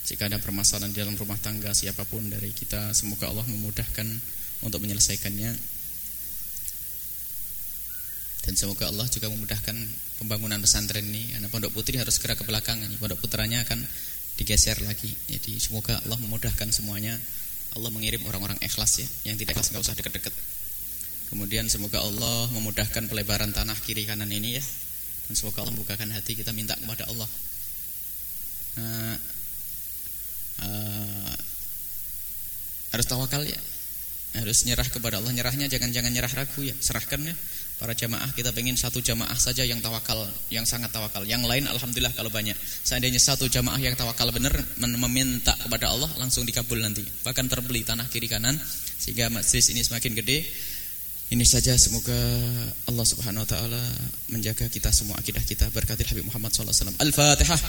Jika ada permasalahan di dalam rumah tangga siapa pun dari kita, semoga Allah memudahkan untuk menyelesaikannya. Dan semoga Allah juga memudahkan pembangunan pesantren ini. Karena pondok putri harus segera ke belakang. Ini pondok putranya akan digeser lagi. Jadi semoga Allah memudahkan semuanya. Allah mengirim orang-orang ikhlas ya, yang tidak ikhlas nggak usah deket-deket. Kemudian semoga Allah memudahkan pelebaran tanah kiri kanan ini ya, dan semoga Allah membukakan hati kita minta kepada Allah. Uh, uh, harus tawakal ya. Harus nyerah kepada Allah. Nyerahnya jangan-jangan nyerah ragu ya. Serahkan ya. Para jamaah kita pengen satu jamaah saja yang tawakal, yang sangat tawakal. Yang lain alhamdulillah kalau banyak. Seandainya satu jamaah yang tawakal benar meminta kepada Allah langsung dikabul nanti. Bahkan terbeli tanah kiri kanan sehingga masjid ini semakin gede ini saja semoga Allah Subhanahu wa taala menjaga kita semua akidah kita berkati Habib Muhammad sallallahu alaihi wasallam. Al-Fatihah.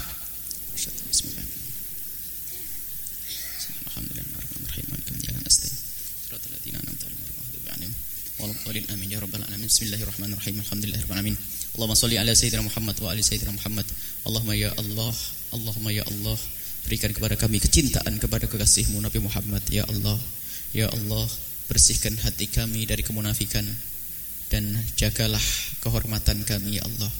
Bismillah. Amin ya rabbal alamin. Bismillahirrahmanirrahim. Alhamdulillahirabbil alamin. Allahumma shalli ala sayyidina Muhammad wa ali sayyidina Muhammad. Allahumma ya Allah, Allahumma ya Allah, berikan kepada kami kecintaan kepada kekasihmu Nabi Muhammad ya Allah. Ya Allah, Bersihkan hati kami dari kemunafikan dan jagalah kehormatan kami ya Allah.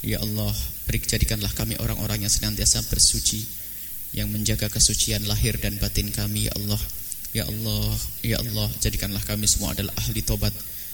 Ya Allah, jadikanlah kami orang-orang yang senantiasa bersuci yang menjaga kesucian lahir dan batin kami ya Allah. Ya Allah, ya Allah, jadikanlah kami semua adalah ahli tobat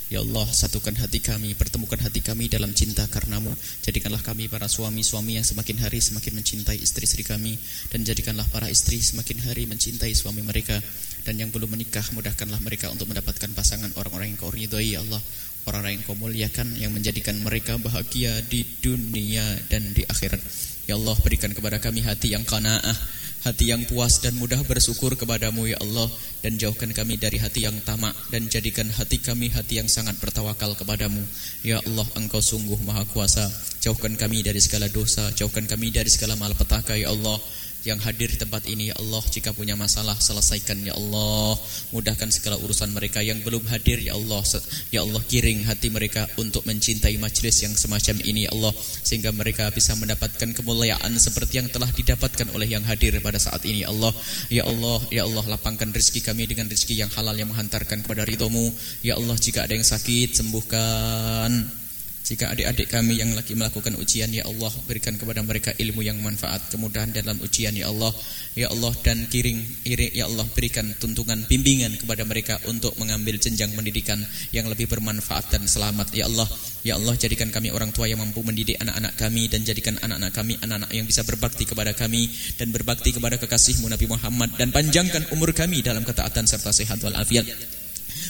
Ya Allah satukan hati kami Pertemukan hati kami dalam cinta karenamu. Jadikanlah kami para suami-suami yang semakin hari Semakin mencintai istri-istri kami. Dan jadikanlah para istri semakin hari Mencintai suami mereka. Dan yang belum menikah Mudahkanlah mereka untuk mendapatkan pasangan Orang-orang yang kau ridhoi ya Allah. Orang-orang yang kau muliakan Yang menjadikan mereka bahagia di dunia dan di akhirat. Ya Allah berikan kepada kami hati yang kana'ah hati yang puas dan mudah bersyukur kepadamu ya Allah dan jauhkan kami dari hati yang tamak dan jadikan hati kami hati yang sangat bertawakal kepadamu. Ya Allah engkau sungguh maha kuasa. Jauhkan kami dari segala dosa jauhkan kami dari segala malapetaka ya Allah yang hadir di tempat ini ya Allah jika punya masalah selesaikan ya Allah. Mudahkan segala urusan mereka yang belum hadir ya Allah. Ya Allah kiring hati mereka untuk mencintai majlis yang semacam ini ya Allah sehingga mereka bisa mendapatkan kemuliaan seperti yang telah didapatkan oleh yang hadir pada saat ini ya Allah. Ya Allah ya Allah lapangkan rezeki kami dengan rezeki yang halal yang menghantarkan kepada ridhomu. Ya Allah jika ada yang sakit sembuhkan jika adik-adik kami yang lagi melakukan ujian Ya Allah berikan kepada mereka ilmu yang manfaat Kemudahan dalam ujian Ya Allah. Ya Allah dan kiring irik Ya Allah berikan tuntungan bimbingan kepada mereka Untuk mengambil jenjang pendidikan Yang lebih bermanfaat dan selamat Ya Allah. Ya Allah jadikan kami orang tua yang mampu mendidik anak-anak kami Dan jadikan anak-anak kami anak-anak yang bisa berbakti kepada kami Dan berbakti kepada kekasihmu Nabi Muhammad Dan panjangkan umur kami dalam ketaatan serta sehat walafiat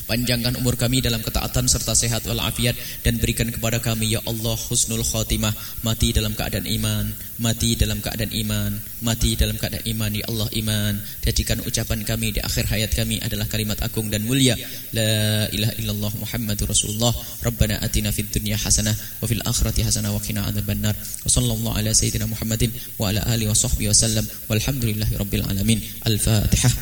Panjangkan umur kami dalam ketaatan serta sehat walafiat dan berikan kepada kami ya Allah husnul khotimah, mati dalam keadaan iman, mati dalam keadaan iman, mati dalam keadaan iman ya Allah iman. Jadikan ucapan kami di akhir hayat kami adalah kalimat agung dan mulia. La ilaha illallah Muhammadur Rasulullah. Rabbana atina fid dunya hasanah wa fil akhirati hasanah wa qina adzabannar. Wa sallallahu ala sayyidina Muhammadin wa ala alihi wa sahbihi wa sallam. Walhamdulillahi rabbil alamin. Al-Fatihah.